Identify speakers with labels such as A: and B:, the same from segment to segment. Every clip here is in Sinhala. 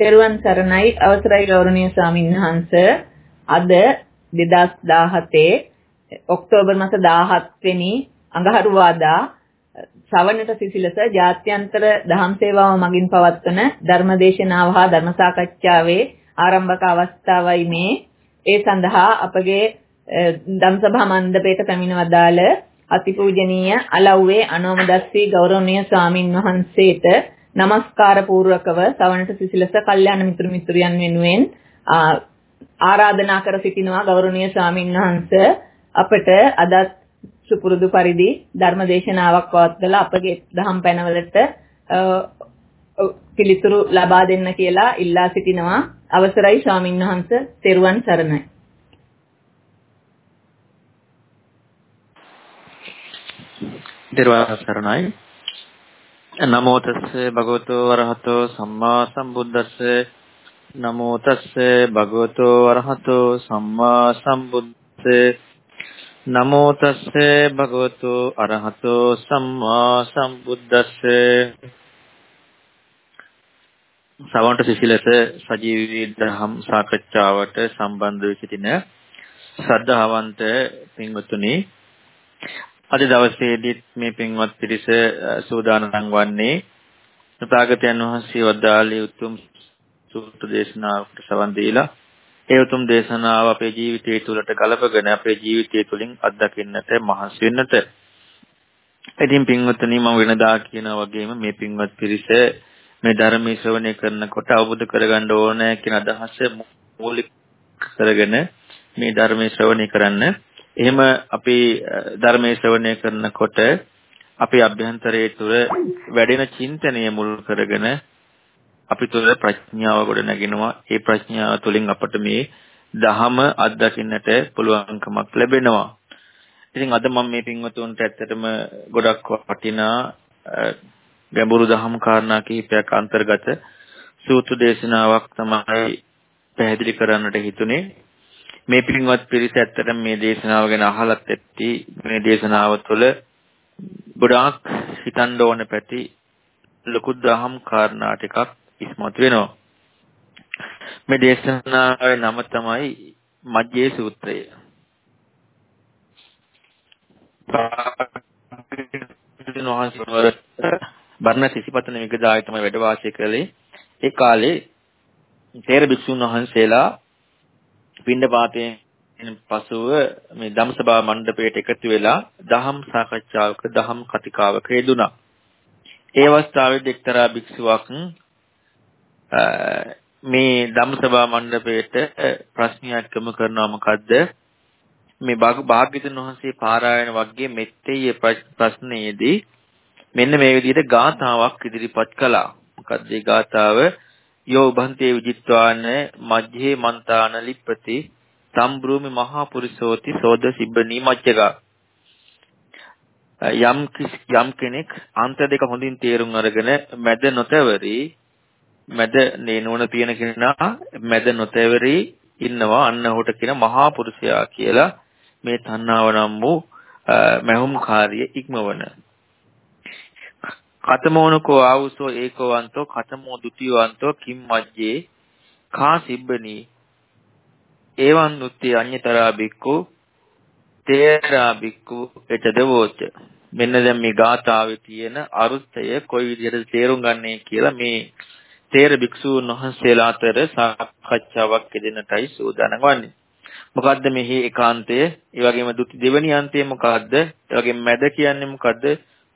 A: තෙරුවන් සරණයි. අවසරයි ගෞරවනීය ස්වාමීන් වහන්ස. අද 2017 ඔක්තෝබර් මාස 17 වෙනි අඟහරුවාදා සවනට සිසිලස ජාත්‍යන්තර දහම් සේවාව මගින් පවත්වන ධර්මදේශනාව හා ධර්ම සාකච්ඡාවේ ආරම්භක අවස්ථාවයි මේ. ඒ සඳහා අපගේ ධම්සභා මණ්ඩපයට පැමිණ වදාළ අතිපූජනීය අලව්වේ අනෝමදස්සී ගෞරවනීය ස්වාමින් වහන්සේට নমස්කාර පූර්වකව සවනට සිසිලස කල්යාණ මිතුරු මිතුරියන් වෙනුවෙන් ආරාධනා කර සිටිනවා ගෞරවනීය ස්වාමින් වහන්සේ. අපට අදත් සුපුරුදු පරිදි ධර්ම දේශනාවක් පවත්වලා අපගේ දහම් පැනවලට පිළිතුරු ලබා දෙන්න කියලා ඉල්ලා සිටිනවා. අවසරයි ස්වාමින් වහන්සේ. තෙරුවන් සරණයි.
B: තෙරුවන් සරණයි. නමෝ තස්ස භගවතෝ වරහතෝ සම්මා සම්බුද්දස්ස. නමෝ තස්ස භගවතෝ වරහතෝ සම්මා සම්බුද්දස්ස. නමෝ තස්ස භගවතෝ අරහතෝ සම්මා සම්බුද්දස්ස. සවන්ට සිසිලස සජීවී දහම් සාකච්ඡාවට සම්බන්ධ වෙ සිටින ශ්‍රද්ධාවන්ත පින්වතුනි අද දවසේදීත් මේ පින්වත් පිරිස සූදානම් වන්නේ තථාගතයන් වහන්සේ වදාළේ උතුම් සූත්‍ර දේශනාවකට සවන් දීලා ඒ උතුම් දේශනාව අපේ ජීවිතය තුළට ගලපගෙන අපේ ජීවිතය තුළින් අත්දකින්නට මහන්සි වෙන්නට. ඉතින් පින්වත්නි මම වෙනදා කියනා වගේම මේ පින්වත් පිරිස මේ ධර්මයේ ශ්‍රවණය කරනකොට අවබෝධ කරගන්න ඕනේ කියන අදහස මූලික කරගෙන මේ ධර්මයේ ශ්‍රවණය කරන්න එහෙම අපි ධර්මයේ ශ්‍රවණය කරනකොට අපේ අභ්‍යන්තරයේ තුර වැඩෙන චින්තනය මුල් කරගෙන අපි තුළ ප්‍රඥාව ගොඩ නැගෙනවා. ඒ ප්‍රඥාව තුළින් අපට මේ දහම අත්දකින්නට පුළුවන්කමක් ලැබෙනවා. ඉතින් අද මම මේ පින්වතුන්ට ඇත්තටම ගොඩක් වටිනා ගැඹුරු දහම් කාරණා කිහිපයක් අන්තර්ගත සූත්‍ර දේශනාවක් තමයි පැහැදිලි කරන්නට හිතුනේ. මේ පින්වත් පිරිස ඇත්තටම මේ දේශනාව ගැන අහලත් ඇති මේ දේශනාව තුළ ගොඩාක් හිතන්න ඕන පැති ලොකු දහම් කාරණා ටිකක් ඉස්මතු වෙනවා. මේ දේශනාවේ නම තමයි මජ්ජේ සූත්‍රය. බර්ණ සිසිපතන විගදාය තමයි වැඩ වාසය කළේ. ඒ කාලේ තේර භික්ෂුන් වහන්සේලා පින්ඩපාතයෙන් පසුව මේ ධම්සභා මණ්ඩපයට එකතු වෙලා දහම් සාකච්ඡාවක දහම් කතිකාවක යෙදුණා. ඒ අවස්ථාවේදී එක්තරා භික්ෂුවක් මේ ධම්සභා මණ්ඩපයට ප්‍රශ්නයක් යොමු කරනවා මොකද්ද? මේ භාග්‍යතුන් වහන්සේ පාරායන වර්ගයේ මෙත්තේ ප්‍රශ්නයේදී මෙන්න මේ විදිහට ගාථාවක් ඉදිරිපත් කළා. මොකද්ද ඒ ගාථාව? යෝ උභන්තේ විජිත්වාන මජ්ජේ මන්තාන ලිප්පති සම්බ්‍රූමි මහා පුරිසෝති සෝද සිබ්බනී මජ්ජගා. යම් යම් කෙනෙක් අන්ත දෙක හොඳින් තේරුම් අරගෙන මැද නොතවරි මැද නේනුවන තියෙන කෙනා මැද නොතවරි ඉන්නවා අන්න ඔහුට කියන මහා පුරුෂයා කියලා මේ තණ්හාව නම් වූ මහුම්කාරිය ඉක්මවන කතමෝනකෝ ආවුසෝ ඒකවන්තෝ කතමෝ ဒ ුතියවන්තෝ කිම් මජ්ජේ කා සිබ්බනි එවං නුත්ති අඤ්‍යතරා බික්කු තේරා බික්කු එතදවෝච මෙන්න දැන් මේ ගාථාවේ තියෙන අරුත්ය කොයි විදිහටද තේරුම් ගන්නේ කියලා මේ තේර භික්ෂූන් වහන්සේලා අතර සාකච්ඡාවක් දෙන්නටයි සූදානම් වන්නේ. මොකද්ද මෙහි ඒකාන්තය? ඒ වගේම දුති දෙවනි අන්තය මොකද්ද? ඒ වගේම මැද කියන්නේ මොකද්ද?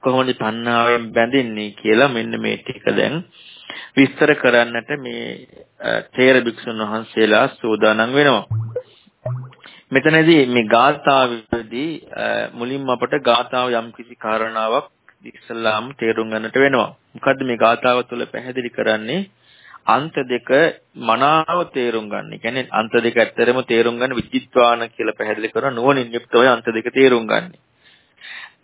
B: කොහොමද තණ්හාවෙන් බැඳෙන්නේ කියලා මෙන්න මේ ටික දැන් විස්තර කරන්නට මේ තේර භික්ෂුන් වහන්සේලා සූදානම් වෙනවා. මෙතනදී මේ ගාථාවේදී මුලින්ම අපට ගාථාව යම් කිසි කාරණාවක් ඉස්සල්ලාම තේරුම් ගන්නට වෙනවා. මොකද්ද මේ ගාථාව තුළ පැහැදිලි කරන්නේ? අන්ත දෙක මනාව තේරුම් ගන්න. ඒ කියන්නේ අන්ත දෙක ඇත්තරම තේරුම් ගන්න විචිත්වාන කියලා පැහැදිලි කරන නුවණින් යුක්තව අන්ත දෙක තේරුම් ගන්නේ.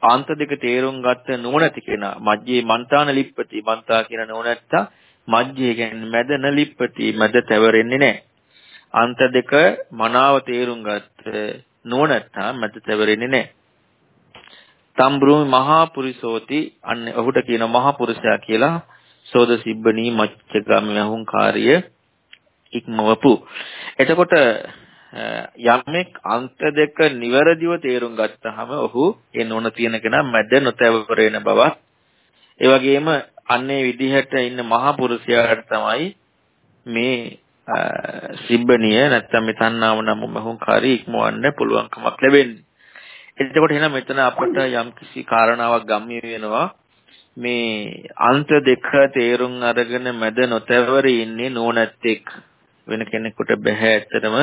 B: අන්ත දෙක තේරුම් ගත්ත නුවණැති කෙනා මජ්ජේ මන්තාන ලිප්පති මන්තා කියන නුවණැත්තා මජ්ජේ කියන්නේ මැද නලිප්පති මැද තැවරෙන්නේ නැහැ. අන්ත දෙක මනාව තේරුම් ගත්ත නුවණැත්තා මැද තැවරෙන්නේ නැහැ. තම්බ්‍රුමි මහා පුරිසෝති අන්න ඔහුට කියන මහා පුරුෂයා කියලා සෝද සිබ්බනී මච්චගම යහුන් කාර්ය ඉක්මවපු. එතකොට යමෙක් අන්ත දෙක නිවැරදිව තේරුම් ගත්තාම ඔහු ඒ නොන තියෙන කෙනා මැද නොතැවර වෙන බවත්. ඒ වගේම අන්නේ විදිහට ඉන්න මහා පුරුෂයාට තමයි මේ සිබ්බනිය නැත්තම් මේ තණ්හාව නම් මහුංකාරී ඉක්මවන්න පුළුවන්කමක් ලැබෙන්නේ. එතකොට එහෙනම් මෙතන අපිට යම් කිසි කාරණාවක් ගම්ම්‍ය වෙනවා. මේ අන්ත දෙක තේරුම් අරගෙන මැද නොතැවර ඉන්නේ නෝනැත්තෙක් වෙන කෙනෙකුට බෑ ඇත්තටම.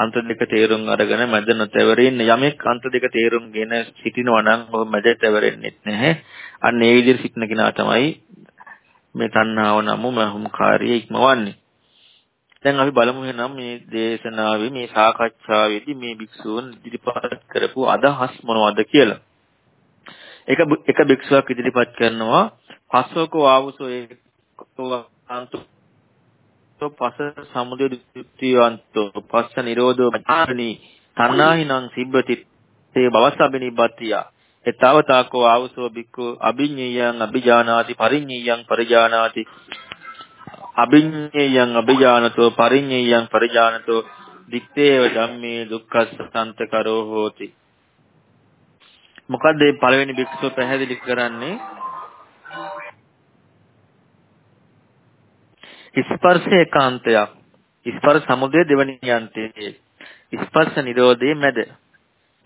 B: අන්ත දෙක තේරුම් අරගෙන මැද නොතැවර ඉන්න යමෙක් අන්ත දෙක තේරුම්ගෙන සිටිනවා නම් ඔහු මැද තැවරෙන්නේ නැහැ අන්න ඒ විදිහට සිටින කෙනා තමයි මේ තණ්හාව නමු මහුම්කාරිය ඉක්මවන්නේ දැන් අපි බලමු එහෙනම් මේ දේශනාවේ මේ සාකච්ඡාවේදී මේ භික්ෂූන් ඉදිරිපත් කරපු අදහස් මොනවද කියලා. එක එක භික්ෂුවක් ඉදිරිපත් කරනවා පස්සෝකෝ ආවුසෝ ඒකෝ අන්තෝ පස සමුදය දුක්තියන්තෝ පස්ස නිරෝධෝ මචාරණී තණ්හාහිනං සිබ්බති තේ භවසබ්බනිබ්බතිය එතවතාකෝ ආවුසෝ බික්ඛු අභිඤ්ඤයං අභිජානාති පරිඤ්ඤයං පරිජානාති. අභිඤ්ඤයං අභිජානතෝ පරිඤ්ඤයං පරිජානතෝ දිත්තේව ධම්මේ දුක්ඛසන්ත කරෝ හෝති. මොකද මේ පළවෙනි භික්ෂුව පැහැදිලි කරන්නේ? ස්පර්ශ ඒකාන්තයක් ස්පර්ශ සමුදය දෙවනි යන්තයේ ස්පර්ශ නිරෝධයේ මැද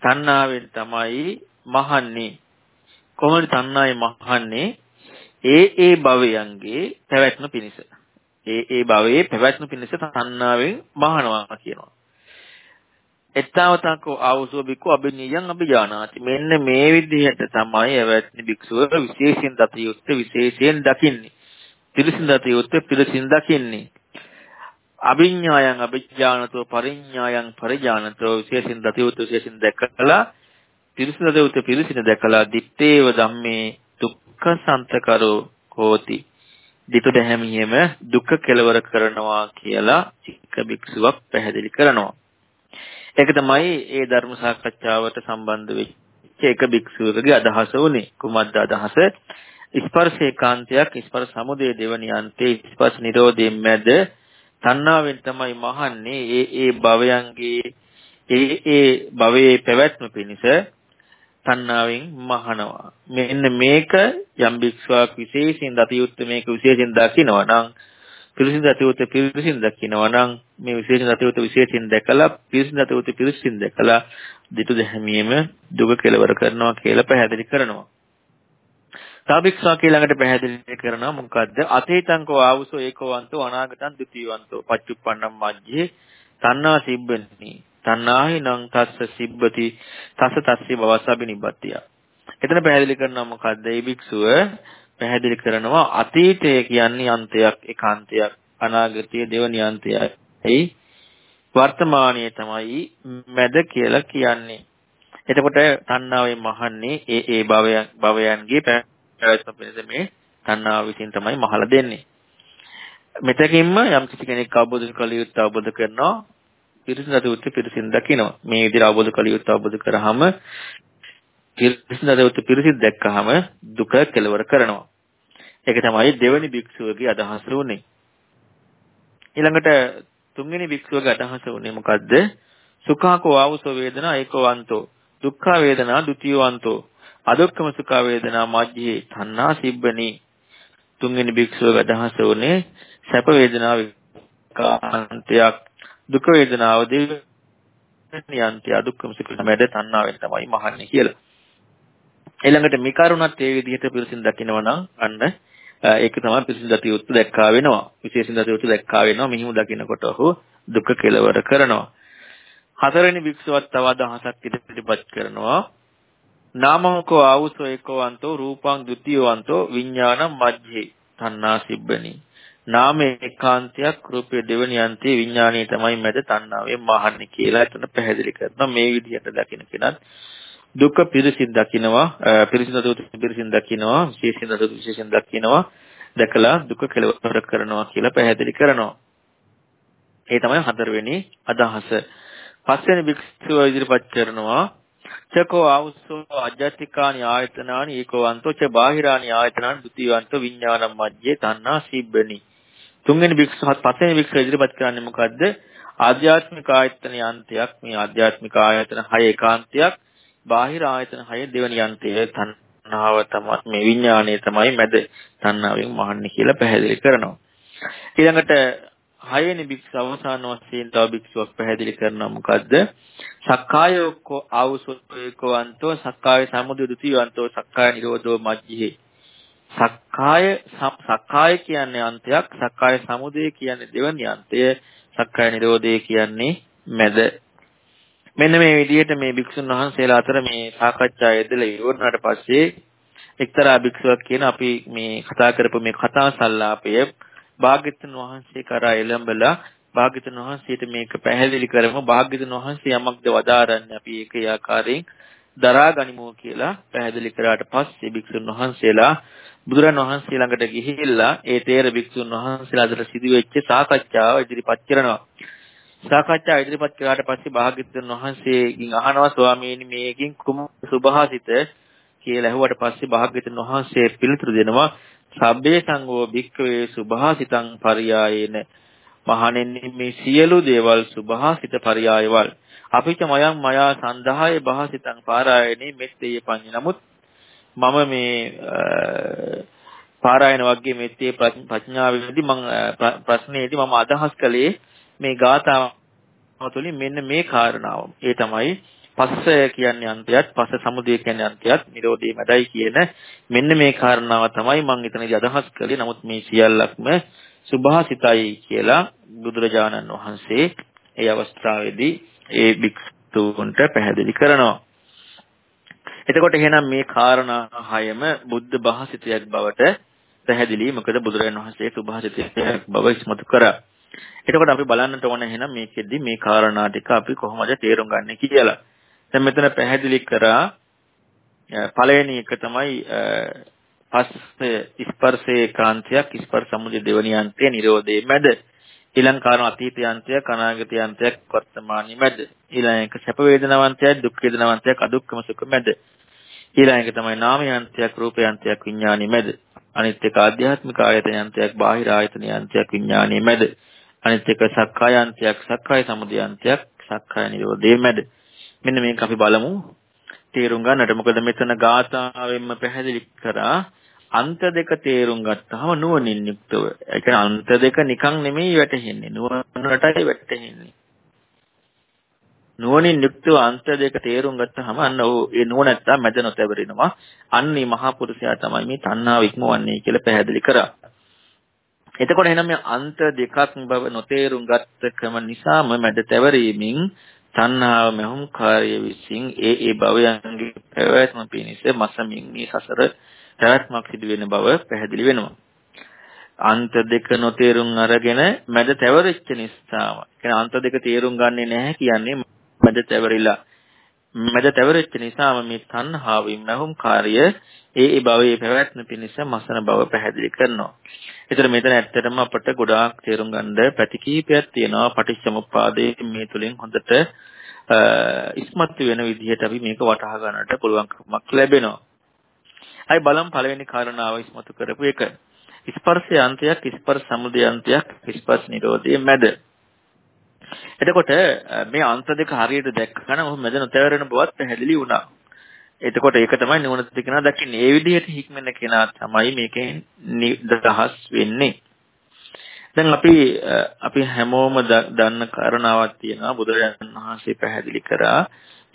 B: තණ්හාවෙන් තමයි මහන්නේ කොහොමද තණ්හාවේ මහන්නේ ඒ ඒ භවයන්ගේ පැවැත්ම පිණිස ඒ ඒ භවයේ පැවැත්ම පිණිස තණ්හාවෙන් මහනවා කියනවා. එත්තාවතකෝ ආවසෝ බිකෝ අභිනියං අභිජානාති. මෙන්න මේ විදිහට තමයි එවැත්නි භික්ෂුව විශේෂයෙන් දත යුත්තේ විශේෂයෙන් දකින්නේ. පිරිසින් දත යුත්තේ පිරිසින් දකින්නේ. අභිඥායන් අභිඥානතෝ පරිඥායන් පරිඥානතෝ විශේෂයෙන් දත යුත්තේ විශේෂයෙන් දැකලා පිරිසින් දත යුත්තේ පිරිසින් දැකලා දිත්තේව ධම්මේ දුක්ඛ සන්තකරෝ හෝති. දිට දැහැමියෙම දුක කෙලවර කරනවා කියලා චික්ක භික්ෂුවක් පැහැදිලි කරනවා. ඒක තමයි ඒ ධර්ම සාකච්ඡාවට සම්බන්ධ වෙච්ච එක භික්ෂුවකගේ අදහස උනේ. කුමද්ද අදහස? ස්පර්ශ ඒකාන්තයක් ස්පර්ශ සමුදය දෙවනි අන්තයේ ස්පර්ශ නිරෝධයෙන් මැද තණ්හාවෙන් තමයි මහන්නේ ඒ ඒ භවයන්ගේ ඒ ඒ භවයේ පැවැත්ම පිණිස තණ්හාවෙන් මහනවා. මෙන්න මේක යම් භික්ෂුවක් විශේෂයෙන් දතියුත් මේක විශේෂයෙන් දකිනවා නම් පිරිසින් දතියුත් පිරිසින් දකිනවා නම් මේ විශේෂයෙන් දතියුත් විශේෂයෙන් දැකලා පිරිසින් දතියුත් පිරිසින් දැකලා දිටු දැහැමියම දුක කෙලවර කරනවා කියලා පැහැදිලි කරනවා. සාභික්ෂා ඊළඟට පැහැදිලි කරනවා මොකද්ද? අතීතංකෝ ආවුසෝ ඒකවන්තෝ අනාගතං ද්විතීයවන්තෝ පච්චුප්පන්නම් මජ්ජේ තණ්හා සිබ්බනි තණ්හාහිනං තස්ස සිබ්බති තස තස්සේ භවසබි නිබ්බතිය. එතන පැහැදිලි කරනවා මොකද්ද? මේ භික්ෂුව පැහැදිලි කරනවා අතීතය කියන්නේ අන්තයක් ඒකාන්තයක් අනාගතයේ දෙවනි අන්තයයි වර්තමානයේ තමයි මැද කියලා කියන්නේ. එතකොට තණ්හාවෙන් මහන්නේ ඒ ඒ භවයන් භවයන්ගේ පැවැත්ම පිණිස මේ තණ්හාව විසින් තමයි මහලා දෙන්නේ. මෙතකින්ම යම් කිසි කෙනෙක් අවබෝධ කළ යුත්තේ අවබෝධ කරනවා පිරිසිදු දතුත් පිරිසින් දකිනවා. මේ විදිහට අවබෝධ කළ යුත්තේ අවබෝධ කරාම පිරිසිදු දතුත් පිරිසිදු දැක්කහම දුක කෙලවර කරනවා. ඒක තමයි දෙවනි භික්ෂුවගේ අදහස උනේ. ඊළඟට තුන්වෙනි භික්ෂුවගේ අදහස උනේ මොකද්ද? සුඛාකෝ ආවුසෝ වේදනා ඒකවන්තෝ දුක්ඛ වේදනා ဒ ුතියවන්තෝ අදුක්ඛම සුඛ වේදනා මජ්ජේ තණ්හා සිබ්බනි තුන්වෙනි භික්ෂුවගේ අදහස උනේ සැප වේදනාව කාන්තයක් දුක වේදනාව දෙවියන්ති අදුක්කම සුඛ මැද තණ්හාවෙන් තමයි මහන්නේ කියලා. ඊළඟට මේ කරුණත් ඒ විදිහට පිරිසින් දකිනවා නම් අන්න ඒක තමයි පිරිසින් දතිය යුතු දැක්කා වෙනවා. විශේෂින් දතිය යුතු දැක්කා වෙනවා. මිහිමු දකිනකොට ඔහු දුක කෙලවර කරනවා. හතරවෙනි භික්ෂුවත් තව අදහසක් ඉදිරිපත් කරනවා. නාමකෝ ආවුසෝ ඒකවන්තෝ රූපං ဒ ුතියවන්තෝ විඥානං මජ්ජේ තණ්හා සිබ්බනි. නාමයේ ඒකාන්තයක් රූපයේ දෙවනි අන්තයේ විඥානයේ තමයි මැද තණ්හාවෙන් මහන්නේ කියලා එතන පැහැදිලි කරනවා. මේ විදිහට දකින කෙනත් දුක පිරිසින් දකිනවා පිරිසින් දුක පිරිසින් දකිනවා විශේෂයෙන් දුක විශේෂයෙන් දකිනවා දැකලා දුක කෙලවර කරනවා කියලා පැහැදිලි කරනවා. ඒ තමයි හතරවෙනි අදහස. පස්වෙනි භික්ෂුව ඉදිරිපත් කරනවා චකෝ ආවුස්සෝ අජ්ජත්තිකානි ආයතනානි ඒකවන්තෝ ච බාහිරානි ආයතනානි ဒ ුතියවන්තෝ විඥානම් මජ්ජේ තණ්හා සිබ්බනි. තුන්වෙනි භික්ෂු පස්වෙනි භික්ෂුව ඉදිරිපත් කරන්නේ මොකද්ද? ආධ්‍යාත්මික ආයතන යන්ත්‍රයක්. මේ ආධ්‍යාත්මික ආයතන 6 ඒකාන්තයක්. බාහිර ආයතන 6 දෙවෙනි යන්ත්‍රය තණ්හාව තමයි මේ විඥාණය තමයි මැද තණ්හාවෙන් මහන්නේ කියලා පැහැදිලි කරනවා. ඊළඟට හයවෙනි භික්ෂුව අවසාන වශයෙන් තව භික්ෂුවක් පැහැදිලි කරනවා මොකද්ද? සක්කායෝක්කෝ ආවුසෝකවන්තෝ සක්කාය සමුදය දුතියවන්තෝ සක්කාය නිරෝධෝ මජ්ජිහි. සක්කාය සක්කාය කියන්නේ අන්තයක්, සක්කාය සමුදය කියන්නේ දෙවනි අන්තය, සක්කාය නිරෝධය කියන්නේ මැද. මෙන්න මේ විදිහට මේ භික්ෂුන් වහන්සේලා අතර මේ සාකච්ඡා යෙදලා ඉවරනට පස්සේ එක්තරා භික්ෂුවක් කියන අපි මේ කතා කරපු මේ කතා සංලාපය භාග්‍යතුන් වහන්සේ කරා එළඹලා භාග්‍යතුන් වහන්සේට මේක පැහැදිලි කරමු. භාග්‍යතුන් වහන්සේ යමක්ද වදාරන්නේ අපි ඒක ආකාරයෙන් දරා ගනිමු කියලා පැහැදිලි කරාට පස්සේ භික්ෂුන් වහන්සේලා බුදුරන් වහන්සේ ළඟට ගිහිල්ලා ඒ තේර භික්ෂුන් වහන්සේලා අතර සිදුවෙච්ච සාකච්ඡාව ඉදිරිපත් කරනවා. සාකච්ඡාව ඉදිරිපත් කරාට පස්සේ භාග්‍යවතුන් වහන්සේගෙන් අහනවා ස්වාමීනි මේකින් කුම සුභාසිත? කියලා ඇහුවට පස්සේ භාග්‍යවතුන් වහන්සේ පිළිතුරු දෙනවා. සබ්බේ සංඝෝ භික්ඛවේ සුභාසිතං පරියායේන. මහණෙනි මේ සියලු දේවල් සුභාසිත පරියායවල්. අපිට මයන් මයා සන්දහාය භාසිතං පාරායනේ මෙත්තේ පඤ්ඤ. නමුත් මම මේ පාරායන වර්ගයේ මෙත්තේ ප්‍රඥාවෙදී මම ප්‍රශ්නයේදී මම අදහස් කළේ මේ ගාථාව තුළින් මෙන්න මේ කාරණාව. ඒ තමයි පස්ස කියන්නේ අන්තයත් පස්ස සමුදය කියන්නේ අන්තයත් නිරෝධී මැදයි කියන මෙන්න මේ කාරණාව තමයි මම එතනදී අදහස් කළේ. නමුත් මේ සියල්ලක්ම සුභාසිතයි කියලා බුදුරජාණන් වහන්සේ ඒ අවස්ථාවේදී ඒ භික්ෂුන්ට පැහැදිලි කරනවා. එතකොට එහෙනම් මේ කාරණා හයම බුද්ධ භාසිතයක් බවට පැහැදිලි. මොකද බුදුරජාණන් වහන්සේ සුභාසිතයක් බව ඉස්මතු කරා. එතකොට අපි බලන්නට ඕන එහෙනම් මේකෙදි මේ කාරණා ටික අපි කොහොමද තේරුම් ගන්න කියලා. දැන් මෙතන පැහැදිලි කරා පළවෙනි එක තමයි පස්ස ස්පර්ශේ කාන්තයක් ස්පර්ශ සමුදය දෙවනි අන්තය නිරෝධයේ මැද. ඊළඟ කාරණා අතීත අන්තයක් අනාගත අන්තයක් වර්තමානයේ මැද. ඊළඟ එක සැප වේදනාවන්තයක් දුක් වේදනාවන්තයක් අදුක්කම සුඛ මැද. ඊළඟ එක තමයි නාමය අන්තයක් රූපය අන්තයක් විඥානයේ මැද. අනිත් එක ආධ්‍යාත්මික ආයතන අන්තයක් බාහිර ආයතන අන්තයක් විඥානයේ මැද. අනිත් එක සක්කාය අන්තයක් සක්කාය සමුදය අන්තයක් සක්කාය නිරෝධයේ මැද. මෙන්න මේක අපි බලමු තේරුම් ගන්නට. මොකද මෙතන ගාථාවෙන්ම පැහැදිලි කරා අන්ත දෙක තේරුම් ගත්තාම නුවණින් යුක්තව. ඒ කියන්නේ අන්ත දෙක නිකන් නෙමෙයි වැටහෙන්නේ. නුවණටයි වැටහෙන්නේ. නුවණින් යුක්තව අන්ත දෙක තේරුම් ගත්තාම අන්න ඕ ඒ නුවණැත්තා මැද නොතැවරෙනවා. අන්නේ මහා පුරුෂයා තමයි මේ තණ්හාව ඉක්මවන්නේ කියලා පැහැදිලි කරා. එතකොට එහෙනම් මේ අන්ත දෙකක් බව නොතේරුම් ගත්තකම නිසාම මැද තැවරීමෙන් තණ්හාව මෙහුම් කාර්ය විසින් ඒ ඒ භවයන්ගේ පැවැත්ම පිණිස මසමින් මේ සසර පැවැත්මක් සිදු වෙන බව පැහැදිලි වෙනවා. අන්ත දෙක නොතේරුම් අරගෙන මැද තැවරිච්ච නිසාම කියන්නේ අන්ත දෙක තේරුම් ගන්නේ නැහැ කියන්නේ මැද තැවරිලා මැද තැවරිච්ච නිසාම මේ තණ්හාවෙන් මහුම් කාර්ය ඒ ඒ භවයේ පැවැත්ම පිණිස මසන බව පැහැදිලි කරනවා. ඒතර මෙතන ඇත්තටම අපට ගොඩාක් තේරුම් ගන්න පැති කිහිපයක් තියෙනවා පටිච්චසමුප්පාදයේ මේ තුලින් හොඳට ඉස්මතු වෙන විදිහට අපි මේක වටහා ගන්නට පුළුවන්කමක් ලැබෙනවා. අයි බලමු පළවෙනි කාරණාව ඉස්මතු කරපු එක. ස්පර්ශය අන්තයක් ස්පර්ශ සමුදය අන්තයක් ස්පර්ශ නිරෝධයේ මැද. එතකොට මේ අන්ත දෙක හරියට දැක්කම ඔහු මැද නොතේරෙන බවත් පැහැදිලි වුණා. එතකොට ඒක තමයි නුවණ තිකනා දකින්නේ. ඒ විදිහට හික්මෙන කෙනා තමයි මේකෙන් නිදහස් වෙන්නේ. දැන් අපි අපි හැමෝම දන්න කාරණාවක් තියෙනවා බුදුරජාණන් වහන්සේ පැහැදිලි කරා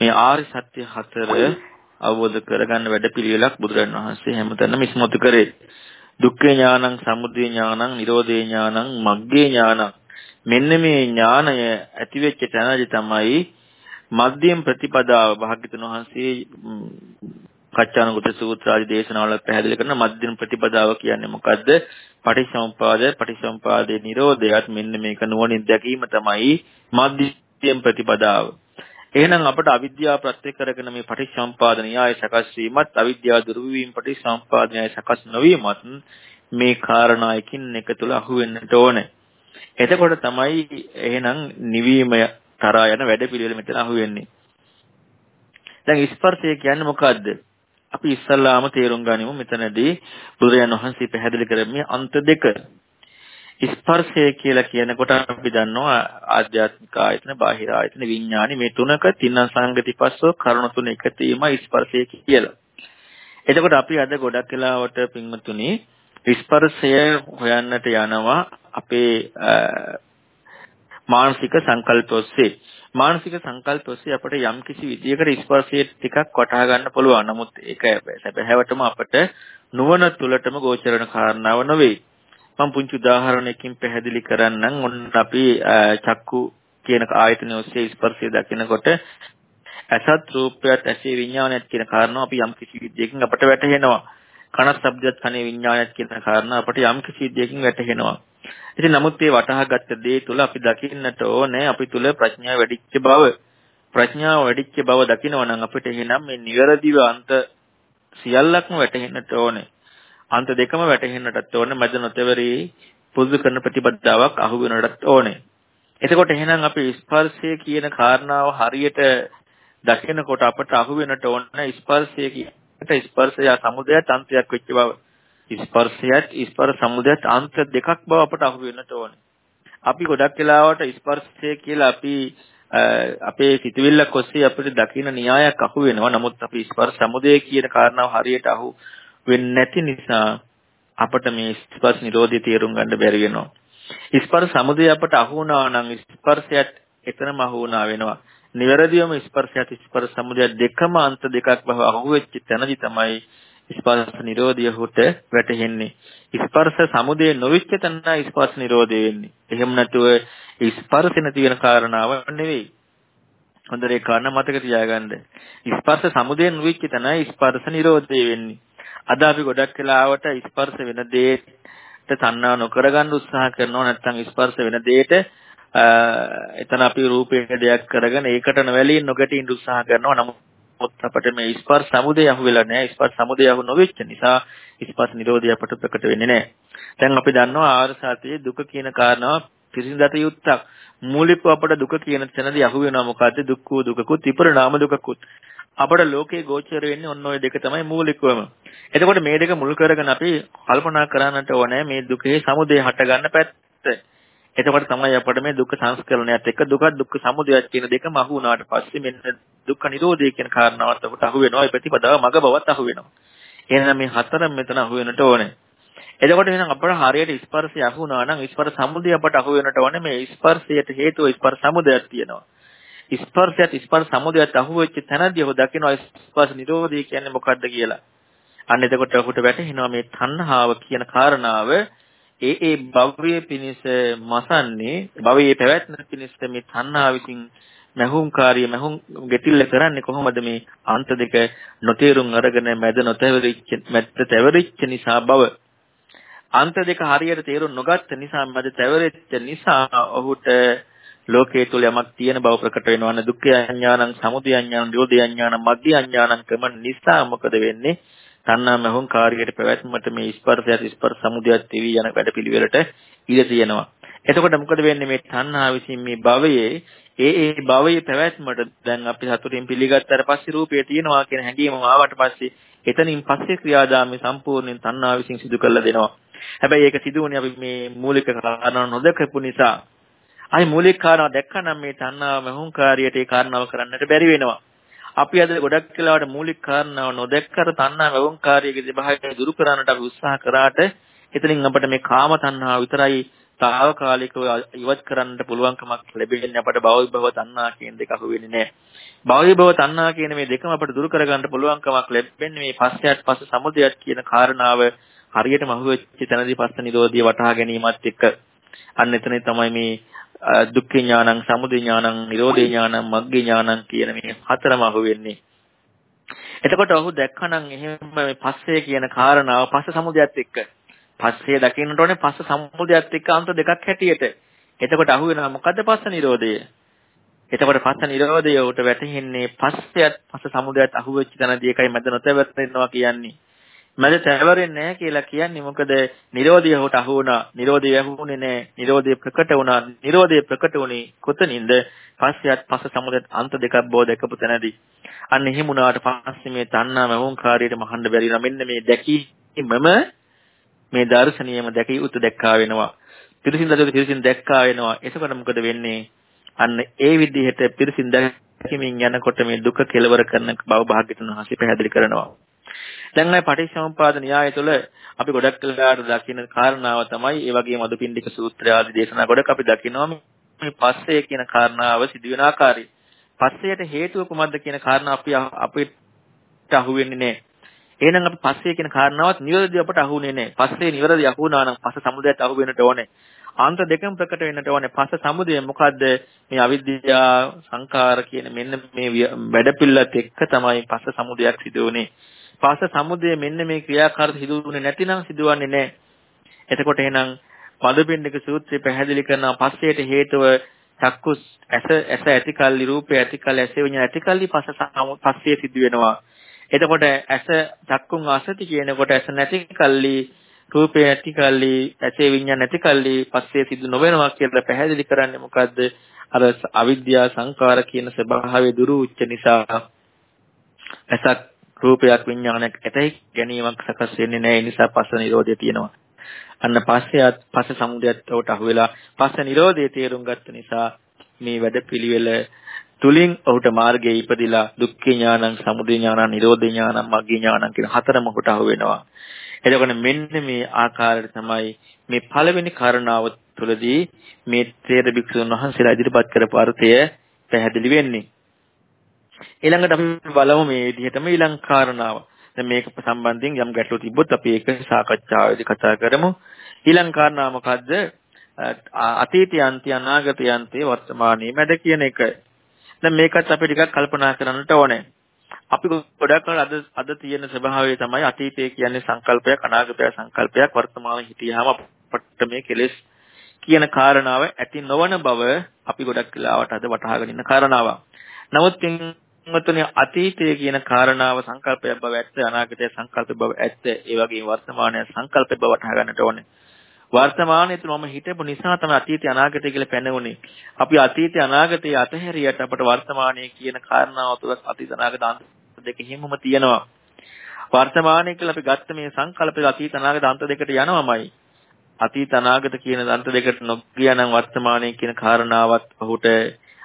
B: මේ ආරි සත්‍ය හතර අවබෝධ කරගන්න වැඩපිළිවෙලක් බුදුරජාණන් වහන්සේ හැමතැනම ඉස්මතු කරේ. දුක්ඛේ ඥානං, සමුදය ඥානං, නිරෝධේ ඥානං, මග්ගේ ඥානං. මෙන්න මේ ඥානය ඇති වෙච්ච තැනදී තමයි මධ්‍යම ප්‍රතිපදාව භාග්‍යතුන් වහන්සේ කච්චානුගත සූත්‍ර ආදී දේශනාවල පැහැදිලි කරන මධ්‍යම ප්‍රතිපදාව කියන්නේ මොකද්ද? පටිච්චසමුපාද පටිච්චසමුපාදේ නිරෝධයත් මෙන්න මේක නුවණින් දැකීම තමයි මධ්‍යම ප්‍රතිපදාව. එහෙනම් අපට අවිද්‍යාව ප්‍රත්‍ය කරගෙන මේ පටිච්චසමුපාද න්‍යාය සකස් වීමත් අවිද්‍යාව දුරු වීම පටිච්චසමුපාද න්‍යාය සකස් නොවීමත් මේ කාරණා එකින් එක තුල අහු වෙන්නට ඕනේ. එතකොට තමයි එහෙනම් නිවීම තරහා යන වැඩපිළිවෙල මෙතන අහු වෙන්නේ. දැන් ස්පර්ශය කියන්නේ මොකද්ද? අපි ඉස්සල්ලාම තේරුම් ගනිමු මෙතනදී බුදුරජාණන් වහන්සේ පැහැදිලි කරන්නේ අන්ත දෙක. ස්පර්ශය කියලා කියනකොට අපි දන්නවා ආධ්‍යාත්මික ආයතන, බාහිර ආයතන, විඥානි මේ තුනක තින්න සංගතිපස්සෝ කරුණ තුන එකතීම ස්පර්ශය කියලා. එතකොට අපි අද ගොඩක් වෙලාවට පින්වතුනි ස්පර්ශය හොයන්නට යනවා අපේ මානසික සංකල්ප ඔස්සේ. මානසික සංකල්ප ඔස්සේ අපිට යම් කිසි විදියකට ස්පර්ශයේ ටිකක් වටහා ගන්න පුළුවන්. නමුත් ඒක සැබෑවටම අපිට නුවණ තුලටම ගෝචරණ කාරණාව නෙවෙයි. මම පුංචි උදාහරණයකින් පැහැදිලි කරන්නම්. ඔන්න අපි චක්කු කියන ආයතනය ඔස්සේ ස්පර්ශය දකිනකොට අසත් රූපයත් ඇසේ විඥානයත් කියන කාරණා අපි යම් කිසි විදියකින් අපට වැටහෙනවා. කන ශබ්දයත් කනේ විඥානයත් කියන කාරණා අපට යම් කිසි විදියකින් වැටහෙනවා. ඉතින් නමුත් මේ වටහාගත්ත දේ තුල අපි දකින්නට ඕනේ අපි තුල ප්‍රඥාව වැඩිච්ච බව. ප්‍රඥාව වැඩිච්ච බව දකිනවා නම් අපිට එහෙනම් මේ නිවැරදිව අන්ත සියල්ලක්ම වැටහෙන්නට ඕනේ. අන්ත දෙකම වැටහෙන්නටත් ඕනේ මැද නොතෙවරි පුරුදු කරන ප්‍රතිපදාවක් අහු වෙනටත් ඕනේ. එතකොට එහෙනම් අපි ස්පර්ශය කියන කාරණාව හරියට දකිනකොට අපට අහු වෙනට ඕන ස්පර්ශය කියනට ස්පර්ශය සමුදයත් අන්තයක් වෙච්ච බව. ස්පර්ශයත් ස්පර්ශ සමුදයත් අන්ත දෙකක් බව අපට අහු වෙනට ඕනේ. අපි ගොඩක් වෙලාවට ස්පර්ශය කියලා අපි අපේ සිතවිල්ලක් ඔස්සේ අපිට දකින්න න්‍යායක් අහු වෙනවා. නමුත් අපි ස්පර්ශ සමුදය කියන කාරණාව හරියට අහු වෙන්නේ නැති නිසා අපට මේ ස්පර්ශ නිරෝධය තේරුම් ගන්න බැරි වෙනවා. ස්පර්ශ සමුදය අපට අහු වුණා නම් ස්පර්ශයත් එතනම අහු වුණා වෙනවා. නිවැරදිවම ස්පර්ශයත් ස්පර්ශ සමුදය දෙකම අන්ත දෙකක් බව අහුවෙච්ච තැනදි තමයි ස්පර්ශ නිරෝධය හොට වැටෙන්නේ. ස්පර්ශ සමුදය නොවිච්ච තැන ස්පර්ශ නිරෝධය වෙන්නේ. එහෙම නැතුව ස්පර්ශ නැති වෙන කාරණාව නෙවෙයි. හොඳට ඒ කාරණා මතක තියාගන්න. ස්පර්ශ සමුදය නොවිච්ච තැන ස්පර්ශ නිරෝධය වෙන්නේ. අද අපි ගොඩක් වෙලාවට ස්පර්ශ වෙන දේට තණ්හා නොකර ගන්න උත්සාහ කරනවා නැත්නම් ස්පර්ශ වෙන දේට එතන අපි රූපේ දෙයක් කරගෙන ඒකට නොවැළී නොගැටීම් උත්සාහ කරනවා නමුත් අපිට මේ ස්පර්ශ සමුදය අහු වෙලා නැහැ. ස්පර්ශ සමුදය අහු නොවෙච්ච නිසා ස්පර්ශ නිරෝධය අපට ප්‍රකට වෙන්නේ නැහැ. දැන් අපි දන්නවා ආර්ය සත්‍යයේ දුක කියන කාරණාව පිරිසිඳත යුත්තක්. මූලිකව අපට දුක කියන තැනදී අහු වෙනවා මොකද්ද? දුක්ඛ දුකකුත් විපරණාම දුකකුත්. අපට ලෝකේ ගෝචර වෙන්නේ ඔන්න ඔය දෙක තමයි මූලිකවම. එතකොට මේ දෙක මුල් කරගෙන අපි කල්පනා කරන්නට ඕනේ මේ දුකේ සමුදය හට ගන්න පැත්ත. එතකොට තමයි අපට මේ දුක්ඛ සංස්කරණයත් එක්ක දුක දුක්ඛ සමුදයත් කියන දෙකම අහු වුණාට පස්සේ මෙන්න දුක්ඛ නිරෝධය කියන කාරණාවත් අපට අහු වෙනවා. ඒ ප්‍රතිපදාව මග බවත් අහු වෙනවා. එහෙනම් මේ හතරම මෙතන අහු වෙනට ඕනේ. එතකොට එහෙනම් අපට හරියට ස්පර්ශය අහු වුණා නම් ස්පර්ශ සමුදය අපට අහු වෙනට ඕනේ මේ ස්පර්ශයට හේතුව ස්පර්ශ සමුදයක් තියෙනවා. ස්පර්ශයත් ස්පර්ශ සමුදයත් අහුවෙච්ච තැනදී ඔහු දකිනවා ස්පර්ශ නිරෝධය කියන්නේ මොකක්ද කියලා. අන්න එතකොට ඔහුට වැටහෙනවා මේ තණ්හාව කියන කාරණාව ඒ ඒ භවයේ පිනිස මසන්නේ භවයේ පැවැත්ම පිනිස මේ තණ්හාව විසින් මහුම්කාරිය මහුම් ගෙතිල්ල කරන්නේ කොහොමද? මේ අන්ත දෙක නොතේරුම් අරගෙන මැද නොතැවරිච්ච මැද තැවරිච්ච නිසා බව. අන්ත දෙක හරියට තේරුම් නොගත්ත නිසා මැද තැවරිච්ච නිසා ඔහුට ලෝකයේ තුල යමක් තියෙන බව ප්‍රකට වෙනවන දුක්ඛ අඥානං සමුදය අඥානං නිරෝධය අඥානං මග්ගය අඥානං ක්‍රම නිසා මොකද වෙන්නේ? තණ්හා මහුන් කාර්යයට පැවැත්මට මේ ස්පර්ශයත් ස්පර්ශ සමුදයත් තිවි යන වැඩපිළිවෙලට ඉඩ තියෙනවා. එතකොට මොකද වෙන්නේ මේ තණ්හා විසින් මේ භවයේ? ඒ ඒ භවයේ පැවැත්මට දැන් අපි සතුටින් පිළිගත්තට පස්සේ රූපය තියෙනවා කියන හැඟීම ආවට පස්සේ එතනින් පස්සේ ක්‍රියාදාමය සම්පූර්ණයෙන් තණ්හා විසින් සිදු කරලා දෙනවා. හැබැයි ඒක සිදුවුනේ අපි මේ මූලික කාරණා නොදකපු නිසා. ආයි මූලික කාරණා දැක්කනම් මේ තණ්හාව මහුංකාරියට ඒ කාරණාව කරන්නට බැරි වෙනවා. අපි අද ගොඩක් වෙලාවට මූලික කාරණාව නොදැක්කර තණ්හා මහුංකාරියගේ දෙබහය දුරු කරන්නට අපි උත්සාහ කරාට එතනින් අපිට මේ කාම තණ්හාව විතරයි తాවකාලිකව ඉවත් කරන්න පුළුවන්කමක් ලැබෙන්නේ අපට භව විභව තණ්හා කියන දෙක අහු වෙන්නේ නැහැ. භව විභව තණ්හා කියන මේ දෙකම අපට දුරු කරගන්න පුළුවන්කමක් ලැබෙන්නේ මේ පස්සයත් පස්ස සමුදයත් කියන කාරණාව හරියටම අහුවෙච්ච තැනදී පස්ස නිරෝධිය වටහා ගැනීමත් එක්ක අන්න එතන තමයි මේ දුක්ඛ ඥානං, සමුදය ඥානං, නිරෝධ ඥානං, මග්ග ඥානං කියන මේ හතරම අහුවෙන්නේ. එතකොට ඔහු දැක්කනම් එහෙම මේ පස්සේ කියන කාරණාව පස්ස සමුදයත් එක්ක පස්සේ දකින්නට ඕනේ පස්ස සමුදයත් එක්ක අන්ත දෙකක් හැටියට. එතකොට අහු වෙනවා මොකද්ද පස්ස නිරෝධය? එතකොට පස්ස නිරෝධය උට වැටහෙන්නේ පස්සයත් පස්ස සමුදයත් අහුවෙච්ච තැනදී එකයි මැද නොතැවරෙනවා කියන්නේ. මැද තැවරෙන්නේ නැහැ කියලා කියන්නේ මොකද Nirodhiya හොට අහු වුණා. Nirodhiya ඇහුනේ නැහැ. Nirodhiya ප්‍රකට වුණා. Nirodhiya ප්‍රකට වුණේ කොතනින්ද? පස්සෙත් පස්ස සමුදෙත් අන්ත දෙකක් බෝ දැකපු තැනදී. අන්න එහෙම වුණාට පස්සේ මේ තණ්හාම වුන්කාරයට මහන්න බැරි නම් මෙන්න මේ දැකීමම මේ දර්ශනියම දැකිය යුතු දැක්කා වෙනවා. පිරිසින් දැකලා පිරිසින් දැක්කා වෙනවා. එතකොට මොකද වෙන්නේ? අන්න ඒ විදිහට පිරිසින් දැකීමෙන් යනකොට මේ දුක කෙලවර කරන බව භාග්‍යතුන් වහන්සේ පැහැදිලි කරනවා. දැන් මේ පටිච්චසමුපාද න්‍යාය තුළ අපි ගොඩක් කලකට දකින්න කාරණාව තමයි ඒ වගේම අදුපිණ්ඩික සූත්‍රය ආදී දේශනා ගොඩක් අපි දකිනවා මේ පස්සේ කියන කාරණාව සිදුවෙන ආකාරය. පස්සේට හේතුව කුමක්ද කියන කාරණා අපි අපිට අහුවෙන්නේ නැහැ. එහෙනම් අපි පස්සේ කියන කාරණාවත් නිවැරදිව අපට අහුුනේ නැහැ. පස්සේ නිවැරදි අහුණා නම් පස්ස සමුදයට අහු වෙන්නට ඕනේ. අන්ත දෙකම ප්‍රකට වෙන්නට ඕනේ. පස්ස සමුදය මොකද්ද? මේ අවිද්‍යාව සංකාර කියන මෙන්න මේ වැඩපිළිවෙලත් එක්ක තමයි පස්ස සමුදයක් සිදු වෙන්නේ. පස්ස සමුදය මෙන්න මේ ක්‍රියාකාරී සිදුවුනේ නැතිනම් සිදුවන්නේ නැහැ. එතකොට එහෙනම් මදුපිණ්ඩික සූත්‍රය පැහැදිලි කරන පස්සේට හේතුව චක්කුස් ඇස ඇස ඇතිකල්ලි රූපය ඇතිකල්ලි ඇස විඤ්ඤාණ ඇතිකල්ලි පස්ස පස්සේ සිදු වෙනවා. එතකොට ඇස චක්කුන් අසති කියනකොට ඇස නැති කල්ලි රූපේ නැති කල්ලි ඇසේ විඤ්ඤාණ නැති කල්ලි පස්සේ සිදු නොවෙනවා කියලා පැහැදිලි කරන්නේ මොකද්ද? අර අවිද්‍යා සංකාර කියන ස්වභාවය දුරු උච්ච නිසා ඇසක් රූපයක් විඥානයක් ඇතයි ගැනීමක් සකස් වෙන්නේ නැහැ. ඒ නිසා පස්ස නිරෝධය තියෙනවා. අන්න පස්සේ පස්ස සමුදයත් උට අහුවෙලා පස්ස නිරෝධය තේරුම් ගත්ත නිසා මේ වැඩපිළිවෙල තුලින් ඔහුට මාර්ගයේ ඉපදිලා දුක්ඛ ඥානං, සමුදය ඥානං, නිරෝධ ඥානං, මග්ග ඥානං කියන හතරම කොට අහු වෙනවා. එතකොට මෙන්න මේ ආකාරයට තමයි මේ පළවෙනි කාරණාව තුළදී මේ තේර භික්ෂුන් වහන්සේලා ඉදිරිපත් කරපු අර්ථය පැහැදිලි වෙන්නේ. ඊළඟට අපි බලමු මේ විදිහටම ඊළඟ කාරණාව. දැන් මේක සම්බන්ධයෙන් යම් ගැටලු තිබ්බොත් අපි ඒක සාකච්ඡාවේදී කතා කරමු. ඊළඟ කාරණාව මොකද්ද? අතීතය අන්ති අනාගතය අන්ති වර්තමානයේ මැද කියන එක. දැන් මේකත් අපි ටිකක් කල්පනා කරන්නට ඕනේ. අපි ගොඩක් අද අද තියෙන ස්වභාවය තමයි අතීතය කියන්නේ සංකල්පයක් අනාගතය සංකල්පයක් වර්තමානයේ හිටියාම අපට මේ කෙලෙස් කියන කාරණාව ඇති නොවන බව අපි ගොඩක් වෙලාවට අද වටහාගෙන ඉන්න කාරණාවක්. නමුත් පින්වතුනි අතීතය කියන කාරණාව සංකල්පයක් බව ඇත්ත අනාගතය සංකල්ප බව ඇත්ත ඒ වගේම වර්තමානය සංකල්ප බව වටහා ගන්නට ඕනේ. වර්තමානයේ තුල මම හිතපු නිසා තමයි අතීතය අනාගතය කියලා පැනෙන්නේ. අපි අතීතය අනාගතය අතහැරියට අපට වර්තමානයේ කියන කාරණාව තුළ අතීත අනාගත අන්ත දෙක හිමම තියෙනවා. වර්තමානයේ කියලා අපි ගත්ත මේ සංකල්පය අතීත අනාගත අන්ත දෙකට යනවාමයි. අතීත අනාගත කියන අන්ත දෙකට නොගියා නම් වර්තමානයේ කියන කාරණාවත් ඔහුට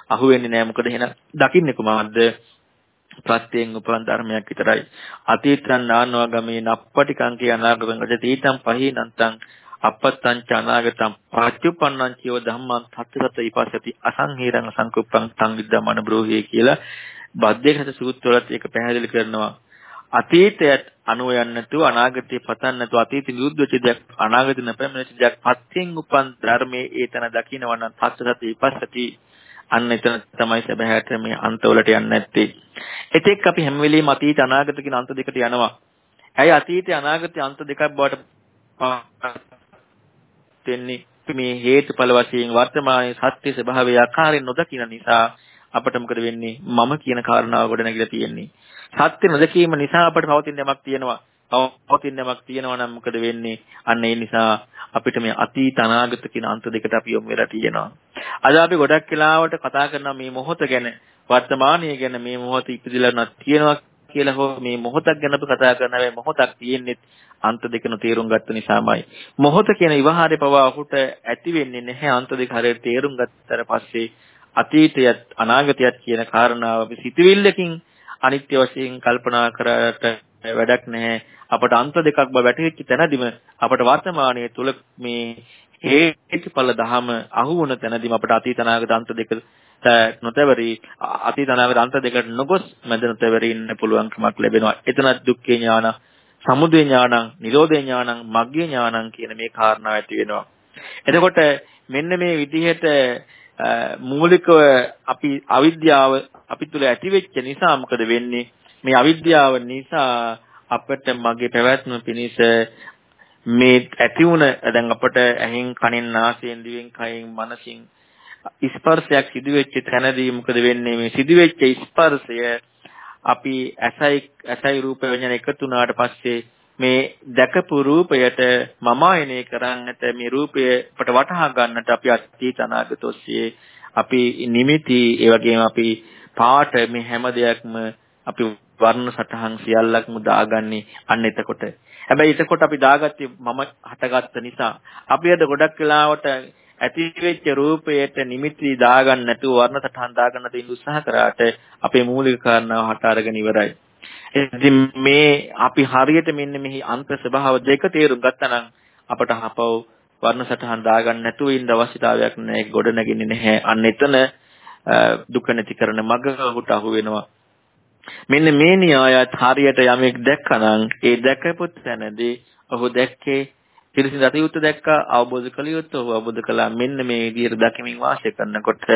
B: අහු වෙන්නේ නැහැ. මොකද එහෙනම් දකින්නේ කොහොමද? ප්‍රත්‍යයෙන් උපන් ධර්මයක් විතරයි. අතීතං නානවා ගමේ නප්පටිකං කිය අනාගතං ගජතීතං පහීනන්තං අපත්තං ච අනාගතං පාච්චුප්පන්නං චිව ධම්මං තත්ත්වත විපස්සති අසංහීරං සංකුප්පං තං විද්දමන බ්‍රෝහි කියලා බද්දේකත සූත්‍රවලත් ඒක පැහැදිලි කරනවා. අතීතයට අනුව යන්නතු අනාගතේ පතන්නතු අතීත නිරුද්ධ වෙච්ච දෙයක් අනාගත නැපැමිණෙච්ච දෙයක් පත්‍යෙන් උපන් ධර්මයේ ඒතන දකින්නවා නම් තත්ත්වත විපස්සති අන්න එතන තමයි සැබෑට මේ අන්තවලට යන්නේ නැත්තේ. එතෙක් අපි හැම වෙලෙම අතීත අනාගත කියන අන්ත දෙකට යනවා. ඇයි අතීතය අනාගතය අන්ත දෙකක් බවට දෙන්නේ මේ හේතුඵල වශයෙන් වර්තමානයේ සත්‍ය ස්වභාවය ආකාරයෙන් නොදකින නිසා අපට මොකද වෙන්නේ මම කියන කාරණාව ගොඩ නැගිලා තියෙන්නේ සත්‍ය නොදකීම නිසා අපට පවතින යමක් තියෙනවා පවතින යමක් තියෙනවා නම් මොකද වෙන්නේ අන්න ඒ නිසා අපිට මේ අතීත අනාගත කියන අන්ත දෙකට අපි යොමු වෙලා තියෙනවා. අද අපි ගොඩක් වෙලාවට කතා කරන මේ මොහොත ගැන වර්තමානයේ ගැන මේ මොහොත ඉපදිලා නැත් තියෙනවා කියලා හෝ මේ මොහොතක් ගැන අපි කතා කරන මේ මොහොතක් තියෙන්නේ අන්ත දෙකන තේරුම් ගත්ත නිසාමයි. මොහොත කියන විවහාරේ පවා ඔහුට ඇති වෙන්නේ නැහැ අන්ත දෙක හරියට තේරුම් ගත්තට පස්සේ අතීතයත් අනාගතයත් කියන කාරණාව අපි සිතුවිල්ලකින් අනිත්‍ය වශයෙන් කල්පනා කරාට වැඩක් නැහැ. අපට අන්ත දෙකක් බව වැටහිච්ච තැනදීම අපට වර්තමානයේ තුල මේ හේතුඵල ධහම අහු වුණ තැනදීම අපට අතීත අනාගත අන්ත දෙක නොතවරි අතීත අනාගත අන්ත දෙකට නොගොස් මැද නොතවරි ඉන්න පුළුවන්කමක් ලැබෙනවා. එතන දුක්ඛේ ඥාන, සමුදය ඥානං, නිරෝධේ ඥානං, මග්ගේ ඥානං කියන මේ කාරණා ඇති වෙනවා. එතකොට මෙන්න මේ විදිහට මූලිකව අපි අවිද්‍යාව අපි තුල ඇති වෙච්ච නිසා මොකද වෙන්නේ? මේ අවිද්‍යාව නිසා අපට මගේ පැවැත්ම පිණිස මේ ඇති වුණ දැන් අපට ඇහෙන් කනෙන් නාසයෙන් දිවෙන් කයෙන් මනසින් ස්පර්ශයක් සිදුවෙච්ච තැනදී මොකද වෙන්නේ? මේ සිදුවෙච්ච ස්පර්ශය අපි ඇසයි ඇසයි රූප විඤ්ඤාණ එකතු වුණාට පස්සේ මේ දැකපු රූපයට මම ආයනය කරන්නට මේ රූපය අපට වටහා ගන්නට අපි අතීත අනාගත ඔස්සේ අපි නිමිති ඒ වගේම අපි පාට මේ හැම දෙයක්ම අපි වර්ණ සටහන් සියල්ලක්ම දාගන්නේ අන්න එතකොට. හැබැයි එතකොට අපි දාගත්තේ මම හටගත්ත නිසා අපි අද ගොඩක් වෙලාවට ඇති වෙච්ච රූපයට නිමිති දාගන්න නැතුව වර්ණ සටහන් දාගන්න තියෙන උත්සාහ කරාට අපේ මූලික කාරණාව හට අරගෙන ඉවරයි. ඉතින් මේ අපි හරියට මෙන්න මෙහි අන්ත ස්වභාව දෙක තේරුම් ගත්තා නම් අපට හපව වර්ණ සටහන් දාගන්න නැතුව ඉන්න අවශ්‍යතාවයක් නැහැ. ගොඩ නැගින්නේ නැහැ. අන්න එතන දුක නැති කරන මග ඔහුට අහු වෙනවා. මෙන්න මේ න්‍යායත් හරියට යමෙක් දැක්කනම් ඒ දැකපු තැනදී ඔහු දැක්කේ පිරිසිදු අතියුත් දැක්කා අවබෝධ කළ යුත්තේ ඔහු අවබෝධ කළා. මෙන්න මේ විදිහට දකිමින් වාසය කරනකොට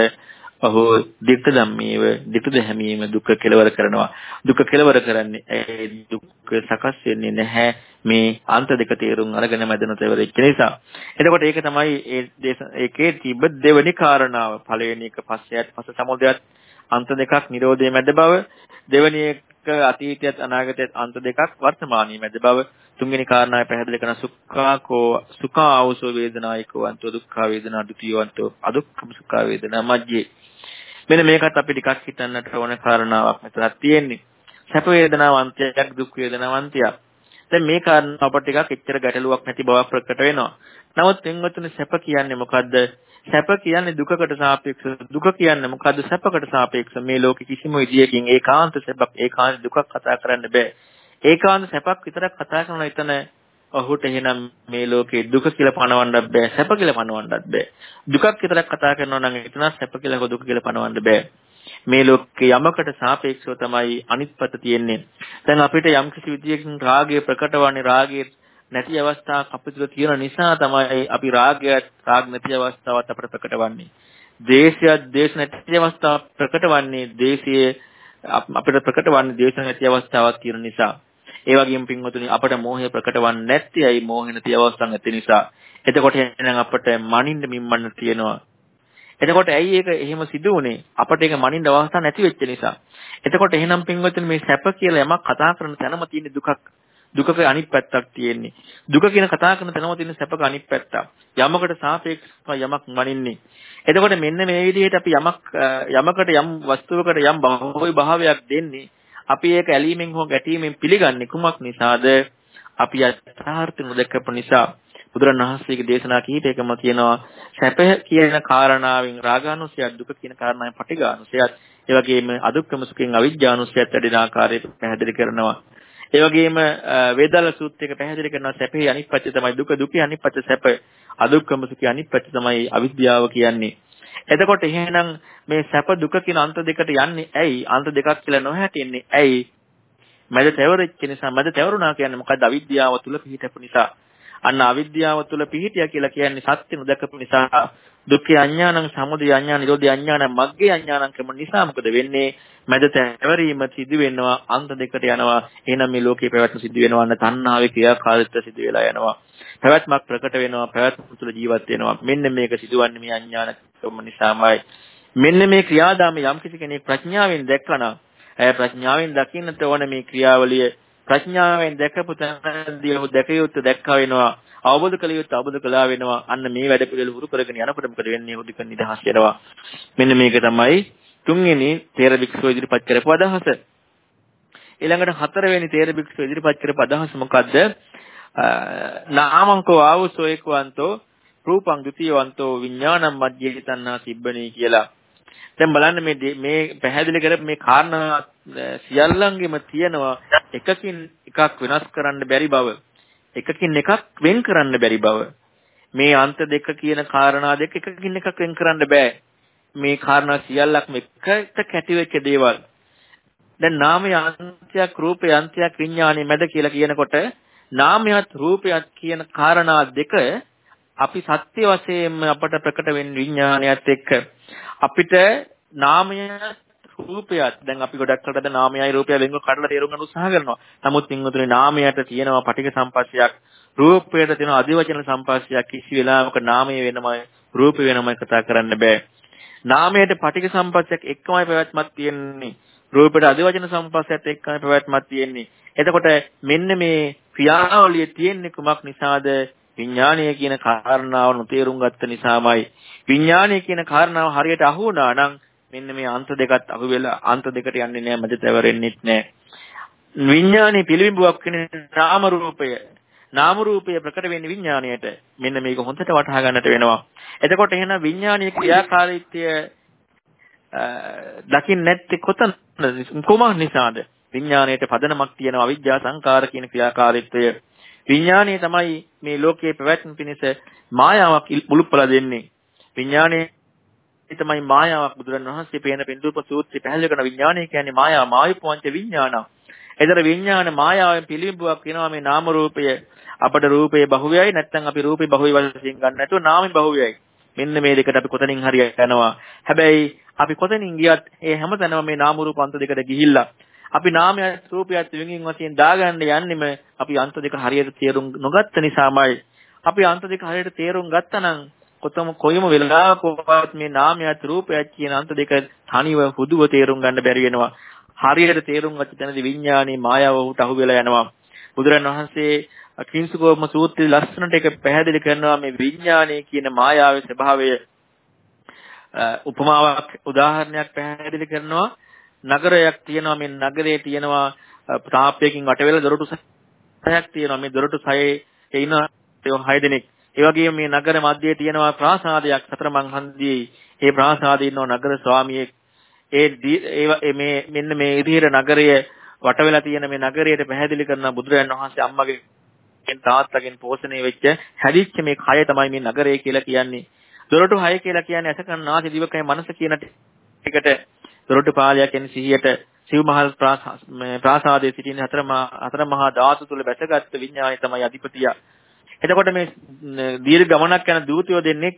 B: ඔහු ditth ධම්මේව ditth දැහැමීම දුක කෙලවර කරනවා. දුක කෙලවර කරන්නේ ඒ දුක සකස් වෙන්නේ නැහැ. මේ අන්ත දෙක තේරුම් අරගෙන මැදන තේවරෙච්ච නිසා. එතකොට ඒක තමයි ඒ ඒකේ තිබ්බ දෙවෙනි කාරණාව. පළවෙනි එක පස්සෙත් පස්ස සමුදයත් අන්ත දෙකක් නිරෝධයේ මැද බව දෙවෙනි එක අතීතයත් අනාගතයත් අන්ත දෙකක් වර්තමානයේ මැද බව. තුන්වෙනි කාරණාව පැහැදිලි කරන සුඛාකෝ සුඛා ආවසෝ වේදනායිකෝ අන්තෝ දුක්ඛ වේදනා දුතියවන්තෝ අදුක්ඛම සුඛ වේදනා මජ්ජේ. මෙන්න මේකත් අපි ටිකක් හිතන්නට ඕන කාරණාවක් මෙතනක් තියෙන්නේ. සැප වේදනාව අන්තයක් දුක් වේදනාව අන්තයක් දැන් මේ කාරණාව අපට ටිකක් එච්චර ගැටලුවක් නැති බවක් ප්‍රකට වෙනවා. නමුත් එන්වතුනේ සැප කියන්නේ මොකද්ද? සැප කියන්නේ දුකකට සාපේක්ෂව. දුක කියන්නේ මොකද්ද? සැපකට සාපේක්ෂව. මේ ලෝකෙ කිසිම විදියකින් ඒකාන්ත සැපක් ඒකාන්ත දුකක් කතා කරන්න බෑ. ඒකාන්ත සැපක් විතරක් කතා කරන එතන ඔහුට එහෙනම් මේ ලෝකේ දුක කියලා පණවන්නත් බෑ සැප කියලා පණවන්නත් බෑ. දුකක් විතරක් කතා කරනවා නම් එතන සැප කියලා හෝ දුක කියලා පණවන්න බෑ. මේ ලෝකේ යමකට සාපේක්ෂව තමයි අනිත් පැත්ත තියෙන්නේ. දැන් අපිට යම් කිසි විදියකින් රාගය ප්‍රකට වන්නේ රාගයේ නැති අවස්ථාවක් අපිට තියෙන නිසා තමයි අපි රාගයත් රාග නැති අවස්ථාවත් අපිට ප්‍රකට වන්නේ. දේශයත් දේශ නැති අවස්ථාවක් ප්‍රකට වන්නේ දේශයේ අපිට ප්‍රකට වන්නේ දේශ නැති අවස්ථාවක් තියෙන නිසා. ඒ වගේම පින්වතුනි අපට මෝහය ප්‍රකට වන්නේ නැති ඇයි මෝහ නැති අවස්ථාවක් නැති නිසා. එතකොට එහෙනම් අපට මනින්න මිම්මන්න තියෙනවා. එතකොට ඇයි ඒක එහෙම සිදු වුනේ? අපට ඒක මනින්න අවස්ථාවක් නැති වෙච්ච නිසා. එතකොට එහෙනම් පින්වතුනි මේ සැප කියලා යමක් කතා කරන තැනම තියෙන දුකක්. දුකක අනිත් පැත්තක් තියෙන්නේ. දුක කියන කතා කරන තැනම තියෙන සැපක අනිත් පැත්තක්. යමකට සාපේක්ෂව යමක් මනින්නේ. එතකොට මෙන්න මේ විදිහට අපි යමක් යමකට යම් වස්තුවකට යම් බහුවේ භාවයක් දෙන්නේ. අපි ඒක ඇලීමෙන් හෝ ගැටීමෙන් පිළිගන්නේ කුමක් නිසාද? අපි යථාර්ථ නොදකපු නිසා. බුදුරණවහන්සේගේ දේශනා කීපයකම කියනවා සැප කියන කාරණාවෙන් රාගානුසය දුක කියන කාරණාවෙන් පටිඝානුසයත් ඒ වගේම අදුක්කම සුඛෙන් අවිජ්ජානුසයත් වැඩෙන ආකාරයට පැහැදිලි කරනවා ඒ වගේම වේදාල සූත්‍රයක පැහැදිලි කරනවා සැපේ අනිත් පැත්ත තමයි දුක දුකේ අනිත් පැත්ත සැප අදුක්කම සුඛේ අනිත් පැත්ත තමයි අවිද්‍යාව කියන්නේ. එතකොට එහෙනම් මේ සැප දුක කියන අන්ත දෙකට යන්නේ ඇයි? අන්ත දෙකක් කියලා නොහැටෙන්නේ ඇයි? මැද තැවරෙච්ච නිසා මැද තැවරුණා කියන්නේ මොකද්ද? අවිද්‍යාව තුල පිහිටපු නිසා. අන්න අවිද්‍යාව තුල පිහිටියා කියලා කියන්නේ සත්‍ය නොදකපු නිසා දුක්ඛ අඥානං සමුදය අඥාන නිරෝධය අඥාන මග්ගේ අඥානං ක්‍රම නිසා මොකද වෙන්නේ? මැද තැවරීම සිදු වෙනවා අන්ත දෙකට යනවා. එහෙනම් මේ ලෝකේ පැවැත්ම සිදු වෙනවා අන්න තණ්හාවේ ක්‍රියාකාරීත්වය සිදු වෙලා යනවා. පැවැත්මක් ප්‍රකට වෙනවා පැවැත්ම තුළ ජීවත් වෙනවා. මෙන්න මේක සිදුවන්නේ මේ අඥාන ක්‍රම නිසාමයි. මෙන්න මේ ක්‍රියාදාම යම් කිසි කෙනෙක් ප්‍රඥාවෙන් දැක්කනම් ඒ ප්‍රඥාවෙන් දකින්නට ඕන මේ ක්‍රියාවලිය ප්‍රඥාවෙන් දැකපු තැනදී ඔහු දැක යුත්තේ දැක්කා වෙනවා අවබෝධ කළ යුත්තේ අවබෝධ කළා වෙනවා අන්න මේ වැඩ පිළිවෙල හුරු කරගෙන යනකොට මොකද වෙන්නේ ඔහු දික නිදහස් වෙනවා මෙන්න මේක තමයි තුන්වෙනි තේර භික්ෂුව ඉදිරිපත් කරපු අදහස. ඊළඟට හතරවෙනි තේර භික්ෂුව ඉදිරිපත් කරපු අදහස මොකද්ද? නාමංකෝ ආවසෝ ඒකවන්තෝ රූපං ဒ ුතියවන්තෝ විඥානං මධ්‍යේ තණ්හා තිබ්බනේ කියලා. දැන් බලන්න මේ මේ පැහැදිලි කරපු මේ කාරණා සියල්ලංගෙම තියෙනවා එකකින් එකක් වෙනස් කරන්න බැරි බව. එකකින් එකක් වෙන් කරන්න බැරි බව. මේ අන්ත දෙක කියන කාරණා දෙක එකකින් එකක් වෙන් කරන්න බෑ. මේ කාරණා සියල්ලක්ම එකට කැටි වෙච්ච දේවල්. දැන් නාමය අන්තයක් රූපය අන්තයක් විඥානය මැද කියලා කියනකොට නාමයත් රූපයත් කියන කාරණා දෙක අපි සත්‍ය වශයෙන්ම අපට ප්‍රකට වෙන විඥානයත් එක්ක අපිට නාමය රූපයත් දැන් අපි ගොඩක් කලකට නාමයයි රූපයයි වෙන්ව කඩලා තේරුම් ගන්න උත්සාහ කරනවා. නමුත් ඉංගුතුනේ නාමයට තියෙනවා පටික සම්පස්සයක් රූපයට තියෙනවා අධිවචන සම්පස්සයක් කිසි වෙලාවක නාමය වෙනමයි රූපය වෙනමයි කතා කරන්න බෑ. නාමයට පටික සම්පස්සයක් එක්කමයි පැවැත්මක් තියෙන්නේ. රූපයට අධිවචන සම්පස්සයත් එක්කමයි පැවැත්මක් තියෙන්නේ. එතකොට මෙන්න මේ ක්‍රියාවලිය තියෙන්නේ කුමක් නිසාද? විඥානය කියන කාරණාව නොතේරුම් ගත්ත නිසාමයි. විඥානය කියන කාරණාව හරියට අහු වුණා නම් මෙන්න මේ අන්ත දෙකත් අහු වෙලා අන්ත දෙකට යන්නේ නැහැ මැද තැවරෙන්නෙත් නැහැ. විඥානේ පිළිඹුවක් වෙන නාම රූපය නාම රූපය ප්‍රකට වෙන්නේ විඥාණයට. මෙන්න මේක හොඳට වටහා ගන්නට වෙනවා. එතකොට එහෙනම් විඥානීය ක්‍රියාකාරීත්වය දකින්න නැත්තේ කොතනද? කොමක් නිසාද? විඥාණයට පදනමක් තියෙනවා අවිජ්ජා සංකාර කියන ක්‍රියාකාරීත්වය. විඥාණය තමයි මේ ලෝකයේ පැවැත්ම පිණිස මායාවක් මුලුප්පලා දෙන්නේ. විඥාණය තමයි මායාවක් බුදුරණවහන්සේ පේන පින්දුප සූත්‍රය පැහැදිලි කරන විඥාණය කියන්නේ මායාව මායුපවංච විඥානං. එතන විඥාන මායාවෙන් පිළිඹුවක් වෙනවා මේ නාම රූපය අපට රූපේ බහුවයයි නැත්නම් අපි රූපේ බහුවය වශයෙන් ගන්න නැතුව නාමේ බහුවයයි. මෙන්න මේ දෙකට අපි කොතනින් හරි යනවා. හැබැයි අපි කොතනින් ගියත් ඒ හැමතැනම මේ නාම රූප අන්ත දෙකට ගිහිල්ලා අපි නාමයත් රූපයත් විඟින් වශයෙන් දාගන්න යන්නෙම අපි අන්ත දෙක හරියට තේරුම් නොගත්ත නිසාමයි. අපි අන්ත දෙක හරියට තේරුම් ගත්තනම් කොතම කොයිම වෙලාවකවත් මේ නාමයත් රූපයත් කියන අන්ත දෙක තනිව හුදුව තේරුම් ගන්න බැරි වෙනවා. හරියට තේරුම් ගත්ත තැනදී විඥානයේ මායාව උට අහු වෙලා යනවා. බුදුරන් වහන්සේ කිංසුකෝම සූත්‍රයේ ලස්සනට ඒක පැහැදිලි කරනවා මේ විඥානයේ කියන මායාවේ ස්වභාවය උපමාවක් උදාහරණයක් පැහැදිලි කරනවා නගරයක් තියෙනවා මේ නගරයේ තියෙනවා තාප්පයකින් වට වෙලා දොරටු සයක් තියෙනවා. මේ දොරටු සයේ ඉන්න හය දෙනෙක්. ඒ වගේම මේ නගර මැදයේ තියෙනවා ප්‍රාසාදයක්. සතර මං හන්දියේ ඒ ප්‍රාසාදයේ ඉන්න නගර ස්වාමියෙක්. ඒ මේ මෙන්න මේ ඉදිරියට නගරය වට වෙලා තියෙන මේ නගරයට පැහැදිලි කරන බුදුරජාණන් වහන්සේ අම්මගේ තාත්තගෙන් පෝෂණය වෙච්ච හැදිච්ච මේ කය තමයි මේ නගරය කියලා කියන්නේ. දොරටු හය කියලා කියන්නේ අසකන නාසය දිවකය මනස කියන එකට දොරටු පාලයක් කියන්නේ සිහියට සිව්මහල් ප්‍රාසාදයේ සිටින හතර හතර මහා ධාතු තුල බැසගත් විඥානය තමයි අධිපතිය. එතකොට මේ දීර්ඝ ගමනක් යන දූතයෝ දෙන්නෙක්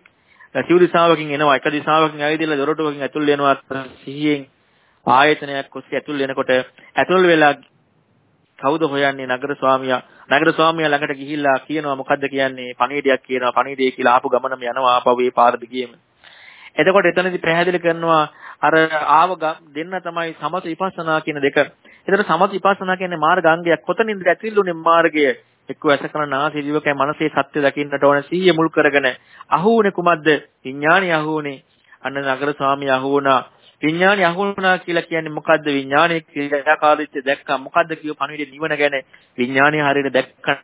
B: සිව් දිශාවකින් එනවා. එක දිශාවකින් ඇවිදලා දොරටුවකින් ඇතුල් වෙනවා. සිහියෙන් ආයතනයක් ඔස්සේ ඇතුල් වෙනකොට ඇතුල් වෙලා කවුද හොයන්නේ නගර ස්වාමියා? නගර ස්වාමියා ළඟට ගිහිල්ලා කියනවා මොකද්ද කියන්නේ? පණිවිඩයක් කියනවා. පණිවිඩය කියලා ආපු ගමනම යනවා. ආපහු ඒ පාරද ගියේම. එතකොට එතනදී පැහැදිලි කරනවා අර ආව දෙන්න තමයි සමත විපස්සනා කියන දෙක. එතන සමත විපස්සනා කියන්නේ මාර්ගාංගයක්. කොතනින්ද ඇතිල්ුනේ මාර්ගය? එක්ක ඇසකන නාසය දිවකයි මනසේ සත්‍ය දකින්නට ඕන සීය මුල් කරගෙන අහුුනේ කුමක්ද? විඥාණي අහුුනේ. අන්න නගර ස්වාමියා අහුුණා. විඥානය අහුණා කියලා කියන්නේ මොකද්ද විඥානයේ ක්‍රියාකාරීත්වය දැක්කා මොකද්ද කියව පණිවිඩ නිවන ගැන විඥානය හරියට දැක්කා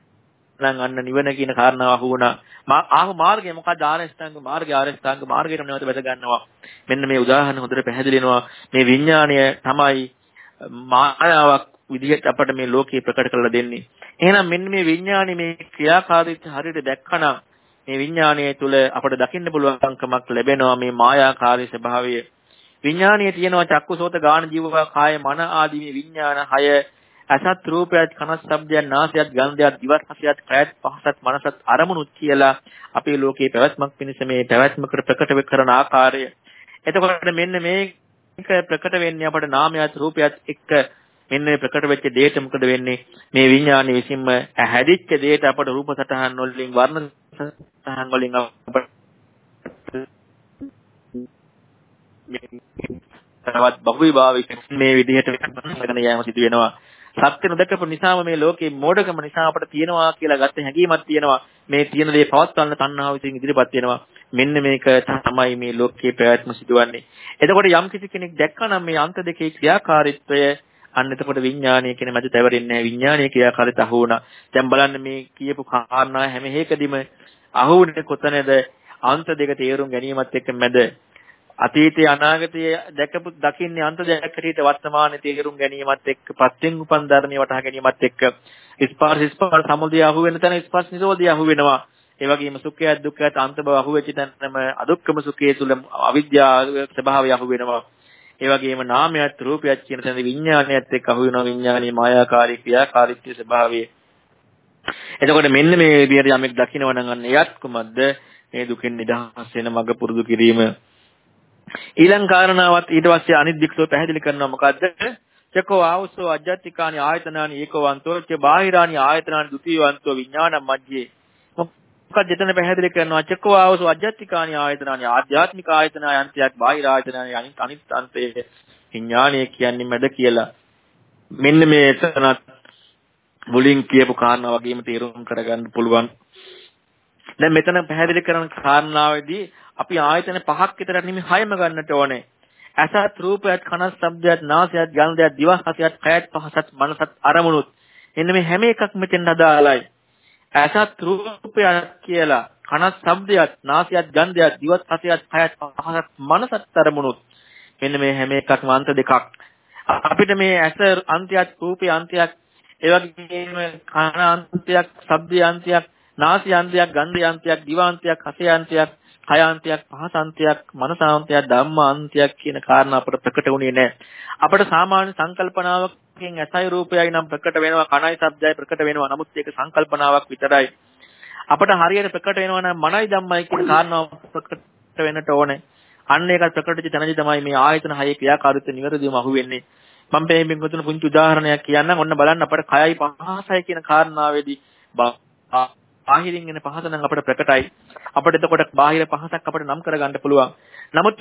B: නම් අන්න නිවන කියන කාරණාව අහුණා මා ආහු මාර්ගය මොකද්ද ආරෂ්ඨාංග මාර්ගය. ආරෂ්ඨාංග මාර්ගයට නැවත වැද ගන්නවා. මෙන්න මේ උදාහරණ හොඳට පැහැදිලි වෙනවා මේ විඥානය තමයි මායාවක් විදිහට අපට මේ ලෝකේ ප්‍රකට කරලා දෙන්නේ. එහෙනම් මෙන්න මේ විඥානයේ මේ ක්‍රියාකාරීත්වය හරියට දැක්කනම් මේ විඥානයේ තුල අපට දකින්න පුළුවන්කමක් ලැබෙනවා මේ මායාකාරී ස්වභාවය. විඥානයේ තියෙනවා චක්කුසෝත ගාන ජීවවා කාය මන ආදී මේ විඥාන හය අසත් රූපයත් කනස් ශබ්දයත් නාසයත් ගන්ධයත් දිවත් රසයත් කයත් පහසත් මනසත් අරමුණුත් කියලා අපේ ලෝකේ පැවැත්මක් පිණිස මේ පැවැත්මකට ප්‍රකට කරන ආකාරය එතකොට මෙන්න මේක ප්‍රකට වෙන්නේ අපට නාමයත් රූපයත් එක්ක මෙන්න මේ ප්‍රකට වෙච්ච දෙයට මොකද වෙන්නේ මේ විඥානයේ විසින්ම හැදිච්ච දෙයට අපට රූප සටහන් වලින් වර්ණ සටහන් වලින් අපට තවත් බහුවිභාවික මේ විදිහට වෙනගෙන යෑම සිදු වෙනවා. සත්‍ය නොදකපු නිසාම මේ ලෝකේ මෝඩකම නිසා අපට තියෙනවා කියලා ගත්ත හැඟීමක් තියෙනවා. මේ තියෙන දේ පවත්වන්න තණ්හාව විසින් ඉදිරියපත් වෙනවා. මෙන්න මේක තමයි මේ ලෝකයේ පැවැත්ම සිදුවන්නේ. එතකොට යම් කිසි කෙනෙක් දැක්කනම් මේ අන්ත දෙකේ ක්‍රියාකාරීත්වය අන්න එතකොට විඥානය කියන මැද තැවරෙන්නේ නැහැ. විඥානයේ ක්‍රියාකාරීත්වය අහු වුණා. දැන් බලන්න මේ කියපු කාරණා හැම එකදීම අහු වෙන්නේ කොතනද? අන්ත දෙක තේරුම් ගැනීමත් එක්ක මැද අතීතයේ අනාගතයේ දැකපු දකින්නේ අන්ත දැක්කීට වර්තමානයේ තේරුම් ගැනීමත් එක්ක පස්යෙන් උපන් ධර්මයේ වටහා ගැනීමත් එක්ක ස්පර්ශ ස්පර්ශ සමුදය අහු වෙන තැන ස්පර්ශ නිරෝධය අහු වෙනවා. ඒ වගේම සුඛය දුක්ඛය අන්ත බව අහු වෙච්ච තැනම අදුක්කම සුඛයේ තුල අවිද්‍යාව ස්වභාවය අහු වෙනවා. ඒ වගේම නාමයත් රූපයත් කියන තැන විඥානයත් එක්ක අහු වෙනවා. විඥානයේ මායාකාරී ක්‍රියාකාරීත්වයේ ස්වභාවය. එතකොට මෙන්න මේ විදිහට යමෙක් දකිනවා නම් අන්න එයත් කුමක්ද? මේ දුකෙන් නිදහස් වෙන මඟ පුරුදු කිරීම. ඊළඟ කාරණාවත් ඊට පස්සේ අනිත් දික්සෝ පැහැදිලි කරනවා මොකද්ද? චකෝ ආවසෝ අජ්ජත්තිකානි ආයතනානි ඒකවන්තෝ ච බාහිරානි ආයතනානි ဒ ුතියවන්තෝ විඥානම් මජ්ජේ. මොකක්ද එතන පැහැදිලි කරනවා චකෝ ආවසෝ අජ්ජත්තිකානි ආයතනානි ආධ්‍යාත්මික ආයතනය අන්තයක් බාහිර ආයතනය අනිත් අනිත් අන්තයේ විඥානය කියන්නේ මැද කියලා. මෙන්න මේ එතනත් මුලින් කියපු කාරණා වගේම තේරුම් කරගන්න පුළුවන්. දැන් මෙතන පැහැදිලි කරන කාරණාවේදී අපි ආයතන පහක් විතර නෙමෙයි හයම ගන්නට ඕනේ. ඇසත් රූපයත් කනත් ශබ්දයත් නාසයත් ගන්ධයත් දිවස් රසයත් කයත් පහසත් මනසත් අරමුණුත් එන්න මේ හැම එකක් මෙතෙන් අදාළයි. ඇසත් රූපයත් කියලා කනත් ශබ්දයත් නාසයත් ගන්ධයත් දිවත් රසයත් කයත් පහසත් මනසත් අරමුණුත් මෙන්න මේ හැම එකක්ම අන්ත දෙකක්. අපිට මේ ඇස අන්තයක් රූපේ අන්තයක් ඒ වගේම කන අන්තයක් ශබ්දේ අන්තයක් නාසය අන්තයක් ගන්ධය අන්තයක් දිව අන්තයක් රසය අන්තයක් කය අන්තයක් පහස අන්තයක් මනස අන්තයක් ධම්ම අන්තයක් කියන කාරණා අපට ප්‍රකට වුණේ නැහැ. අපට සාමාන්‍ය සංකල්පනාවකින් ඇසයි රූපයයි නම් ප්‍රකට වෙනවා කනයි ශබ්දයයි ප්‍රකට වෙනවා. නමුත් ඒක සංකල්පනාවක් විතරයි. අපට හරියට ප්‍රකට වෙනවා නම් මනයි ධම්මයි කියන කාරණාව ප්‍රකට වෙන්නට ඕනේ. අන්න ඒකත් ප්‍රකටටි තැනදී තමයි මේ ආයතන හයේ ක්‍රියාකාරීත්වය නිවැරදිවම අහුවෙන්නේ. මම මේ බින්ගතුන පුංචි උදාහරණයක් කියන්නම්. ඔන්න බලන්න අපට කයයි පහසයි කියන කාරණාවේදී බාහිරින් එන පහස නම් අපට ප්‍රකටයි. අපිට එතකොට බාහිර පහසක් අපිට නම් කරගන්න පුළුවන්. නමුත්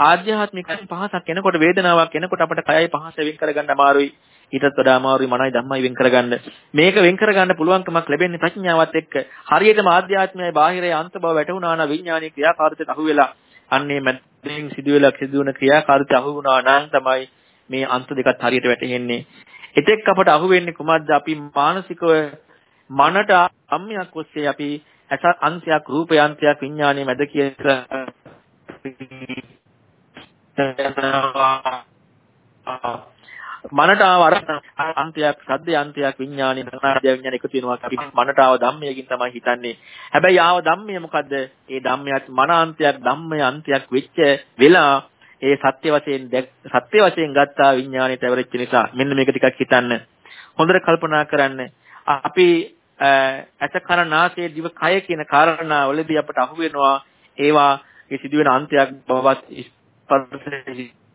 B: ආධ්‍යාත්මික පහසක් එනකොට වේදනාවක් එනකොට අපිට කයයි පහස වෙන් කරගන්න අමාරුයි. ඊටත් වඩා අමාරුයි මනයි ධම්මයි වෙන් කරගන්න. මේක වෙන් කරගන්න පුළුවන්කමක් ලැබෙන්නේ ප්‍රඥාවත් එක්ක. හරියටම ආධ්‍යාත්මයයි බාහිරයි අන්ත බව වැටුණා නම් විඥානීය ක්‍රියාකාරීත්වයට අහු වෙලා අන්නේ මැදින් සිදුවෙලා සිදුවන ක්‍රියාකාරීත්වය අහු වුණා නම් තමයි මේ අන්ත දෙකත් හරියට වැටහෙන්නේ. එතෙක් අපට අහු වෙන්නේ කුමක්ද? අපි මානසිකව මනට අම්මයක් ඔස්සේ අපි ඇස අන්තයක් රූපය අන්තයක් විඥානයේ මැද කියලා මනට ආව අර අන්තයක් සද්ද අන්තයක් විඥානයේ මනෝද්‍ය විඥාන එකතු වෙනවා. අපි මනට ආව ධම්මයකින් තමයි හිතන්නේ. හැබැයි ආව ධම්මය මොකද්ද? ඒ ධම්මයක් මන අන්තයක් ධම්මය අන්තයක් වෙච්ච වෙලා ඒ සත්‍ය වශයෙන් සත්‍ය වශයෙන් ගත්තා විඥානයට ඇවරෙච්ච නිසා මෙන්න මේක ටිකක් හිතන්න. හොඳට කල්පනා කරන්න. අපි ඇස කන නාසය දිව කය කියන කාරණා වලදී අපට අහු වෙනවා. ඒවා ඒ සිදුවෙන අන්තයක් බවත් ස්පර්ශ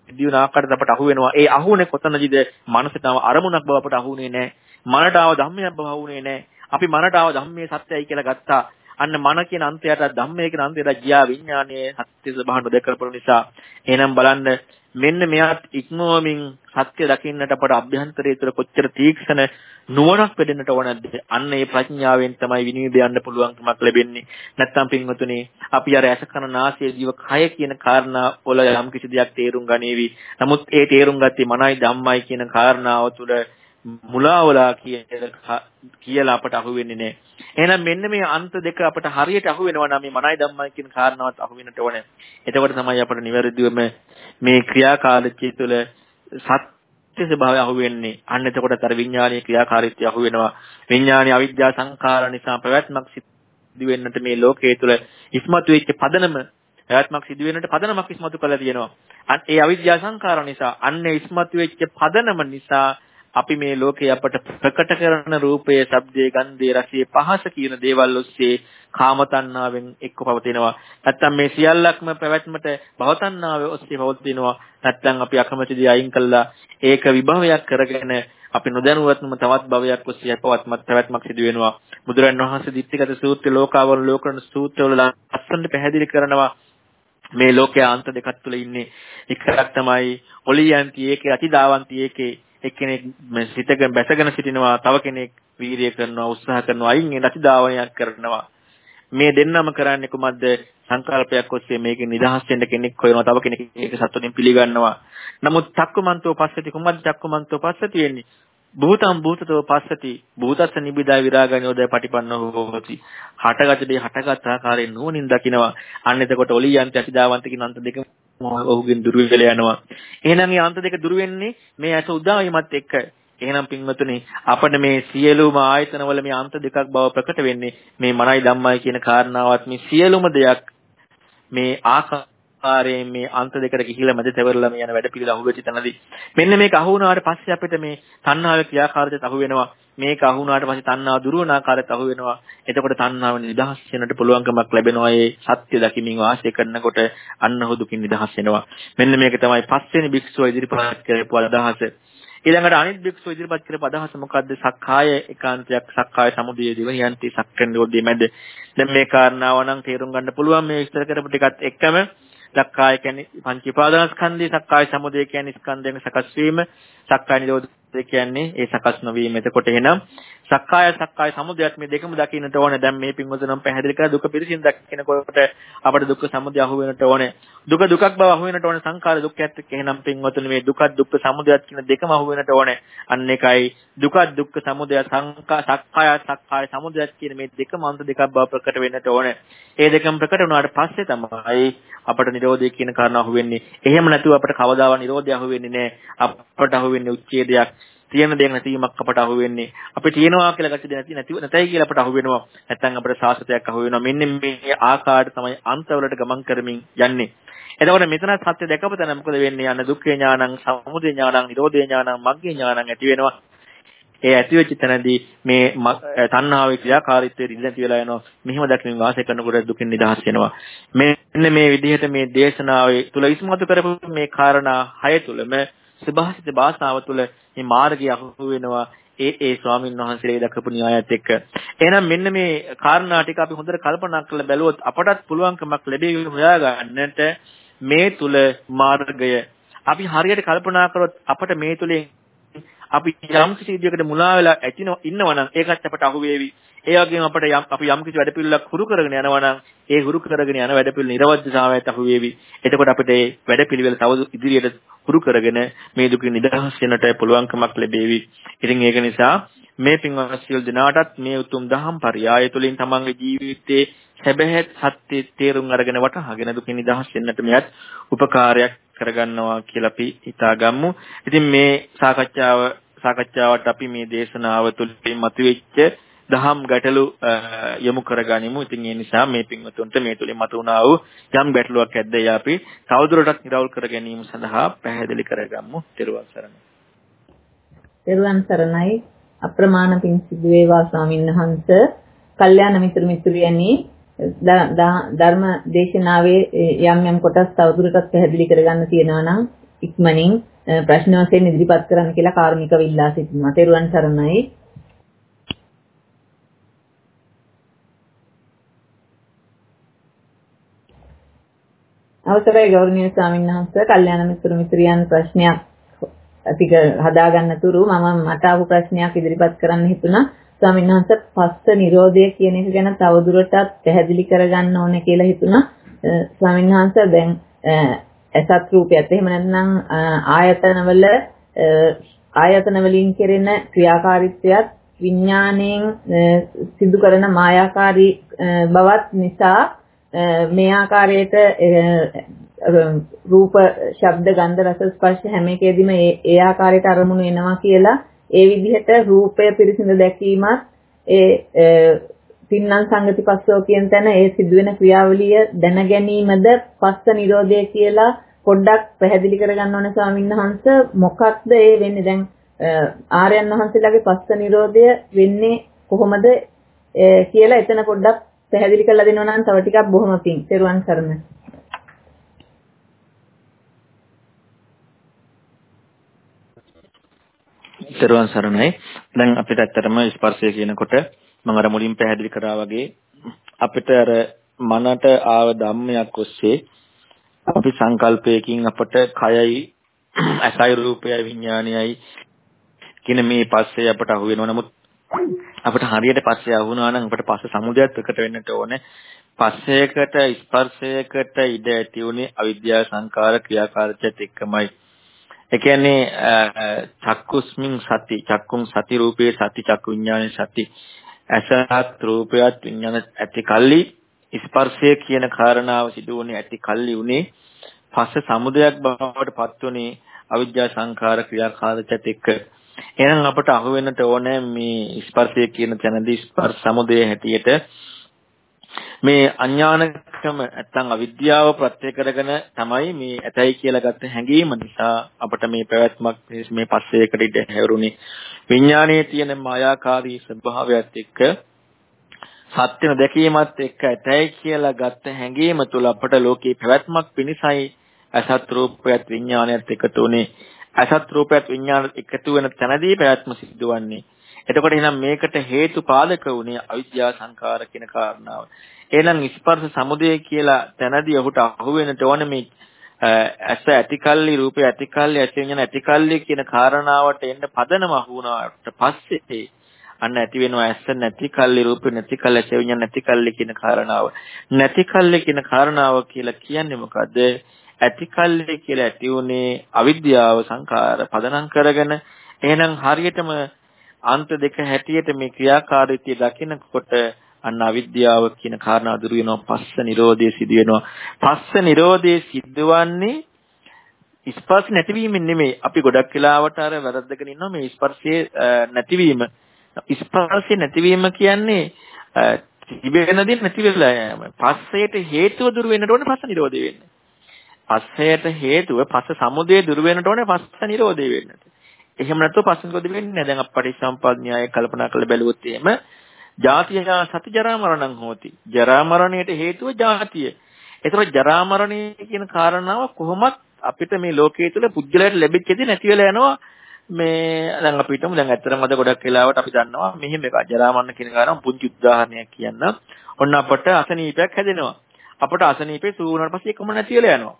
B: සිදුවෙන ආකාරයට අපට අහු වෙනවා. ඒ අහුනේ කොතනදීද? මනසටම අරමුණක් බව අපට අහුනේ නැහැ. මනට ආව ධම්මයක් බව අහුනේ නැහැ. අපි මනට ආව ධම්මයේ සත්‍යයි කියලා ගත්තා. අන්න මන කියන අන්තයට ධම්මයේ කියන අන්තයට ගියා විඥානයේ සත්‍ය ස්වභාවය දැකපු නිසා. එහෙනම් බලන්න මෙන්න මෙයාත් ඉක්මවමින් සත්‍ය දකින්නට අපට අභ්‍යන්තරයේ තුර කොච්චර තීක්ෂණ නුවණක් වෙදෙන්නට ඕනද? අන්න ඒ ප්‍රඥාවෙන් තමයි විනිවිද යන්න පුළුවන්කමක් ලැබෙන්නේ. නැත්තම් පින්වතුනි අපි අර ඇස කන නාසය ජීව කය කියන කාරණා වල යම් කිසි දෙයක් තේරුම් ගනීවි. නමුත් ඒ තේරුම් ගත්තේ මනයි ධම්මයි කියන කාරණාව තුළ මුලාවලා කියලා අපට අහු වෙන්නේ නැහැ. එහෙනම් මෙන්න මේ අන්ත දෙක අපට හරියට අහු වෙනවා නම් මේ මනයි ධම්මයි කියන කාරණාවත් අහු වෙන්නට ඕනේ. එතකොට තමයි අපට නිවැරදිවම මේ ක්‍රියාකාරීත්වය තුළ සත්‍ය ස්වභාවය අහු වෙන්නේ. අන්න එතකොට අර විඥානීය ක්‍රියාකාරීත්වය අහු වෙනවා. විඥානීය අවිද්‍යා සංඛාර නිසා ප්‍රවැත්මක් සිදු වෙන්නට මේ ලෝකයේ තුළ ඉස්මතු වෙච්ච පදනම පැවැත්මක් සිදු වෙනට පදනමක් ඉස්මතු කරලා තියෙනවා. අන්න ඒ අවිද්‍යා සංඛාර නිසා අන්න ඉස්මතු වෙච්ච පදනම නිසා අපි මේ ලෝකේ අපට ප්‍රකට කරන රූපයේ, ශබ්දයේ, ගන්ධයේ, රසයේ, පහස කියන දේවල් ඔස්සේ කාම තණ්හාවෙන් එක්ක පවතිනවා. නැත්තම් මේ සියල්ලක්ම පැවැත්මට භව තණ්හාව ඔස්සේ පවතිනවා. නැත්තම් අපි අකමැති දේ අයින් කළා ඒක විභවයක් කරගෙන අපි නොදැනුවත්වම තවත් භවයක් ඔස්සේ පවත්මත් පැවැත්මක් සිදු වෙනවා. බුදුරන් වහන්සේ දිට්ඨිගත සූත්‍ර ලෝකාවල ලෝකරණ සූත්‍රවල ලස්සනට පැහැදිලි කරනවා මේ ලෝකයේ අන්ත දෙකක් තුල ඉන්නේ එකක් තමයි ඔලියන්ති ඒකේ අතිදාවන්ති ඒකේ එක්කෙනෙක් සිතගෙන බැසගෙන සිටිනවා තව කෙනෙක් වීරිය කරනවා උත්සාහ කරනවා අයින් ඒ නැතිදාවනයක් කරනවා. මේ දෙන්නම කරන්නේ කුමක්ද? සංකල්පයක් ඔස්සේ මේකෙන් නිදහස් වෙන්න කෙනෙක් හොයනවා තව කෙනෙක් ඒක සතුටින් පිළිගන්නවා. නමුත් චක්කමන්තෝ පස්සති කුමක්ද චක්කමන්තෝ පස්සති වෙන්නේ? භූතම් භූතතෝ පස්සති. භූතස්ස නිබිදා විරාගණ්‍යෝදය පටිපන්නෝ හෝති. හටගත දේ හටගත් ආකාරයෙන් නුවණින් දකිනවා. අන්න එතකොට ඔලියන්ත අතිදාවන්ත කියන අන්ත දෙක ඔහුගෙන් දුර වෙලා යනවා. එහෙනම් මේ අන්ත දෙක දුර වෙන්නේ මේ ඇස උදාවීමත් එක්ක. එහෙනම් පින්වතුනි අපිට මේ සියලුම ආයතනවල මේ අන්ත දෙකක් බව ප්‍රකට වෙන්නේ මේ මනයි ධම්මයි කියන කාරණාවත් මේ සියලුම දෙයක් මේ ආකාරයෙන් මේ අන්ත දෙකට ගිහිලා මැද තැවරලා මේ යන වැඩ පිළිවෙල අහුවෙච්ච තැනදී මෙන්න මේක අහු වුණාට පස්සේ අපිට මේ තණ්හාවේ ක්‍රියාකාරීත්වයට අහු වෙනවා මේක අහු වුණාට පස්සේ තණ්හාව දුර වුණ ආකාරයට අහු වෙනවා. එතකොට තණ්හාව නිදහස් වෙනට පුළුවන්කමක් ලැබෙනවා. ඒ සත්‍ය දකිමින් වාසය කරනකොට අන්න ඔහු දුකින් නිදහස් වෙනවා. මෙන්න මේක තමයි පස්වෙනි භික්ෂුව ඉදිරිපත් කරපු අදහස. ඊළඟට අනිත් භික්ෂුව ඉදිරිපත් කරපු අදහස මොකද්ද? සක්කාය ඒකාන්තයක් සක්කාය සමුදය දිවහියන්ති සක්කන් යෝධිය මැද. දැන් මේ කාරණාව නම් තේරුම් ගන්න පුළුවන් මේ විස්තර කරපු ටිකත් එක්කම සක්කාය කියන්නේ පංච උපාදානස්කන්ධය සක්කාය සමුදය කියන්නේ ස්කන්ධයෙන් සකස් වීම සක්කාය නිරෝධ ඒ කියන්නේ ඒ සකස් නොවීම. එතකොට එහෙනම් සක්කාය සක්කාය සමුදයත් මේ දෙකම දකින්නට ඕනේ. දැන් මේ පින්වතුනම් පැහැදිලි කරලා දුක පිරිසින් දකිනකොට අපිට දුක්ඛ සමුදය අහු වෙනට ඕනේ. දුක දුකක් බව අහු වෙනට ඕනේ. සංඛාර දුක්ඛයත් එක්ක එහෙනම් පින්වතුනි මේ දුකක් දුක්ඛ සමුදයත් කියන දෙකම අහු වෙනට ඕනේ. අන්න එකයි දුකක් දුක්ඛ සමුදය සංඛා සක්කාය සක්කාය සමුදයත් කියන මේ දෙකම අන්ත දෙකක් බව ප්‍රකට වෙන්නට ඕනේ. ඒ දෙකම ප්‍රකට වුණාට පස්සේ තමයි අපට නිරෝධය කියන කාරණා අහු වෙන්නේ. එහෙම නැතුව අපට කවදාවත් නිරෝධය අහු වෙන්නේ නැහැ. අපට අහු වෙන්නේ උච්ඡේදයක්. තියෙන දෙයක් නැතිවීමක් අපට අහු වෙන්නේ. අපි තියෙනවා කියලා ගැටි නැති නැති නැතයි කියලා අපට අහු වෙනවා. නැත්නම් අපට සාසතයක් අහු වෙනවා. මෙන්න මේ ආකාරයට තමයි අන්තවලට ගමන් කරමින් යන්නේ. එතකොට මෙතන සත්‍ය දැකපු තැන මොකද වෙන්නේ? යන දුක්ඛේ ඥානං, සමුදය ඥානං, නිරෝධේ ඥානං, මග්ගේ ඥානං ඇති වෙනවා. ඒ ඇති වෙච්ච තැනදී මේ තණ්හාවේ ක්‍රියාකාරීත්වය ඉඳි වෙලා යනවා. මෙහිම දැක්මින් වාසය කරනකොට දුකින් නිදහස් වෙනවා. මෙන්න මේ විදිහට මේ දේශනාවේ තුල ඉස්මතු කරපු මේ කාරණා හය තුලම සබහසිත භාෂාව තුළ මේ මාර්ගය අහු වෙනවා ඒ ඒ ස්වාමින් වහන්සේලා දක්වපු න්‍යායත් එක්ක. එහෙනම් මෙන්න මේ කාරණා ටික අපි හොඳට කල්පනා කරලා බැලුවොත් අපටත් පුළුවන්කමක් ලැබෙවි හොයාගන්නට මේ තුල මාර්ගය අපි හරියට කල්පනා කරොත් අපට මේ තුලින් අපි යම් කිසි විදියකට මුලා වෙලා ඇතින ඉන්නවනම් ඒකත් අපට අහු වේවි. ඒ වගේම අපට යම් අපි යම් කිසි වැඩපිළිවෙලක් හුරු කරගෙන යනවා නම් ඒ හුරු කරගෙන යන වැඩපිළිවෙල නිර්වද්‍යතාවයට අහු වේවි. එතකොට අපිට මේ වැඩපිළිවෙල තව ඉදිරියට හුරු කරගෙන මේ දුකින් නිදහස් වෙන්නට පුළුවන්කමක් ලැබේවි. ඉතින් ඒක නිසා මේ පින්වත් සියලු දෙනාටත් මේ උතුම් දහම් පරියාය තුළින් තමන්ගේ ජීවිතයේ සැබෑ සත්‍ය තේරුම් අරගෙන වටහාගෙන දුකින් නිදහස් වෙන්නට මෙයත් උපකාරයක් කරගන්නවා කියලා අපි හිතාගමු. ඉතින් මේ සාකච්ඡාව සාකච්ඡාවට අපි මේ දේශනාව තුළින් මතුවෙච්ච දහම් ගැටලු යොමු කරගනිමු. ඉතින් ඒ නිසා මේ පින්වතුන්ට මේ තුලින් මතුවනා වූ යම් ගැටලුවක් ඇද්ද ඒ අපි තවදුරටත් නිරවුල් කර ගැනීම සඳහා පැහැදිලි කරගමු. ත්වන් සරණයි.
A: ත්වන් සරණයි. අප්‍රමාණ පින් සිදු වේවා ස්වාමීන් වහන්සේ. කල්යාණ මිත්‍ර මිත්‍රියනි ධර්ම දේශනාවේ යම් යම් කොටස් තවදුරටත් පැහැදිලි කරගන්න තියෙනවා නම් ඉක්මනින් ප්‍රශ්න වශයෙන් ඉදිරිපත් කරන්න කියලා කාර්මිකව ඉල්ලා සිටිනවා. ත්වන් සරණයි. අවසරයි ගෞරවනීය ස්වාමීන් වහන්සේ. කල්යාණ මිත්‍ර මිත්‍රියන් ප්‍රශ්නයක් ටික හදාගන්න තුරු මම මට ආපු ප්‍රශ්නයක් ඉදිරිපත් කරන්න හිතුණා. ස්වාමීන් වහන්සේ පස්ස නිරෝධය කියන එක ගැන තවදුරටත් පැහැදිලි කරගන්න ඕනේ කියලා හිතුණා. ස්වාමීන් වහන්සේ දැන් අසත් රූපයත් එහෙම නැත්නම් ආයතනවල ආයතන වලින් කෙරෙන ක්‍රියාකාරීත්වයත් විඥාණයෙන් සිදු කරන මායාකාරී බවත් නිසා මේ ආකාරයට රූප, ශබ්ද, ගන්ධ, රස, ස්පර්ශ හැම එකෙදිම ඒ ඒ ආකාරයට අරමුණු එනවා කියලා ඒ විදිහට රූපය පිරිසිදු දැකීමත් ඒ තින්නම් සංගති පස්සෝ කියන තැන ඒ සිදුවෙන ක්‍රියාවලිය දැන ගැනීමද පස්ස නිරෝධය කියලා පොඩ්ඩක් පැහැදිලි කරගන්න ඕනේ ස්වාමීන් වහන්සේ. මොකක්ද ඒ වෙන්නේ? දැන් ආර්යයන් වහන්සේලාගේ පස්ස නිරෝධය වෙන්නේ කොහොමද? කියලා එතන පොඩ්ඩක් පැහැදිලි කරලා දෙනවා නම් තව ටිකක් බොහොම පිං. තෙරුවන් සරණයි.
B: තෙරුවන් සරණයි. දැන් අපිට ඇත්තටම ස්පර්ශය කියනකොට මම අර මුලින් පැහැදිලි කරා වගේ අපිට අර මනට ආව ධම්මයක් ඔස්සේ අපි සංකල්පයකින් අපට කයයි අසයි රූපයයි විඥානයයි කියන මේ පස්සේ අපට අහු වෙනවා. නමුත් අපිට හරියට පස්සේ ආවුණා නම් අපිට පස්ස සමුදයත් එකට වෙන්නට ඕනේ. පස්සයකට ස්පර්ශයකට ඉඩ ඇති උනේ අවිද්‍යා සංකාර ක්‍රියාකාරීත්වයට එක්කමයි. ඒ කියන්නේ චක්කුස්මින් සති චක්කුම් සති රූපේ සති චක්කු විඥානේ සති අසහත් රූපයත් විඥාන ඇති කල්ලි ස්පර්ශය කියන කාරණාව සිදු වුණේ ඇති කල්ලි උනේ පස්ස සමුදයක් බවට පත් වුණේ අවිද්‍යා සංඛාර ක්‍රියාකාරීත්වයට එක්ක එහෙනම් අපට අහු වෙන්නට ඕනේ මේ ස්පර්ශය කියන තැනදී ස්පර්ශ සමුදය හැටියට. මේ අඥානකම නැත්තම් අවිද්‍යාව ප්‍රත්‍ය කරගෙන තමයි මේ ඇතයි කියලා ගත්ත හැඟීම නිසා අපට මේ පැවැත්මක් මේ පස්සේකට ඉඳ හැවරුනේ විඥානයේ තියෙන මායාකාරී ස්වභාවයත් එක්ක සත්‍ය නොදැකීමත් එක්ක ඇතයි කියලා ගත්ත හැඟීම තුළ අපට ලෝකේ පැවැත්මක් පිණිසයි අසත් රූපයත් විඥානයත් එකතු උනේ අසත් රූපයත් විඥානත් එකතු වෙන තැනදී පැවැත්ම සිදුවන්නේ. එතකොට එහෙනම් මේකට හේතු පාදක වුණේ අවිද්‍යා සංකාර කියන කාරණාව. එහෙනම් ස්පර්ශ සමුදය කියලා තැනදී ඔහුට අහු වෙනට ඕන මේ ඇස ඇතිකල්ලි රූපේ ඇතිකල්ලි ඇති විඤ්ඤාණ ඇතිකල්ලි කියන කාරණාවට එන්න පදනම වුණාට පස්සේ අන්න ඇති වෙනවා ඇස නැතිකල්ලි රූපේ නැතිකල්ලි ඇස විඤ්ඤාණ නැතිකල්ලි කියන කාරණාව නැතිකල්ලි කියන කාරණාව කියලා කියන්නේ මොකද්ද ඇතිකල්ලි කියලා ඇති උනේ අවිද්‍යාව සංකාර පදනම් කරගෙන. එහෙනම් හරියටම අන්ත දෙක හැටියට මේ ක්‍රියාකාරීත්වය දකිනකොට අන්න අවිද්‍යාව කියන කාරණා දුරු වෙනවා. පස්ස නිරෝධය සිදු වෙනවා. පස්ස නිරෝධය සිදුවන්නේ ස්පර්ශ නැතිවීමෙන් නෙමෙයි. අපි ගොඩක් වෙලාවට අර වැරද්දගෙන ඉන්නවා මේ ස්පර්ශයේ නැතිවීම. ස්පර්ශයේ නැතිවීම කියන්නේ තිබෙන දේ නැති වෙලා යෑම. පස්සයට හේතුව දුරු වෙන්නට ඕනේ පස්ස නිරෝධය වෙන්න. පස්සයට හේතුව පස්ස සමුදය දුරු වෙන්නට ඕනේ පස්ස නිරෝධය වෙන්නට එහෙම නැත්නම් පස්ස නිරෝධය වෙන්නේ නැහැ දැන් අපට සම්පඥාය කල්පනා කරලා බැලුවොත් එහෙම ජාතිය සති ජරා මරණං හෝති. ජරා මරණයට හේතුව ජාතිය. ඒතකොට ජරා මරණය කියන කාරණාව කොහොමත් අපිට මේ ලෝකයේ තුල පුජ්‍යලයට ලැබෙච්ච දේ නැති වෙලා යනවා. මේ දැන් අපි හිතමු දැන් ඇත්තටම අද ගොඩක් වෙලාවට අපි දන්නවා මෙහෙම එක ජරා මරණ කියන කාරණා පුංචි උදාහරණයක් කියන්න. ඔන්න අපට අසනීපයක් හැදෙනවා. අපට අසනීපේ සූ වුණාට පස්සේ එකම නැති වෙලා යනවා.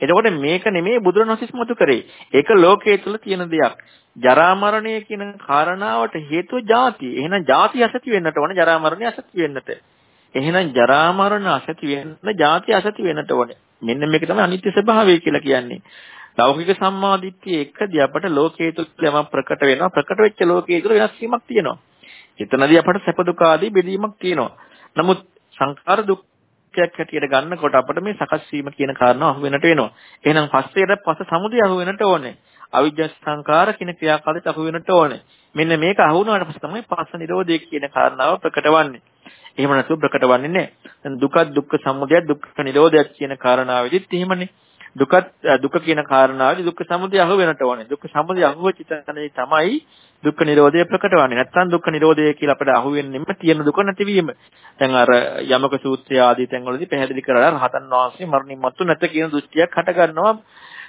B: එතකොට මේක නෙමේ බුදුරණොසිස් මතු කරේ. ඒක ලෝකයේ තුල තියෙන දෙයක්. ජරා මරණය කියන කාරණාවට හේතුව ಜಾති. එහෙනම් ಜಾති අසති වෙන්නට ඕන ජරා මරණය අසති වෙන්නට. එහෙනම් ජරා මරණ අසති වෙන්න ಜಾති අසති වෙන්නට ඕන. මෙන්න මේක තමයි අනිත්‍ය ස්වභාවය කියලා කියන්නේ. ලෞකික සම්මාදිට්ඨිය එක්කදී අපට ලෝකයේ තුල යම ප්‍රකට වෙනවා. ප්‍රකට වෙච්ච ලෝකයේ තුල වෙනස් වීමක් තියෙනවා. එතනදී අපට සැප දුක ආදී බෙදීමක් තියෙනවා. නමුත් සංඛාර දුක් සත්‍යයක් හැටියට ගන්නකොට අපිට මේ සකස් වීම කියන කාරණාව අහු වෙනට වෙනවා. එහෙනම් පස්සේට පස්ස සමුදය අහු වෙනට ඕනේ. අවිජ්ජා සංකාර කියන ක්‍රියාකාරීත්වය අහු වෙනට ඕනේ. මෙන්න මේක අහු වුණාට පස්සේ තමයි පස්ස නිරෝධය කියන කාරණාව ප්‍රකට වන්නේ. එහෙම නැතුව ප්‍රකට වන්නේ නැහැ. දුක දුක්ඛ සමුදය දුක්ඛ නිරෝධය කියන කාරණාවෙදිත් එහෙමනේ. දුක දුක කියන කාරණාවදී දුක්ඛ සමුදය අහු වෙනට ඕනේ. දුක්ඛ සමුදය අහු වෙච්ච තැනදී තමයි දුක්ඛ නිරෝධය ප්‍රකට වන්නේ. නැත්නම් දුක්ඛ නිරෝධය කියලා අපිට අහු වෙන්නෙම තියෙන දුක නැතිවීම. දැන් අර යමක සූත්‍රය ආදී තැන්වලදී පැහැදිලි කරලා රහතන් වහන්සේ මරණින් මතු නැත කියන දෘෂ්ටියක් හට ගන්නවා.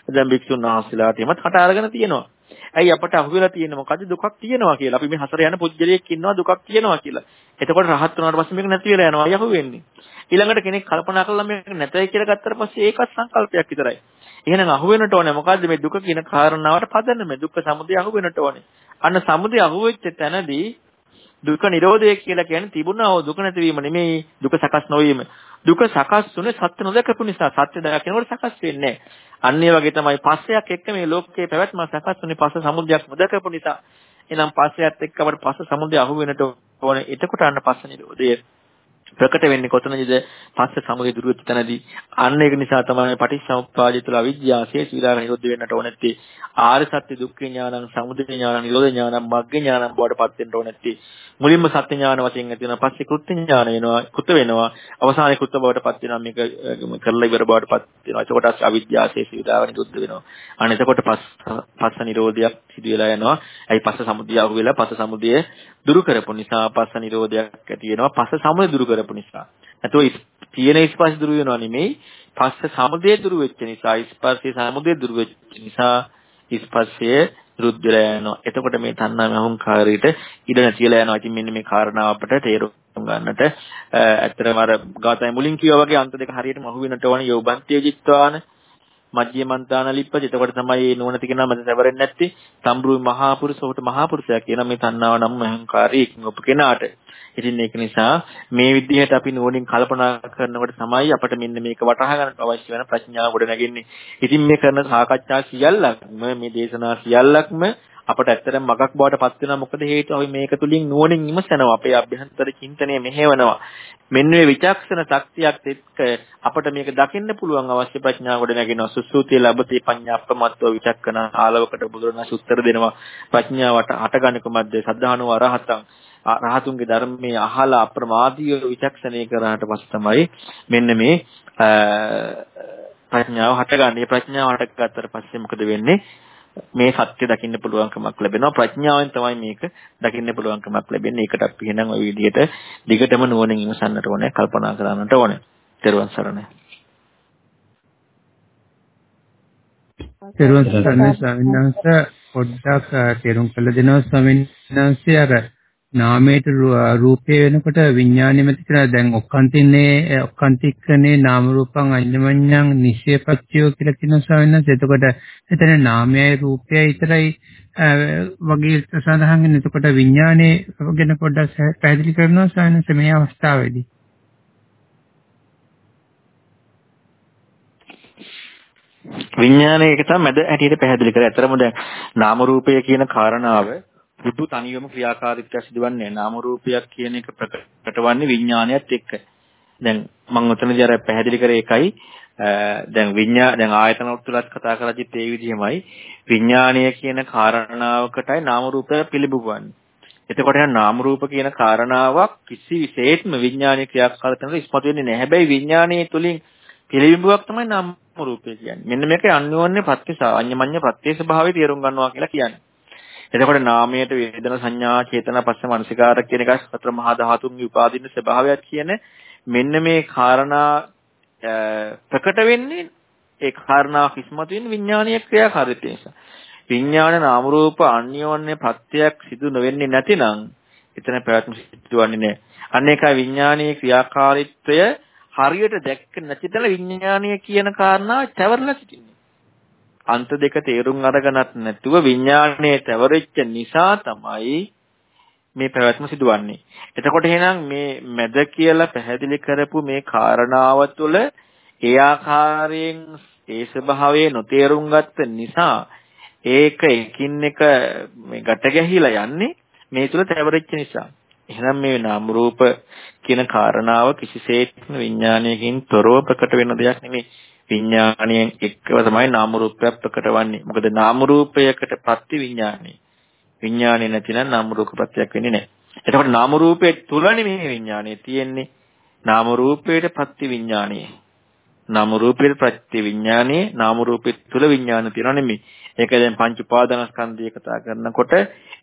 B: දැන් භික්ෂුන් වහන්සේලාට එමත් හට අරගෙන තියෙනවා. ඇයි අපට අහුවෙලා තියෙන්නේ මොකද්ද දුකක් තියෙනවා කියලා. අපි මේ හතර යන පුජ්‍යලයක් ඉන්නවා දුකක් තියෙනවා කියලා. එතකොට රහත් වුණාට පස්සේ මේක නැති වෙලා යනවා. යහු වෙන්නේ. ඊළඟට කෙනෙක් කල්පනා කළා මේක නැතයි කියලා ගත්තට පස්සේ ඒකත් සංකල්පයක් විතරයි. එහෙනම් අහුවෙන්නට ඕනේ මොකද්ද මේ දුක කියන කාරණාවට පදනම දුක්ඛ සමුදය අහුවෙන්නට ඕනේ. අන්න සමුදය අහුවෙච්ච තැනදී දුක නිරෝධය කියලා කියන්නේ තිබුණා දුක නැතිවීම නෙමෙයි දුක සකස් නොවීම. දුක සකස් වුනේ සත්‍ය නොදකපු නිසා සත්‍ය දැකනකොට සකස් වෙන්නේ අන්න ඒ වගේ තමයි පස්සයක් එක්ක මේ ලෝකයේ පැවැත්ම සකස් වුනේ පස්ස සමුදයක් නොදකපු නිසා. එහෙනම් පස්සයත් එක්ක අපට පස්ස සමුදය අහු වෙනට ඕනේ. එතකොට අන්න පස්ස නිරෝධය ප්‍රකට වෙන්නේ කොතනද? පස්ස සමුදය දුරු වෙච්ච තැනදී. අන්න ඒක නිසා තමයි පටිච්චසමුප්පාදය තුළ අවිද්‍යාව ශේෂ විලාර නිරෝධ වෙන්නට ඕන නැත්තේ. ආර්ය සත්‍ය දුක්ඛ ඥානං, සමුදය ඥානං, නිරෝධ ඥානං, මග්ග ඥානං බවට පත් වෙන්න ඕන නැත්තේ. මුලින්ම සත්‍ය ඥාන වශයෙන් ඇති වෙනවා. පස්සේ කෘත්‍ය ඥාන වෙනවා. කෘත වෙනවා. අවසානයේ කෘත බවට පත් වෙනවා. මේක කරලා ඉවර බවට පත් වෙනවා. එතකොට අවිද්‍යාව ශේෂ විලාර නිරෝධ වෙනවා. අන්න එතකොට පස්ස පස්ස නිරෝධයක් සිදු වෙලා යනවා. ඇයි පස්ස සමුදය අහු වෙලා පස්ස සමුදය දුරු කරපු නිසා පස්ස නිරෝධයක් ඇති වෙනවා. පස්ස සමුදය දුරු කරපු නිසා. නැතෝ තියෙන ස්පර්ශ දුරු වෙනවා නෙමෙයි පස්ස සමුදය දුරු වෙච්ච නිසා ස්පර්ශයේ සමුදය දුරු වෙච්ච නිසා ස්පර්ශය නිරුද්ධ වෙලා යනවා. එතකොට මේ තණ්හාම අහංකාරයට ඉඩ නැතිලා යනවා. ඉතින් මෙන්න මේ කාරණාව අපට තේරුම් ගන්නට ඇත්තටම අර ගාතයි මුලින් කිව්වා වගේ අන්ත දෙක හරියටම අහු වෙනට ඕන යෝබන්තිය ජිත්වාන මජ්ජිමන්තාන ලිප්පති. එතකොට තමයි මේ නුවණ තිකනා මත සැවරෙන්නේ නැත්තේ. සම්බ්‍රුයි මහා පුරුෂ උට මහා පුරුෂයා කියන මේ තණ්හාව නම් අහංකාරී ඉක්ම උපකේනාට. ඉතින් ඒක නිසා මේ විදිහට අපි නුවණින් කල්පනා කරනකොට තමයි අපිට මෙන්න මේක වටහා ගන්න අවශ්‍ය වෙන ප්‍රඥාව ගොඩ නැගෙන්නේ. ඉතින් මේ කරන සාකච්ඡා සියල්ලක්ම මේ දේශනා සියල්ලක්ම අපට ඇත්තටම මගක් බවට පත් වෙනවා. මොකද හේතුව අපි මේක තුලින් නුවණින් විමසනවා. අපේ අභ්‍යන්තර චින්තනය මෙහෙවනවා. මෙන්න මේ විචක්ෂණ ශක්තියක් එක්ක අපට මේක දකින්න පුළුවන් අවශ්‍ය ප්‍රඥාව ගොඩ නැගෙනවා. සුසුතිය ලැබති පඤ්ඤාප්පමත්ව විචක්කන ආලවකට බුදුරණස් උත්තර දෙනවා. ප්‍රඥාවට හටගන්නේ කොහොමද සද්ධානුව අරහතං රහතුන්ගේ ධර්මයේ අහලා අප්‍රමාදීව විචක්ෂණය කරාට පස්සේ තමයි මෙන්න මේ ප්‍රඥාව හටගන්නේ. ප්‍රඥාව හටගත්තට පස්සේ මොකද වෙන්නේ? මේ සත්‍ය දකින්න පුළුවන්කමක් ලැබෙනවා. ප්‍රඥාවෙන් තමයි මේක දකින්න පුළුවන්කමක් ලැබෙන්නේ. ඒකට අපි එහෙනම් ওই විදිහට දිගටම නුවණින් ඉවසන්නට ඕනේ කල්පනා කරන්නට ඕනේ. ත්වන් සරණයි.
C: ත්වන් සරණයි ස්වාමීන් වහන්සේ. පොඩ්ඩක් තේරුම් කළ දෙනවා ස්වාමීන් වහන්සේ. අර නාමයට රූපේ වෙනකොට විඥානෙ මෙතන දැන් ඔක්කාන්තින්නේ ඔක්කාන්තික්කනේ නාම රූපං අඤ්ඤමඤ්ඤං නිශ්චයපච්චයෝ කියලා කියන ස්වාමීන් වහන්සේ. එතකොට එතන නාමයයි රූපයයි විතරයි වගේ සඳහන් වෙන එතකොට විඥානේ ගැන පොඩ්ඩක් පැහැදිලි කරනවා ස්වාමීන් වහන්සේ මේ අවස්ථාවේදී.
B: විඥානය එක තමයි මැද හැටියට පැහැදිලි කරේ. අතරම දැන් නාම රූපය කියන කාරණාව බුදු තනියම ක්‍රියාකාරීත්වය සිදුවන්නේ නාම රූපයක් කියන එක ප්‍රකටවන්නේ විඥානයත් එක්ක. දැන් මම උතනදී අර පැහැදිලි කරේ එකයි දැන් විඤ්ඤා දැන් ආයතන උත්තුලත් කතා කරද්දිත් ඒ විදිහමයි විඥානය කියන කාරණාවකටයි නාම රූපය පිළිබුවන්නේ. එතකොට යන නාම රූප කියන කාරණාවක් කිසි විශේෂම විඥානීය ක්‍රියාකාරීත්වයකට ඉස්මතු වෙන්නේ නැහැ. හැබැයි විඥානයේ තුලින් පිළිබිඹුවක් තමයි නාම රූපය කියන්නේ. මෙන්න මේක අන්‍යෝන්‍ය ප්‍රත්‍ය අඤ්ඤමඤ්ඤ ප්‍රත්‍ය ස්වභාවය තේරුම් ගන්නවා කියලා කියන්නේ. එතකොට නාමයට වේදන සංඥා චේතනා පස්ස මනසිකාර කියන එක සතර මහා ධාතුන්ගේ උපාදින්න ස්වභාවයක් කියන මෙන්න මේ කාරණා ප්‍රකට වෙන්නේ ඒ කාරණා කිස්මතු වෙන විඥානීය ක්‍රියාකාරීත්වය නිසා. විඥාන නාම රූප අන්‍යෝන්‍ය ප්‍රත්‍යක් සිදු නොවෙන්නේ නැතිනම් එතන පැවැත්ම සිදුවන්නේ නැහැ. අන්න ඒකයි විඥානීය ක්‍රියාකාරීත්වය හරියට දැක්ක නැතිදල විඥානීය කියන කාරණාව තවරලා සිටින්නේ. අන්ත දෙක තේරුම් අරගනත් නැතුව විඥානයේ තැවරෙච්ච නිසා තමයි මේ පැවැත්ම සිදුවන්නේ. එතකොට එහෙනම් මේ මැද කියලා පැහැදිලි කරපු මේ කාරණාව තුළ ඒ ආකාරයෙන් ඒ ස්වභාවය නොතේරුම් ගත්ත නිසා ඒක එකින් එක මේ ගැට ගැහිලා යන්නේ මේ තුල තැවරෙච්ච නිසා. එහෙනම් මේ නාම රූප කියන කාරණාව කිසිසේත්ම විඥානයකින් තොරව ප්‍රකට වෙන දෙයක් නෙමෙයි. විඥාණයෙන් එක්කව තමයි නාම රූපයක් ප්‍රකට වන්නේ. මොකද නාම රූපයකට ප්‍රති විඥානයි. විඥානය නැතිනම් නාම රූප ප්‍රත්‍යක් වෙන්නේ නැහැ. එතකොට නාම රූපයේ තුලනේ මේ විඥානය තියෙන්නේ. නාම රූපයට ප්‍රති විඥානය. නාම රූපයට ප්‍රති විඥානයේ නාම රූපෙ තුල විඥාන තියෙනව නෙමෙයි. ඒක දැන් පංච උපාදානස්කන්ධය කතා කරනකොට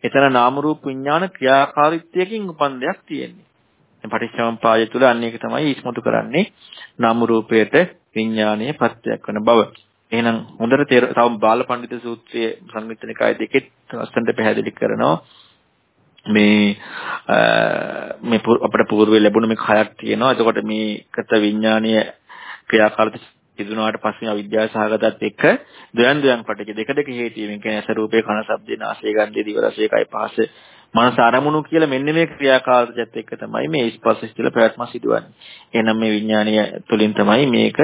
B: එතන නාම රූප විඥාන ක්‍රියාකාරීත්වයකින් උපන් දෙයක් තියෙන්නේ. පටිච්චසමුප්පාදය තුල අන්න ඒක තමයි ඉස්මතු කරන්නේ නාම රූපයට විඥානයේ පත්‍යක් වෙන බව. එහෙනම් හොඳට තේර තව බාලපඬිත සූත්‍රයේ සංයුත්තනිකාය දෙකෙත් අස්තන්ට පැහැදිලි කරනවා මේ මේ අපිට పూర్වයේ ලැබුණ මේ කයක් තියෙනවා. එතකොට මේකට විඥානීය ක්‍රියාකාරීත්වය ඉදුණාට පස්සේ අවිද්‍යාව සහගතත් එක්ක ද්වයන් ද්වයන් පටික දෙක දෙක හේතුවෙන් කියන්නේ ඇස රූපේ කන ශබ්දේ නාසය ගන්ධේ දිව රසය කයි පහස මනස අරමුණු කියලා මෙන්න මේ ක්‍රියාකාරීත්වයත් එක්ක තමයි මේ ස්පර්ශ ස්ථිර පැවැත්ම සිදුවන්නේ. එහෙනම් මේ විඥානීය තුලින් තමයි මේක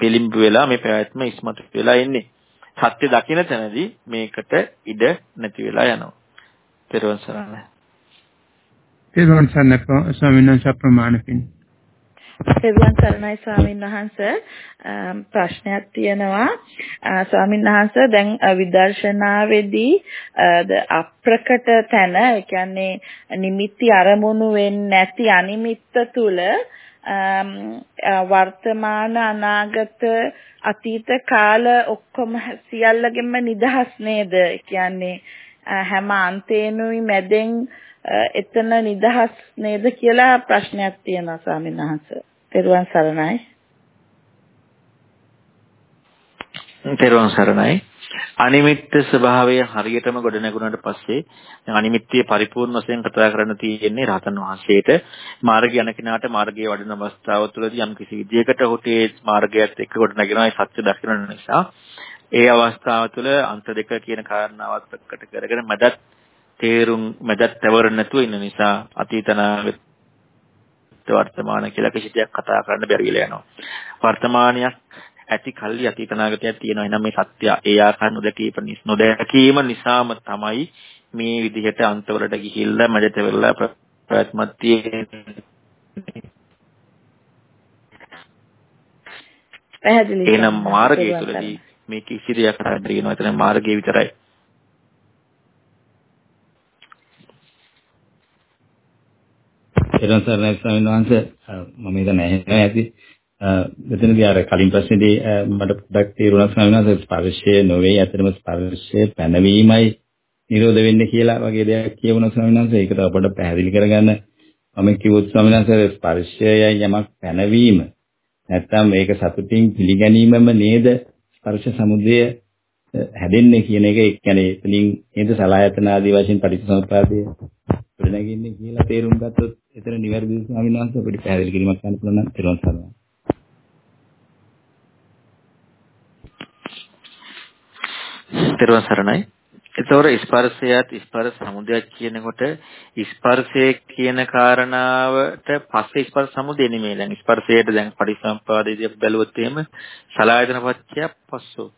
B: පිළිඹු වෙලා මේ පැවැත්ම ඉස්මතු වෙලා එන්නේ. සත්‍ය දකින තැනදී මේකට ඉඩ නැති වෙලා යනවා. පෙරවන් සරණයි.
C: පෙරවන් සරණයි ස්වාමීන් වහන්සේ ප්‍රමාණ පින්.
D: සෙරුවන් සරණයි ස්වාමීන් වහන්ස. ප්‍රශ්නයක් තියෙනවා. ස්වාමීන් වහන්ස දැන් විදර්ශනාවේදී අප්‍රකට තැන ඒ කියන්නේ නිමිති අරමුණු වෙන්නේ නැති අනිමිත්ත තුල වර්තමාන අනාගත අතීත කාල ඔක්කොම සියල්ලගෙම නිදහස් නේද? කියන්නේ හැම අන්තේනුයි මැදෙන් එතන නිදහස් නේද කියලා ප්‍රශ්නයක් තියෙනවා ස්වාමීන් වහන්සේ. තෙරුවන් සරණයි.
B: තෙරුවන් සරණයි. අනිමිත්ත ස්වභාවය හරියටම ගොඩ නැගුණාට පස්සේ අනිමිත්‍ය පරිපූර්ණ වශයෙන් කතා කරන්න තියෙන්නේ රහතන් වහන්සේට මාර්ගය යන කෙනාට මාර්ගයේ වඩන අවස්ථාව තුළදී යම් කිසි විදියකට ඔහුට ඒ මාර්ගයත් එක්ක ගොඩ නැගෙනවා ඒ සත්‍ය දකින්න නිසා ඒ අවස්ථාව තුළ අන්ත දෙක කියන කාරණාවත් ප්‍රකට කරගෙන මදත් තේරුම් මදත් තවර නැතුව ඉන්න නිසා අතීතනාගත වර්තමාන කියලා කිසි දෙයක් කතා කරන්න බැරි වෙලා යනවා. වර්තමානයක් ඇති කල්ලි අතීතනාගතයක් තියෙනවා. එහෙනම් මේ සත්‍ය ඒ ආකාර නොදකීම නොදකීම නිසාම තමයි මේ විදිහට අන්තවලට ගිහිල්ලා මැදට වෙලා ප්‍රත්‍යත්මත් තියෙන්නේ. එහෙනම් මාර්ගය තුළදී මේ කිසි දෙයක් වෙනවා. එතන මාර්ගය විතරයි.
E: එරන් සර්ණයි ස්වාමීන් වහන්සේ මම හිතන්නේ නැහැ. ඇති. මෙතනදී අර කලින් ප්‍රශ්නේදී මට පොඩ්ඩක් තේරුණා ස්වාමීන් වහන්සේ ස්පර්ශය නොවේ අතරම ස්පර්ශය පැනවීමයි නිරෝධ වෙන්නේ කියලා වගේ දෙයක් කියවුණා ස්වාමීන් වහන්සේ. ඒක තව පොඩ්ඩක් පැහැදිලි කරගන්න. මම කිව්වොත් ස්වාමීන් වහන්සේ ස්පර්ශයයි යමක් පැනවීම. නැත්තම් ඒක සතුටින් පිළිගැනීමම නේද? ස්පර්ශ සමුදය හැදෙන්නේ කියන එක ඒ කියන්නේ එතනින් නේද? සලායතන ආදී වශයෙන් පටිච්චසමුප්පාදයේ ගොඩනැගෙන්නේ කියලා තේරුම් ගත්තොත් එතන නිවැරදි ස්වාමීන් වහන්සේ අපිට පැහැදිලි කිරීමක් කරන්න පුළුවන් නම් තේරුම් ගන්නවා.
B: තෙරුවන් සරණයි. ඒතොර ස්පර්ශයත් ස්පර්ශ සමුදයක් කියනකොට ස්පර්ශය කියන කාරණාවට පස්සේ ස්පර්ශ සමුදය නෙමෙයි. දැන් ස්පර්ශයට දැන් පරිසම්පාදයේදී අපි බැලුවොත් එහෙම සලායතන පත්‍ය පස්සෝ.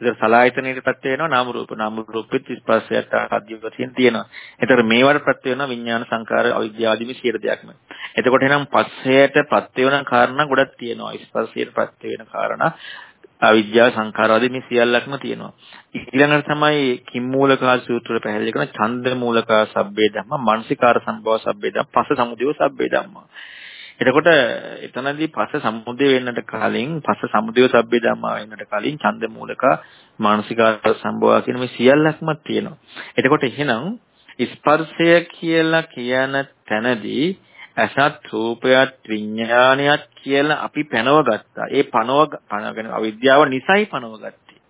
B: ඒක සලායතනයේ ප්‍රත්‍ය වෙනවා නාම රූප. නාම රූපෙත් ස්පර්ශයට ආදී වශයෙන් තියෙනවා. ඒතර මේවට ප්‍රත්‍ය වෙනවා විඥාන සංකාර අවිද්‍යාව ආදී මේ සියලු දෙයක්ම. එතකොට එහෙනම් පස්සයට ප්‍රත්‍ය වෙන කාරණා ගොඩක් තියෙනවා. ස්පර්ශයට ප්‍රත්‍ය වෙන කාරණා අවිද්‍යාව සංඛාරවාදී මේ සියල්ලක්ම තියෙනවා. ඊළඟට තමයි කිම්මූලකා සූත්‍රය පැහැදිලි කරන ඡන්ද මූලකා සබ්බේ ධම්ම, මානසිකාර සම්භව සබ්බේ ධම්ම, පස්ස සමුදය සබ්බේ ධම්ම. එතකොට එතනදී පස්ස සමුදය වෙන්නට කලින්, පස්ස සමුදය සබ්බේ ධම්ම වෙන්නට කලින් ඡන්ද මූලකා, මානසිකාර සම්භව කියන මේ සියල්ලක්ම තියෙනවා. එතකොට එහෙනම් ස්පර්ශය කියලා කියන තැනදී ඇසත් රූපයත් විඥානයත් කියලා අපි පැනව ගත්තා. ඒ පනව පනගෙන අවිද්‍යාව නිසයි පනව ගත්තේ.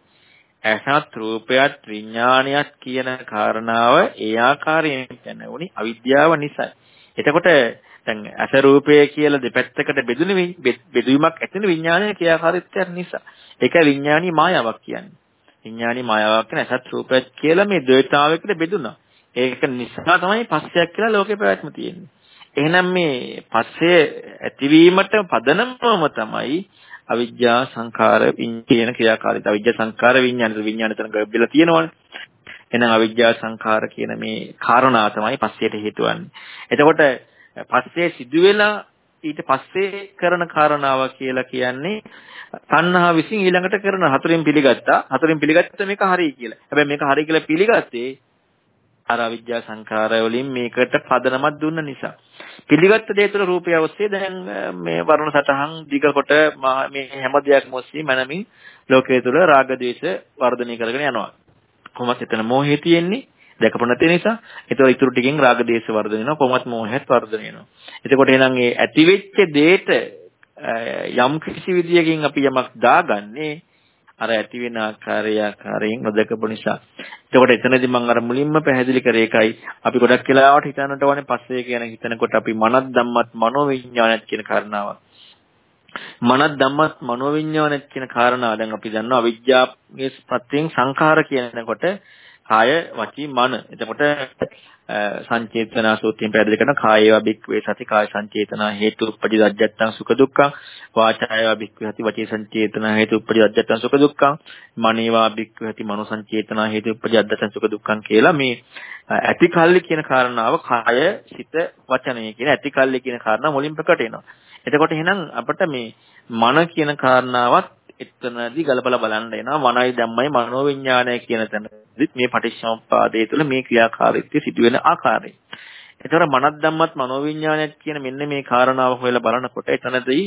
B: ඇසත් රූපයත් විඥානයත් කියන කාරණාව ඒ ආකාරයෙන් පැනවුනි අවිද්‍යාව නිසයි. එතකොට දැන් ඇස රූපය කියලා දෙපැත්තකට බෙදුන බෙදීමක් ඇතින විඥානයේ ක්‍රියාකාරීත්වයක් නිසා. ඒක විඥානී මායාවක් කියන්නේ. විඥානී මායාවක් කියන ඇසත් රූපයත් කියලා මේ ද්වේතාවයකට බෙදුනා. ඒක නිසා තමයි පස්සයක් කියලා ලෝකේ පැවැත්ම තියෙන්නේ. එහෙනම් මේ පස්සේ ඇතිවීමට පදනමම තමයි අවිජ්ජා සංඛාර කියන ක්‍රියාකාරීත්වය. අවිජ්ජා සංඛාර විඥාන විඥාන තරංග වෙබ්බිලා තියෙනවනේ. එහෙනම් අවිජ්ජා සංඛාර කියන මේ කාරණා තමයි පස්සේට හේතු වන්නේ. එතකොට පස්සේ සිදුවෙලා ඊට පස්සේ කරන කාරණාව කියලා කියන්නේ තණ්හා විසින් ඊළඟට කරන හතරෙන් පිළිගත්තා. හතරෙන් පිළිගත්ත මේක හරි කියලා. හැබැයි මේක හරි කියලා පිළිගත්තේ අර අවිද්‍යා සංඛාරය වලින් මේකට පදනමක් දුන්න නිසා. පිළිගත්ත දේ තුළ රූපය ඔස්සේ දැන් මේ වර්ණ සටහන් දිග කොට මේ හැම දෙයක්ම ඔස්සේ මනමින් ලෝකයේ තුළ රාග ద్వේෂ වර්ධනය කරගෙන යනවා. කොහොමද එතන මොහේ තියෙන්නේ? දැකපො නැති නිසා. ඒතකොට ඊටු ටිකෙන් රාග ద్వේෂ වර්ධනය වෙනවා. කොහොමත් මොහයත් වර්ධනය වෙනවා. එතකොට එහෙනම් ඒ ඇතිවෙච්ච දෙයට යම් කිසි විදියකින් අපි යමක් දාගන්නේ අර ඇති වෙන ආකාරය ආකාරයෙන් නොදකපු නිසා. එතකොට එතනදී මම අර මුලින්ම පැහැදිලි කරේ එකයි අපි ගොඩක් වෙලාවට හිතන්නට ඕනේ පස්සේ කියන හිතනකොට අපි මනත් ධම්මත් මනෝවිඤ්ඤාණයත් කියන කාරණාව. මනත් ධම්මත් මනෝවිඤ්ඤාණයත් කියන කාරණාව දැන් අපි දන්නවා අවිද්‍යාවේ ප්‍රත්‍යයෙන් සංඛාර කියනකොට කාය වචී මන. එතකොට සංචේතනා සූත්‍රයෙන් පැහැදිලි කරන කායේවා බික්වේ සති කාය සංචේතනා හේතු උප්පජි දජ්ජත්තං සුඛ දුක්ඛං වාචායවා බික්වේ සති වචී සංචේතනා හේතු උප්පජි දජ්ජත්තං සුඛ දුක්ඛං මනේවා බික්වේ සති මනෝ සංචේතනා හේතු උප්පජි දජ්ජත්තං සුඛ දුක්ඛං කියලා මේ ඇති කල්ලි කියන කාරණාව කාය සිත වචනය කියන ඇති කල්ලි කියන කාරණා මුලින් ප්‍රකට වෙනවා. එතකොට එහෙනම් අපිට මේ මන කියන කාරණාවත් එතනදී ගලපලා බලන්න එනවා මනයි ධම්මයි මනෝවිඤ්ඤාණය කියන තැනදිත් මේ පටිච්චසමුප්පාදයේ තුල මේ ක්‍රියාකාරීත්වය සිදුවෙන ආකාරය. ඒතර මනත් ධම්මත් මනෝවිඤ්ඤාණයත් කියන මෙන්න මේ කාරණාව හොයලා බලනකොට එතනදී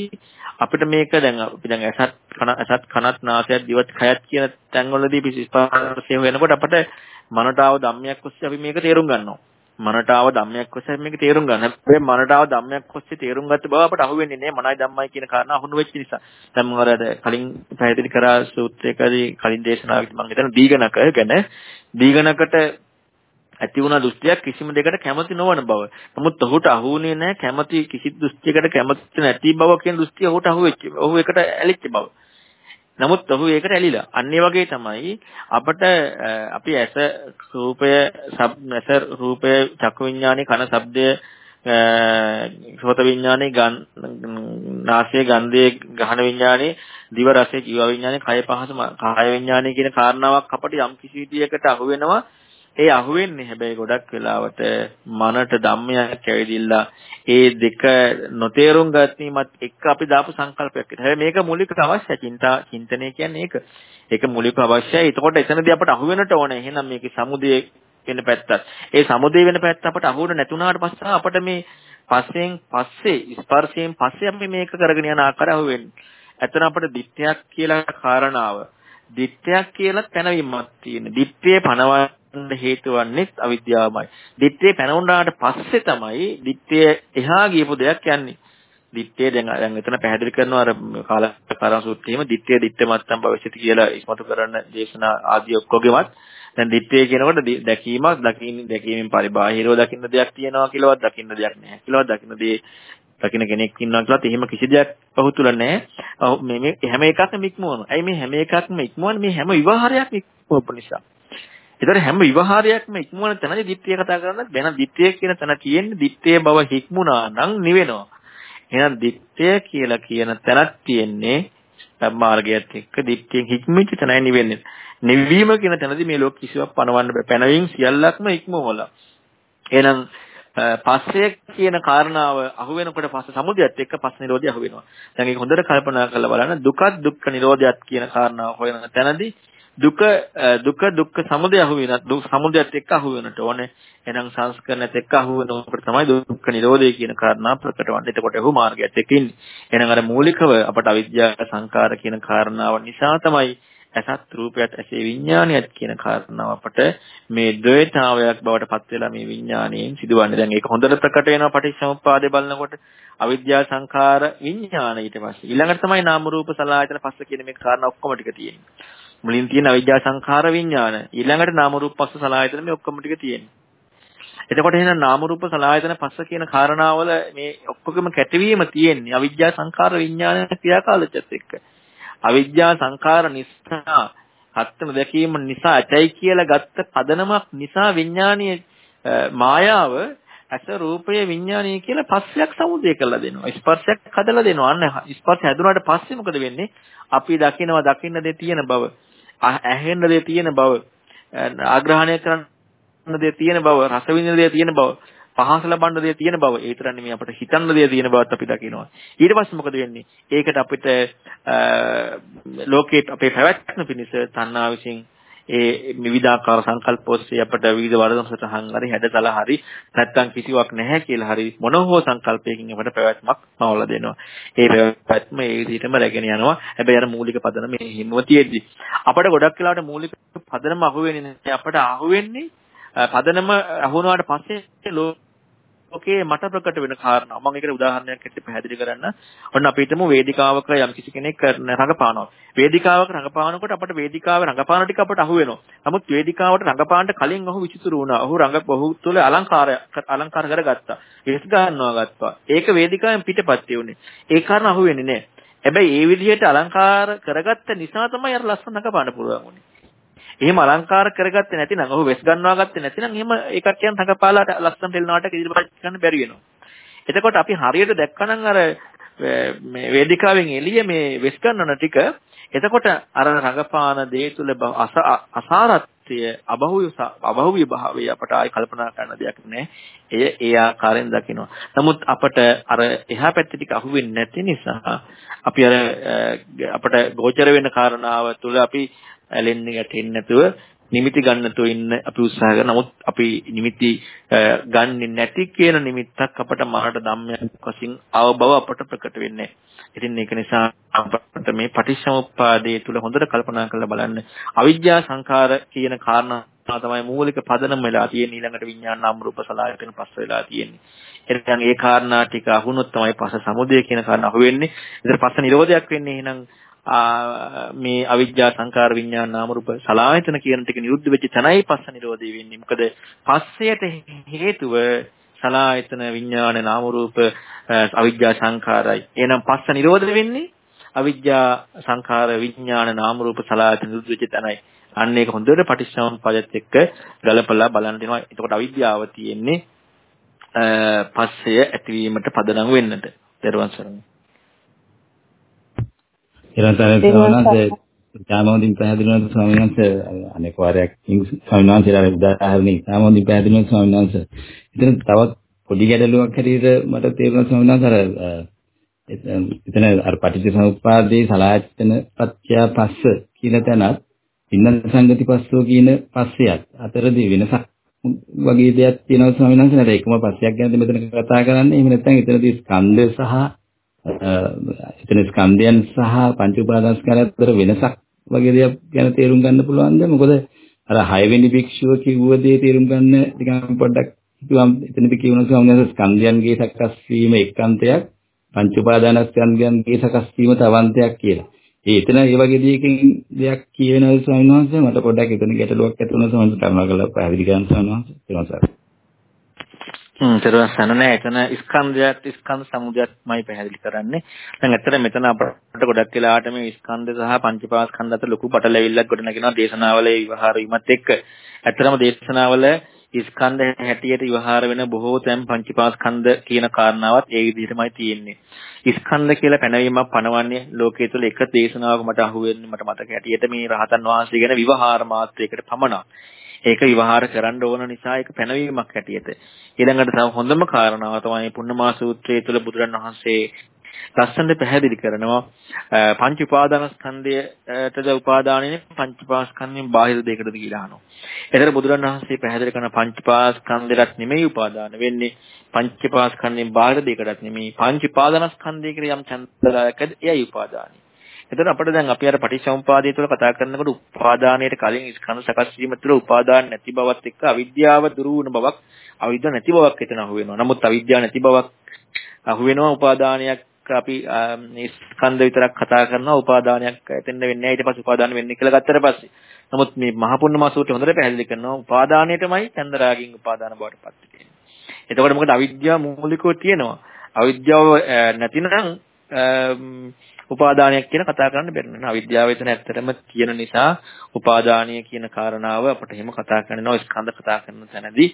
B: අපිට මේක දැන් අපි දැන් ඇසත් කන ඇසත් කනත් නාසයත් දිවත් කයත් කියන තැන්වලදී අපි ස්පර්ශය වෙනකොට අපිට මනට ආව ධම්මයක් ඔස්සේ අපි මේක තේරුම් ගන්නවා. මනට ආව ධම්මයක් ඔස්සේ මේක තේරුම් ගන්න. හැබැයි මනට ආව ධම්මයක් ඔස්සේ තේරුම් ගත්ත බව අපට අහුවෙන්නේ නැහැ. මනයි ධම්මයි කියන කාරණා අහුණු වෙච්ච නිසා. දැන් මම අර කලින් පැහැදිලි කරා සූත්‍රයකදී කලින් දේශනාවකදී මම හිතන දීගණක ගැන දීගණකට ඇති වුණ දෘෂ්ටියක් කිසිම දෙයකට කැමති නොවන බව. නමුත් ඔහුට අහුුනේ නැහැ කැමති කිසි දෘෂ්ටියකට කැමති නැති බව කියන දෘෂ්ටිය ඔහුට අහුවෙච්ච. ඔහු එකට ඇලිච්ච බව. නමුත් ඔහු ඒකට ඇලිලා. අන්න වගේ තමයි අපට අපි ඇස රූපය ඇස රූපය චක්කු විඥානේ කන ශබ්දය සෝත විඥානේ ගන් නාසය ගන්ධයේ ගහන විඥානේ දිව රසයේ ජීව විඥානේ කය පහස කාය විඥානේ කියන කාරණාවක් අපට යම් කිසි විදියකට අහු වෙනවා ඒ අහුවෙන්නේ හැබැයි ගොඩක් වෙලාවට මනට ධම්මයක් ඇවිදිලා ඒ දෙක නොතේරුම් ගැනීමත් එක්ක අපි දාපු සංකල්පයක්. හැබැයි මේක මූලික අවශ්‍යයි. චින්තා චින්තනය කියන්නේ ඒක. ඒක මූලික අවශ්‍යයි. එතකොට එතනදී අපට අහුවෙන්නට ඕනේ. එහෙනම් මේකේ සමුදය වෙන පැත්තත්. ඒ සමුදය වෙන පැත්ත අපට අහුවෙන්න නැතුණාට පස්සේ අපට මේ පස්සෙන් පස්සේ ස්පර්ශයෙන් පස්සේ අපි මේක කරගෙන යන ආකාරය අහුවෙන්නේ. එතන අපට දිට්ඨයක් කියලා කාරණාව. දිට්ඨයක් කියලා පැනවීමක් තියෙන. දිට්ඨියේ පනවන්න හේතු වන්නේ අවිද්‍යාවමයි. දිත්තේ පැනවුණාට පස්සේ තමයි දිත්තේ එහා ගියපු දෙයක් යන්නේ. දිත්තේ දැන් දැන් මෙතන පැහැදිලි කරනවා අර කාලකාරණ සූත්‍රයේම දිත්තේ දිත්තේ මත්තම් භවිෂ්‍යති කියලා ඉස්මතු කරන දේශනා ආදී ඔක්කොගෙමත් දැන් දිත්තේ කියනකොට දැකීමක් දකින්න දැකීමෙන් පරිබාහිරව දකින්න දෙයක් තියෙනවා කියලාවත් දකින්න දෙයක් නැහැ කියලාවත් දකින්න දේ දකින්න කෙනෙක් ඉන්නවා කියලාත් එහෙම කිසි දෙයක් ඔහු තුල නැහැ. මේ මේ හැම එකක්ම ඉක්මවනවා. ඇයි මේ හැම එකක්ම ඉක්මවන්නේ මේ හැම විවහාරයක්ම ඉක්මවපු නිසා. ඒතර හැම විවහාරයක්ම ඉක්මවන තැනදී දිත්තේ කතා කරනත් වෙන දිත්තේ කියන තැන තියෙන්නේ දිත්තේ බව හික්මුණා නම් නිවෙනවා. එහෙනම් දිත්තේ කියලා කියන තැනක් තියෙන්නේ මාර්ගයත් එක්ක දිත්තෙන් හික්මිච්ච තැනයි නිවෙන්නේ. නිවීම කියන තැනදී මේ ලෝක කිසිවක් පණවන්න බෑ. පැනවීම සියල්ලක්ම ඉක්මවලා. එහෙනම් පස්සේ කියන කාරණාව අහු වෙනකොට පස්ස සමුදයත් එක්ක පස්ස නිරෝධය අහු වෙනවා. දැන් ඒක හොඳට කල්පනා කරලා බලන්න දුකත් දුක්ඛ නිරෝධයත් කියන කාරණාව හොයන තැනදී දුක දුක දුක්ඛ සමුදය අහු වෙනත් දුක් සමුදයත් එක්ක අහු වෙනට ඕනේ. එහෙනම් සංස්කරණයත් එක්ක අහු වෙනකොට තමයි දුක්ඛ නිරෝධය කියන කාරණා ප්‍රකට වන්නේ. එතකොට එහු මාර්ගයත් එක්ක ඉන්නේ. එහෙනම් අර මූලිකව අපට අවිද්‍යාව සංකාර කියන කාරණාව නිසා තමයි ඇසත් රූපයත් ඇසේ විඥානයත් කියන කාරණාව අපට මේ ද්වේතාවයක් බවට පත් වෙලා මේ විඥාණයෙන් සිදුවන්නේ. දැන් ඒක හොඳට ප්‍රකට වෙනවා පටිච්චසමුප්පාදේ බලනකොට අවිද්‍යා සංඛාර විඥාන ඊට පස්සේ ඊළඟට තමයි නාම රූප සලආයතන පස්ස කියන මේ කාරණා ඔක්කොම ටික තියෙන්නේ. මුලින් තියෙන අවිද්‍යා සංඛාර විඥාන ඊළඟට නාම රූප පස්ස සලආයතන මේ ඔක්කොම ටික තියෙන්නේ. එතකොට එහෙනම් නාම රූප සලආයතන පස්ස කියන කාරණාවල මේ ඔක්කොගම කැටවීම තියෙන්නේ අවිද්‍යා සංඛාර විඥාන ක්‍රියාකාලච්චත් එක්ක. අවිද්‍යා සංඛාර නිසා හත්ම දැකීම නිසා ඇතයි කියලා ගත්ත පදනමක් නිසා විඥානීය මායාව ඇස රූපය විඥානීය කියලා පස්සයක් සමුදය කරලා දෙනවා. ස්පර්ශයක් හදලා දෙනවා. අන්න ස්පර්ශ හැදුනාට පස්සේ මොකද වෙන්නේ? අපි දකිනවා දකින්න දේ තියෙන බව. ඇහෙන්න දේ තියෙන බව. ආග්‍රහණය කරන්න දේ තියෙන බව. රස විඳින දේ තියෙන බව. පහස ලබන්න දෙය තියෙන බව ඒ තරන්නේ මේ අපිට හිතන්න දෙය තියෙන බවත් අපි දකිනවා ඊට පස්සේ මොකද වෙන්නේ ඒකට අපිට ලෝකේ අපේ පැවැත්ම පිණිස තණ්හා විසින් ඒ විවිධාකාර සංකල්ප ඔස්සේ අපට විවිධ වර්ධන සටහන් හරි හැඩතල හරි නැත්තම් කිසිවක් නැහැ කියලා හරි මොන හෝ සංකල්පයකින් අපට පැවැත්මක් මවලා දෙනවා. ඒ පැවැත්ම ඒ විදිහටම රැගෙන යනවා. හැබැයි අර මූලික පදනම මේ හිමව තියෙද්දි අපට ගොඩක් වෙලාවට මූලික පදනම අහුවෙන්නේ නැහැ. අපට අහුවෙන්නේ පදනම අහුණාට පස්සේ ලෝකේ මට ප්‍රකට වෙන කාරණා. මම ඒකට උදාහරණයක් ඇටියට පැහැදිලි කරන්න. ඔන්න අපි හිතමු වේදිකාවක යම් කිසි කෙනෙක් රඟපානවා. වේදිකාවක රඟපානකොට අපට වේදිකාවේ රඟපාන ටික අපට අහු වෙනවා. නමුත් වේදිකාවට රඟපාන්න කලින් ඔහු විචිතුරු වුණා. ඔහු රඟ ඔහු තුළ අලංකාරය අලංකාර කරගත්තා. ඒස් ගන්නවා ගත්තා. ඒක වේදිකාවෙන් පිටපත් වුණේ. ඒ කාරණා අහු වෙන්නේ නැහැ. හැබැයි ඒ විදිහට අලංකාර කරගත්ත නිසා තමයි අර ලස්සන රඟපාන්න පුළුවන් වුණේ. එහෙම අලංකාර කරගත්තේ නැතිනම් ඔහු වෙස් ගන්නවා ගත්තේ නැතිනම් එහෙම ඒකක් කියන තකපාලාට ලස්සන ටෙල් නාටක ඉදිරිපත් කරන්න බැරි වෙනවා. එතකොට අපි හරියට දැක්කනම් අර මේ වේදිකාවෙන් එළිය මේ වෙස් ගන්නන ටික එතකොට අර රඟපාන දේ තුල අසාරත්වය අබහුව අබහුව භාවය අපට ආයි කල්පනා කරන්න දෙයක් නැහැ. එය ඒ ආකාරයෙන් දකිනවා. නමුත් අපට අර එහා පැත්තේ ටික අහුවෙන්නේ නැති නිසා අපි අර අපට ගෝචර වෙන කාරණාව තුල අපි ඇලෙන්නේ ගැටෙන්නේ නැතුව නිමිති ගන්න නැතුව ඉන්න අපි උත්සාහ කරනවා. නමුත් අපි නිමිති ගන්නෙ නැති කියන නිමිත්තක් අපට මහාට ධම්මයක් වශයෙන් අවබව අපට ප්‍රකට වෙන්නේ. ඉතින් ඒක නිසා අපට මේ පටිච්චසමුප්පාදයේ තුල හොඳට කල්පනා කරලා බලන්න අවිජ්ජා සංඛාර කියන කාරණා තමයි මූලික පදනම වෙලා තියෙන ඊළඟට විඥාන නාම රූප සලආයතන පස්ස වෙලා තියෙන්නේ. එතන ඒ කාරණා ටික අහුනොත් තමයි පස්ස සමුදය කියන කාරණා අහුවෙන්නේ. ඒතර පස්ස නිරෝධයක් වෙන්නේ එහෙනම් මේ අවිජ්ජා සංකාර විඥාන නාම රූප සලායතන කියන ටික නිරුද්ධ වෙච්ච තැනයි පස්ස නිරෝධය වෙන්නේ. මොකද පස්සයට හේතුව සලායතන විඥාන නාම රූප අවිජ්ජා සංකාරයි. එහෙනම් පස්ස නිරෝධ වෙන්නේ අවිජ්ජා සංකාර විඥාන නාම රූප සලායතන නිරුද්ධ වෙච්ච තැනයි. අන්න ඒක හොඳට පටිච්චසමුප්පාදයට එක්ක ගලපලා බලන්න දෙනවා. එතකොට අවිද්‍යාව තියෙන්නේ පස්සය ඇතිවීමට පදනම් වෙන්නට. දරුවන් සරණයි.
E: ඊළඟට ස්වාමීන් ඉතාමෝදින් පැහැදිලි වෙන ස්වාමීන් වහන්සේ? අනෙක් වාරයක් ස්වාමීන් වහන්සේලා උදාහරණ ඉතාමෝදින් පැහැදිලි වෙන ස්වාමීන් වහන්සේ. ඉතින් තවත් පොඩි ගැටලුවක් හැටියට මට තේරුණා ස්වාමීන් වහන්සේ අර එතන අර පටිච්චසමුප්පාදේ සලායතන පත්‍ය පස්ස කියන තැනත් ඉන්න සංගති පස්සෝ කියන පස්සයත් අතරදී වෙනසක් වගේ දෙයක් තියෙනවා ස්වාමීන් වහන්සේ. නේද එකම පස්සයක් ගැනද මෙතන කතා කරන්නේ? එහෙම නැත්නම් එතනදී ස්කන්ධය සහ එතන ස්කන්ධයන් සහ පංච උපාදානස්කන්ධ අතර වෙනසක් වගේ දේක් ගැන තේරුම් ගන්න පුළුවන්ද? මොකද අර 6 වෙනි භික්ෂුව කිව්ව දේ තේරුම් ගන්න ටිකක් පොඩ්ඩක් හිතුවම් එතනදි කියනවා ස්වාමීන් ස්කන්ධයන්ගේ සකස් වීම එක්කන්තයක් පංච උපාදානස්කන්ධයන්ගේ සකස් වීම තවන්තයක් කියලා. ඒ එතන ඒ වගේ දෙයකින් දෙයක් කියවෙනවද ස්වාමීන් වහන්සේ මට පොඩ්ඩක් එතන ගැටලුවක් ඇති වුණා ස්වාමීන් වහන්සේ කරුණාකරලා පැහැදිලි කරන්න ස්වාමීන් වහන්සේ.
B: හ්ම් තේරුම් නෑ එතන ස්කන්ධයත් ස්කන්ධ සමුදයත්මයි පැහැදිලි කරන්නේ. දැන් ඇත්තට මෙතන අපට ගොඩක් වෙලාවට මේ ස්කන්ධ සහ පංචපාස්කන්ධ අතර ලොකු පටලැවිල්ලක් ගොඩනගෙනවා දේශනාවල විවහාර වීමත් එක්ක. ඇත්තටම දේශනාවල ස්කන්ධ හැටියට විවහාර වෙන බොහෝ තැන් පංචපාස්කන්ධ කියන කාරණාවත් ඒ විදිහටමයි තියෙන්නේ. ස්කන්ධ කියලා පැනවීමක් පනවන්නේ ලෝකයේ තුල එක දේශනාවක මට අහුවෙන්නේ මට මතක හැටියට මේ රහතන් වහන්සේ ගැන විවහාර මාත්‍රයකට පමණක්. ඒක විවහාර කරන්න ඕන නිසා ඒක පැනවීමක් හැටියට. ඊළඟට තව හොඳම කාරණාව තමයි පුන්නමා සූත්‍රයේ තුල බුදුරන් වහන්සේ ලස්සනට පැහැදිලි කරනවා පංච උපාදානස්කන්ධයටද උපාදානයේ පංච පාස්කන්ධයෙන් බාහිර දෙයකටද කියලා අහනවා. එතන බුදුරන් වහන්සේ පැහැදිලි කරන පංච පාස්කන්ධයට නෙමෙයි උපාදාන වෙන්නේ පංච පාස්කන්ධයෙන් බාහිර දෙයකටත් නෙමෙයි පංච උපාදානස්කන්ධය කියලා යම් චන්දරයකද එයයි උපාදානයි. එතකොට අපිට දැන් අපි අර පටිච්චසමුපාදය තුළ කතා කරනකොට උපාදානයට කලින් ස්කන්ධ සකස් වීම තුළ උපාදාන නැති බවත් එක්ක අවිද්‍යාව දුරු වුණ බවක් අවිද්‍යාව නැති බවක් එතන අහු වෙනවා. නමුත් අවිද්‍යාව නැති බවක් අහු වෙනවා උපාදානයක් අපි මේ ස්කන්ධ විතරක් කතා කරනවා උපාදානයක් එතෙන්ද වෙන්නේ නැහැ ඊට පස්සේ උපාදාන වෙන්නේ කියලා ගත්තට පස්සේ. නමුත් මේ මහ පුණ්‍යමා සූත්‍රය හොඳට පැහැදිලි කරනවා උපාදානයටමයි චන්දරාගින් උපාදාන බවට පත් වෙන්නේ. එතකොට මොකද අවිද්‍යාව මූලිකව තියෙනවා. අවිද්‍යාව නැතිනම් උපාදානයක් කියන කතා කරන්න බැරි නේද? අවිද්‍යාව එතන ඇත්තටම තියෙන නිසා උපාදානීය කියන කාරණාව අපිට එහෙම කතා කරනවා ස්කන්ධ කතා කරන තැනදී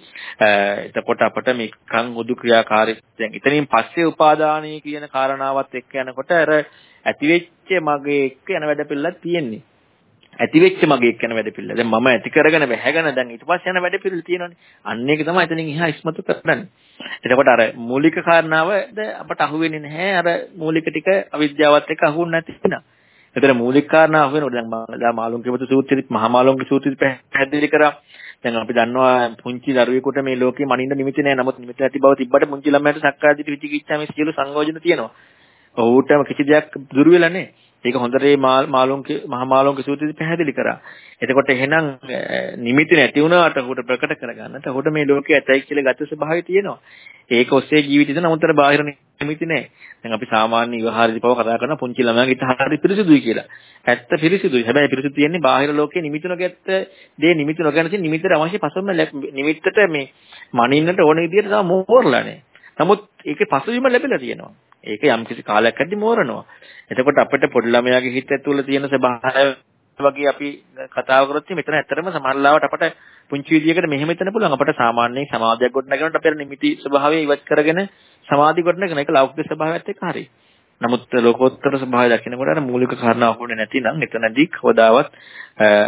B: එතකොට අපිට මේ කන් උදු ක්‍රියාකාරීත්වයෙන් එතනින් පස්සේ උපාදානීය කියන කාරණාවත් එක්ක යනකොට අර ඇතිවෙච්ච මගේ එක්ක යන වැඩ පිළිලක් තියෙන්නේ. ඇති වෙච්ච මගේ එක්කන වැඩ පිළිල. දැන් මම ඇති කරගෙන වැහැගෙන දැන් ඊට පස්සේ යන වැඩ පිළිල තියෙනවනේ. අන්න ඒක තමයි එතනින් එහා ඉස්මතු කරන්නේ. එතකොට අර මූලික කාරණාවද අපට අහුවෙන්නේ නැහැ. අර මූලික ටික අවිද්‍යාවත් එක්ක අහුවෙන්නේ නැති වෙනවා. එතන මූලික කාරණා අහුවෙනකොට දැන් මම දා මාළුන්ගේ සූත්‍රෙත් මහා මාළුන්ගේ සූත්‍රෙත් පැහැදිලි කරා. දැන් අපි දන්නවා පුංචි දරුවෙකුට මේ ලෝකේ මනින්න නිමිති නැහැ. නමුත් නිමිති නැති බව තිබ්බට පුංචි ළමයාට සක්කාය දිට්ඨි විචිකිච්ඡා මේ සියලු සංයෝජන තියෙනවා. ඔහුටම කිසි දෙයක් දුර වෙලා නැහැ. ඒක හොඳට මාළුන්ගේ මහා මාළුන්ගේ සූත්‍රයේ පැහැදිලි කරා. එතකොට එහෙනම් නිමිති නැති වුණාට උඩ ප්‍රකට කරගන්නට උඩ මේ ලෝකයේ ඇතයි කියලා ගත ස්වභාවය තියෙනවා. ඒක ඔස්සේ ජීවිතේ නමුත්තර බාහිර නිමිති නැහැ. දැන් අපි සාමාන්‍ය විවහාරදී පව කතා කරන පුංචි ළමයාගේ හිත හරි පිරිසිදුයි කියලා. ඇත්ත පිරිසිදුයි. හැබැයි පිරිසිදු තියෙන්නේ බාහිර ලෝකයේ නිමිති නොගැත්ත දේ නිමිති නොගැන තියෙන නිමිතට අවශ්‍ය පසුබිම නිමිත්තට මේ මනින්නට ඕන විදිහට තව මෝරලා නැහැ. නමුත් ඒකේ පසුබිම ලැබිලා තියෙනවා. ඒක යම්කිසි කාලයක් ඇද්දි මෝරනවා. එතකොට අපිට පොඩි ළමයාගේ හිත ඇතුළ තියෙන ස්වභාවය වගේ අපි කතාව කරොත් මෙතන ඇත්තටම සමහරවිට අපට පුංචි විදියකට මෙහෙම හිතන්න පුළුවන් අපට සාමාන්‍යයෙන් සමාධියක් ගොඩනගනකොට අපේ නිමිති ස්වභාවය ඉවත් කරගෙන සමාධි ගොඩනගන එක ලෞකික ස්වභාවයත් එක්ක හරි. නමුත් ලෝකෝත්තර ස්වභාවය දකිනකොට අර මූලික කාරණා අහුනේ නැතිනම් එතනදී කවදාවත්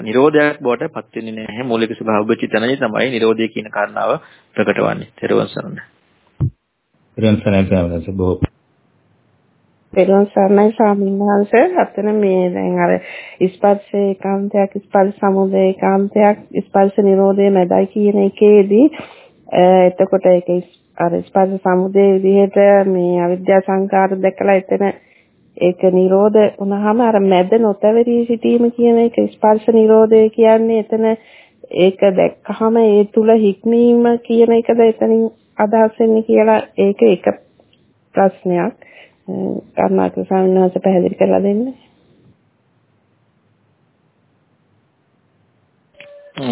B: නිරෝධයක් බවට පත් වෙන්නේ නැහැ. මූලික ස්වභාව උපචිතනයි තමයි නිරෝධය කියන කාරණාව ප්‍රකට වන්නේ. ත්‍රිවංශ සරණ.
E: ත්‍රිවංශ සරණ බොහෝ
D: පෙරවන් සර්ණයි ස්වාමීන් වහන්සේ. අතන මේ දැන් අර ස්පර්ශේ ඒකාන්තයක් ස්පර්ශ සමුදය ඒකාන්තයක් ස්පර්ශ නිරෝධය මැදයි කියන එකේදී එතකොට ඒක අර ස්පර්ශ සමුදය විදිහට මේ අවිද්‍යා සංකාර දැකලා එතන ඒක නිරෝධ වුණාම අර මැද නොතවරී සිටීම කියන එක ස්පර්ශ නිරෝධය කියන්නේ එතන ඒක දැක්කහම ඒ තුල හික්මීම කියන එකද එතනින් අදහස් වෙන්නේ කියලා ඒක එක ප්‍රශ්නයක්. කර්මාකර ස්වාමීන් වහන්සේ පැහැදිලි කරලා දෙන්න.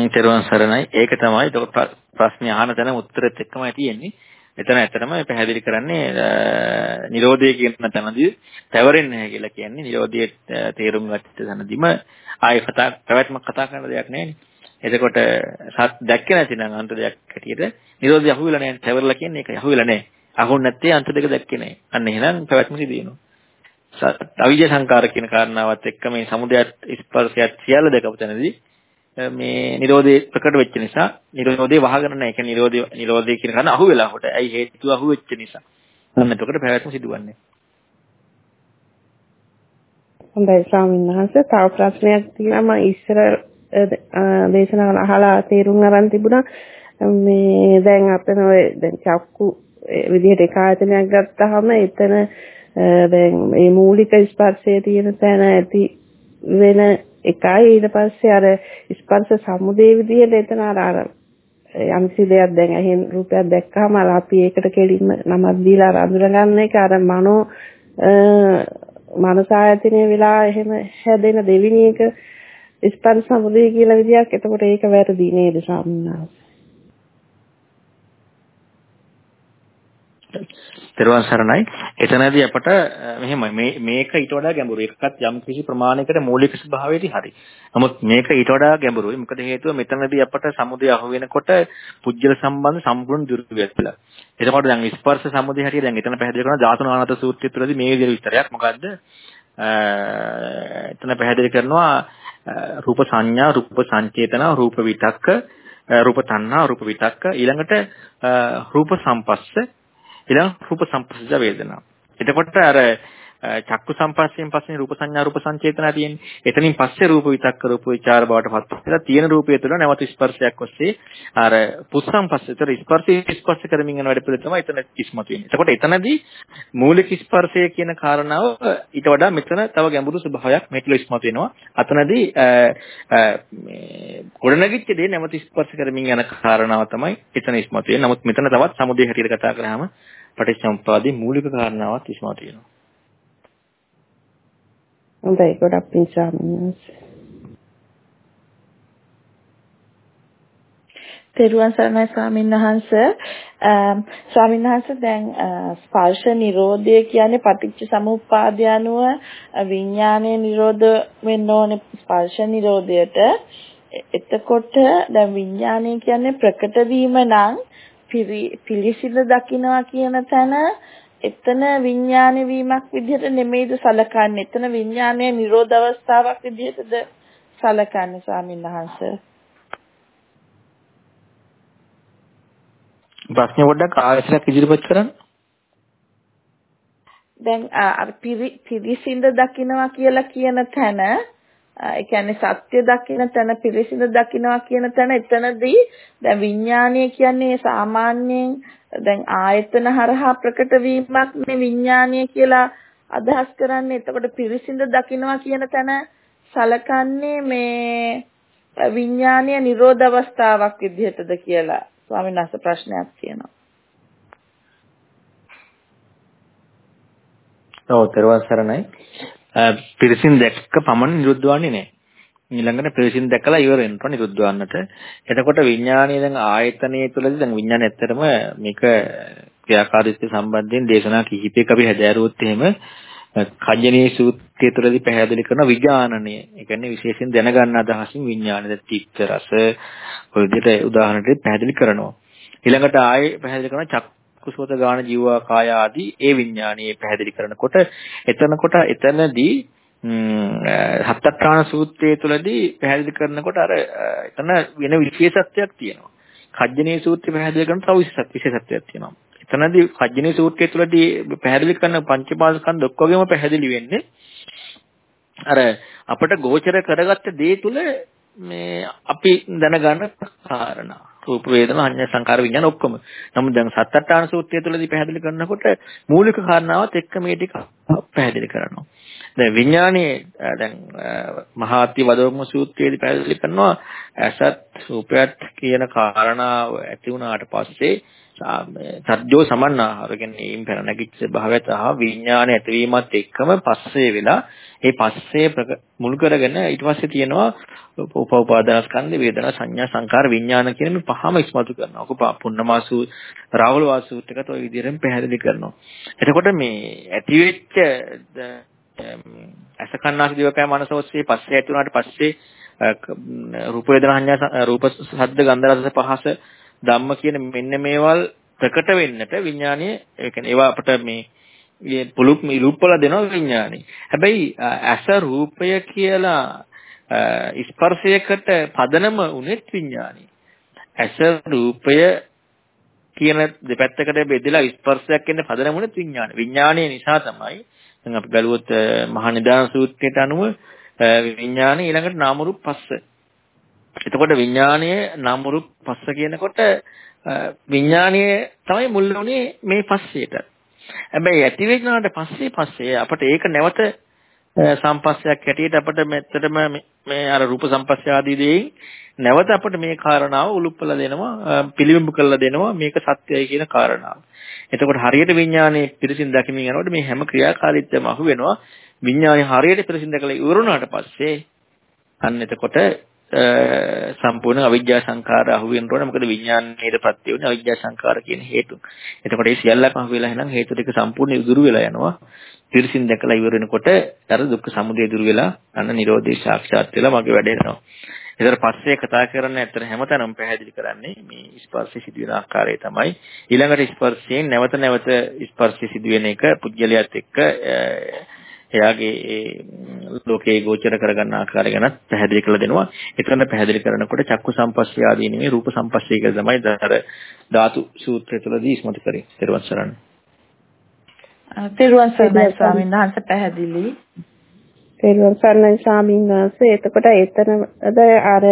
B: තෙරුවන් සරණයි. ඒක තමයි ප්‍රශ්නේ අහන තැන උත්තරෙත් එක්කමයි තියෙන්නේ. එතන ඇත්තටම පැහැදිලි කරන්නේ නිරෝධය කියන තැනදී තවරෙන්නේ නැහැ කියලා කියන්නේ නිරෝධයේ තේරුම් ගත්ත තැනදීම ආයෙ කතා පැවැත්මක් කතා කරන දෙයක් නෑනේ. එතකොට සත් දැක්කේ නැතිනම් අන්ත දෙයක් හැටියට නිරෝධය අහුවෙලා නැහැ. තවරලා කියන්නේ ඒක අහුවෙලා නැහැ. අහුන් නැත්තේ අන්ත දෙක දැක්කේ නැහැ. අන්න එහෙනම් පැවැත්ම සිදු වෙනවා. අවිජ්ජ සංකාර කියන කාරණාවත් එක්ක මේ සමුදයත් ස්පර්ශයත් සියල්ල දැකපු තැනදී මේ Nirodhe ප්‍රකට වෙච්ච නිසා Nirodhe වහගෙන නැහැ. ඒ කියන්නේ Nirodhe Nirodhe කියන කාරණා අහු වෙලා හොට. ඇයි හේතුව අහු වෙච්ච නිසා. අන්න එතකොට පැවැත්ම සිදුවන්නේ.
D: හොඳයි ස්වාමීන් වහන්සේ තව ප්‍රශ්නයක් තියෙනවා මම ඉස්සර දේශනාවල අහලා තේරුම් අරන් තිබුණා මේ දැන් අපේ ඔය දැන් චක්කු විදිහට එක ආයතනයක් ගත්තාම එතන දැන් මේ මූලික ස්පර්ශයේ තියෙන තැන ඇති වෙන එකයි. ඊට පස්සේ අර ස්පර්ශ සමුදේ විදිහට එතන අර අර යම්සි දෙයක් දැන් ඇහෙන් රූපයක් දැක්කම අර අපි ඒකට කෙලින්ම නමක් දීලා අර අඳුරගන්න එක අර මනෝ මනස ආයතනය වෙලා එහෙම හැදෙන දෙවිනි එක ස්පර්ශ සමුදය කියලා විදියක් එතකොට ඒක වැරදි නේද ස්වාමීන්
B: තෙරුවන් සරණයි. එතනදී අපට මෙහෙමයි මේ මේක ඊට වඩා ගැඹුරු. එකකත් යම් කිසි ප්‍රමාණයකට මූලික ස්වභාවයේදී හරි. නමුත් මේක ඊට වඩා ගැඹුරුයි. මොකද හේතුව මෙතනදී අපට සමුදය අහු වෙනකොට පුජ්‍යල සම්බන්ධ සම්පූර්ණ දුර්වියත්ලා. එතකොට දැන් ස්පර්ශ සමුදය හැටියට දැන් එතන පැහැදිලි කරන ධාතුනානත සූත්‍රය තුළදී මේ විදිහට විස්තරයක් මොකද්ද? එතන පැහැදිලි කරනවා රූප සංඥා, රූප සංචේතන, රූප විතක්ක, රූප තණ්හා, රූප විතක්ක ඊළඟට රූප සම්පස්ස ඊළඟ රූප සම්පස්සජ වේදනා. එතකොට අර චක්කු සම්පස්සයෙන් පස්සේ රූප සංඥා රූප සංචේතනා තියෙන්නේ. එතනින් පස්සේ රූප විතක්ක රූප විචාර බවට පත් වෙලා තියෙන රූපය තුළ නැවත ස්පර්ශයක් ඔස්සේ අර පුස්සම් පස්සේතර ස්පර්ශය ස්පර්ශ කරමින් යන වැඩ පිළිවෙල තමයි එතන ඉස්මතු වෙන්නේ. එතකොට එතනදී මූලික ස්පර්ශය කියන කාරණාව ඊට වඩා මෙතන තව ගැඹුරු ස්වභාවයක් මෙట్లా ඉස්මතු වෙනවා. අතනදී මේ ගොඩනැගිච්ච දේ නැවත ස්පර්ශ කරමින් යන කාරණාව තමයි එතන ඉස්මතු වෙන්නේ. නමුත් මෙතන තවත් සමුදේ හැටියට කතා කරාම පටිච්චසමුප්පාදේ මූලික කාරණාවක් ඉස්මතු වෙනවා.
D: හොඳයි ගොඩක් පිං ස්වාමීන්.
F: තෙරුවන් සරණයි ස්වාමීන් වහන්ස ස්වාමීන් වහන්ස දැන් ස්පර්ශ නිරෝධය කියන්නේ පටිච්ච සමුප්පාදය අනුව විඥානයේ නිරෝධ වෙන්න ඕනේ ස්පර්ශ නිරෝධයට එතකොට දැන් විඥානය කියන්නේ ප්‍රකට වීම නම් පිළිසිඳ දකින්නවා කියන තැන එතන විඥාන වීමක් විදිහට නෙමෙයිද සලකන්නේ. එතන විඥානයේ නිරෝධ අවස්ථාවක් විදිහටද සලකන්නේ ස්වාමීන් වහන්සේ.
B: ප්‍රශ්න පොඩ්ඩක් ආයෙත් ඉදිරිපත් කරන්න.
F: දැන් පිරිසිඳ දකින්නවා කියලා කියන තැන ඒ කියන්නේ සත්‍ය දකින්න තැන පිරිසිඳ දකින්නවා කියන තැන එතනදී දැන් විඥානය කියන්නේ සාමාන්‍යයෙන් දැන් ආයතන හරහා ප්‍රකට වීමක් නේ විඥානය කියලා අදහස් කරන්නේ. එතකොට පිරිසිඳ දකින්නවා කියන තැන සලකන්නේ මේ විඥානීය නිරෝධ අවස්ථාවක් විදිහටද කියලා ස්වාමීන් වහන්සේ ප්‍රශ්නයක් තියෙනවා.
B: ඔව්, ත්‍රිවන් සරණයි. පිරිසින් දැක්ක පමණ නිරුද්ධ වන්නේ නැහැ. ඊළඟට ප්‍රවේශින් දැකලා ඉවර වෙනවා නිරුද්ධ වන්නට. එතකොට විඥානීය දැන් ආයතනයේ තුලදී දැන් විඥානය ඇත්තටම මේක ක්‍රියාකාරීත්වය සම්බන්ධයෙන් දේශනා කිහිපයක අපි හැදෑරුවොත් එහෙම කඤ්ඤණී සූත්‍රය තුළදී පැහැදිලි කරන විඥානනය. ඒ කියන්නේ විශේෂයෙන් දැනගන්න අදහසින් විඥානද තික්ක රස ඔය විදිහට උදාහරණයක් පැහැදිලි කරනවා. ඊළඟට ආයේ පැහැදිලි කරන චක්කුසෝත ගාන ජීවා කාය ආදී ඒ විඥානීය පැහැදිලි කරනකොට එතනකොට එතනදී හත්තට්ඨාන සූත්‍රයේ තුලදී පැහැදිලි කරනකොට අර එතන වෙන විශේෂත්වයක් තියෙනවා. කජ්ජනේ සූත්‍රය පැහැදිලි කරන තව විශේෂත්වයක් තියෙනවා. එතනදී කජ්ජනේ සූත්‍රය තුලදී පැහැදිලි කරන පංචපාදස්කන්ධ ඔක්කොගෙම පැහැදිලි වෙන්නේ අර අපිට ගෝචර කරගත්ත දේ තුල මේ අපි දැනගන්න කාරණා. රූප වේදනා අඤ්ඤ සංකාර විඥාන ඔක්කොම. නමුත් දැන් සත්තට්ඨාන සූත්‍රය තුළදී පැහැදිලි කරනකොට මූලික කාරණාවත් එක්ක මේ ටික පැහැදිලි කරනවා. දැන් විඥානයේ දැන් මහාත්‍ය වදෝම සූත්‍රයේදී පැහැදිලි කරනවා ඇසත් රූපයත් කියන කාරණාව ඇති වුණාට පස්සේ සත්‍යෝ සමන්නාහාර කියන්නේ ඊම් පෙර නැගිච්ච භාවයත් ආ විඥාන ඇතිවීමත් එක්කම පස්සේ වෙලා ඒ පස්සේ මුල් කරගෙන ඊට පස්සේ තියෙනවා උපෝපාදානස්කන්ධ වේදනා සංඥා සංකාර විඥාන කියන මේ පහම ඉස්මතු කරනවා. ඔක පුන්නමාසු රාහුල වාසූත්‍රයකට ওই විදිහෙන් පැහැදිලි කරනවා. එතකොට මේ ඇතිවෙච්ච අස කන්නාසි දිවකය මනස ඔස්සේ පස්සේ ඇති වුණාට පස්සේ රූප වේදනා සංඥා රූප ශබ්ද ගන්ධ රස පහස ධම්ම කියන මෙන්න මේවල් ප්‍රකට වෙන්නට විඥානීය ඒ කියන්නේ ඒවා අපිට මේ මේ පුලුප් මිලුප්පල දෙනවා විඥානේ. හැබැයි ඇස රූපය කියලා ස්පර්ශයකට පදනම උනේත් විඥානේ. ඇස රූපය කියන දෙපැත්තකට බෙදලා ස්පර්ශයක් වෙන්න පදනම උනේත් විඥානේ. විඥානයේ නිසා තමයි දැන් අපි බැලුවොත් මහා නිදාන සූත්‍රයට අනුව විඥානය ඊළඟට නාම රූප පස්ස. එතකොට විඥානයේ නාම රූප පස්ස කියනකොට විඥානයේ තමයි මුල් වුණේ මේ පස්සේට. හැබැයි ඇති වෙනාට පස්සේ පස්සේ අපිට ඒක නැවත සම්පස්සයක් හැටියට අපිට මෙත්තටම මේ අර රූප සම්පස්සය ආදී දේෙන් නැවත අපිට මේ කාරණාව උලුප්පලා දෙනවා පිළිඹු කරලා දෙනවා මේක සත්‍යයි කියන කාරණාව. එතකොට හරියට විඥානයේ පිරිසින් දැකීමෙන් යනකොට මේ හැම ක්‍රියාකාරීත්වයක්ම අහු වෙනවා. විඥානය හරියට පිරිසින් දැකලා ඉවරුණාට පස්සේ අන්න එතකොට සම්පූර්ණ අවිජ්ජා සංඛාර අහු වෙන්න ඕනේ. මොකද විඥානයේ ප්‍රත්‍ය වෙන්නේ අවිජ්ජා සංඛාර කියන හේතු. එතකොට මේ සියල්ලක්ම අහු වෙලා එහෙනම් හේතු ටික සම්පූර්ණ ඉදුරු වෙලා යනවා. පිරිසින් දැකලා ඉවර වෙනකොට අර දුක්ඛ සමුදය දුරු වෙලා අන්න නිරෝධය සාක්ෂාත් වෙලා මගේ වැඩ වෙනවා. ඒතර පස්සේ කතා කරන්නේ ඇත්තට හැමතැනම පැහැදිලි කරන්නේ මේ ස්පර්ශය සිදුවෙන ආකාරය තමයි. ඊළඟට ස්පර්ශයෙන් නැවත නැවත ස්පර්ශය සිදුවෙන එක පුද්ගලයාත් එක්ක එයාගේ ලෝකේ ගෝචර කරගන්න ආකාරය ගැන පැහැදිලි කරලා දෙනවා. එතන පැහැදිලි කරනකොට චක්කු සම්පස්සය ආදී නෙමෙයි රූප සම්පස්සය කියලා තමයි අර ධාතු සූත්‍රය තුළදී ඉස්මතු කරේ. ඊට පස්සේ
F: තෙරුවන් සරණයි ස්වාමීන් වහන්සේ පැහැදිලි.
D: තෙරුවන් සරණයි ස්වාමීන් වහන්සේ. එතකොට එතනද අර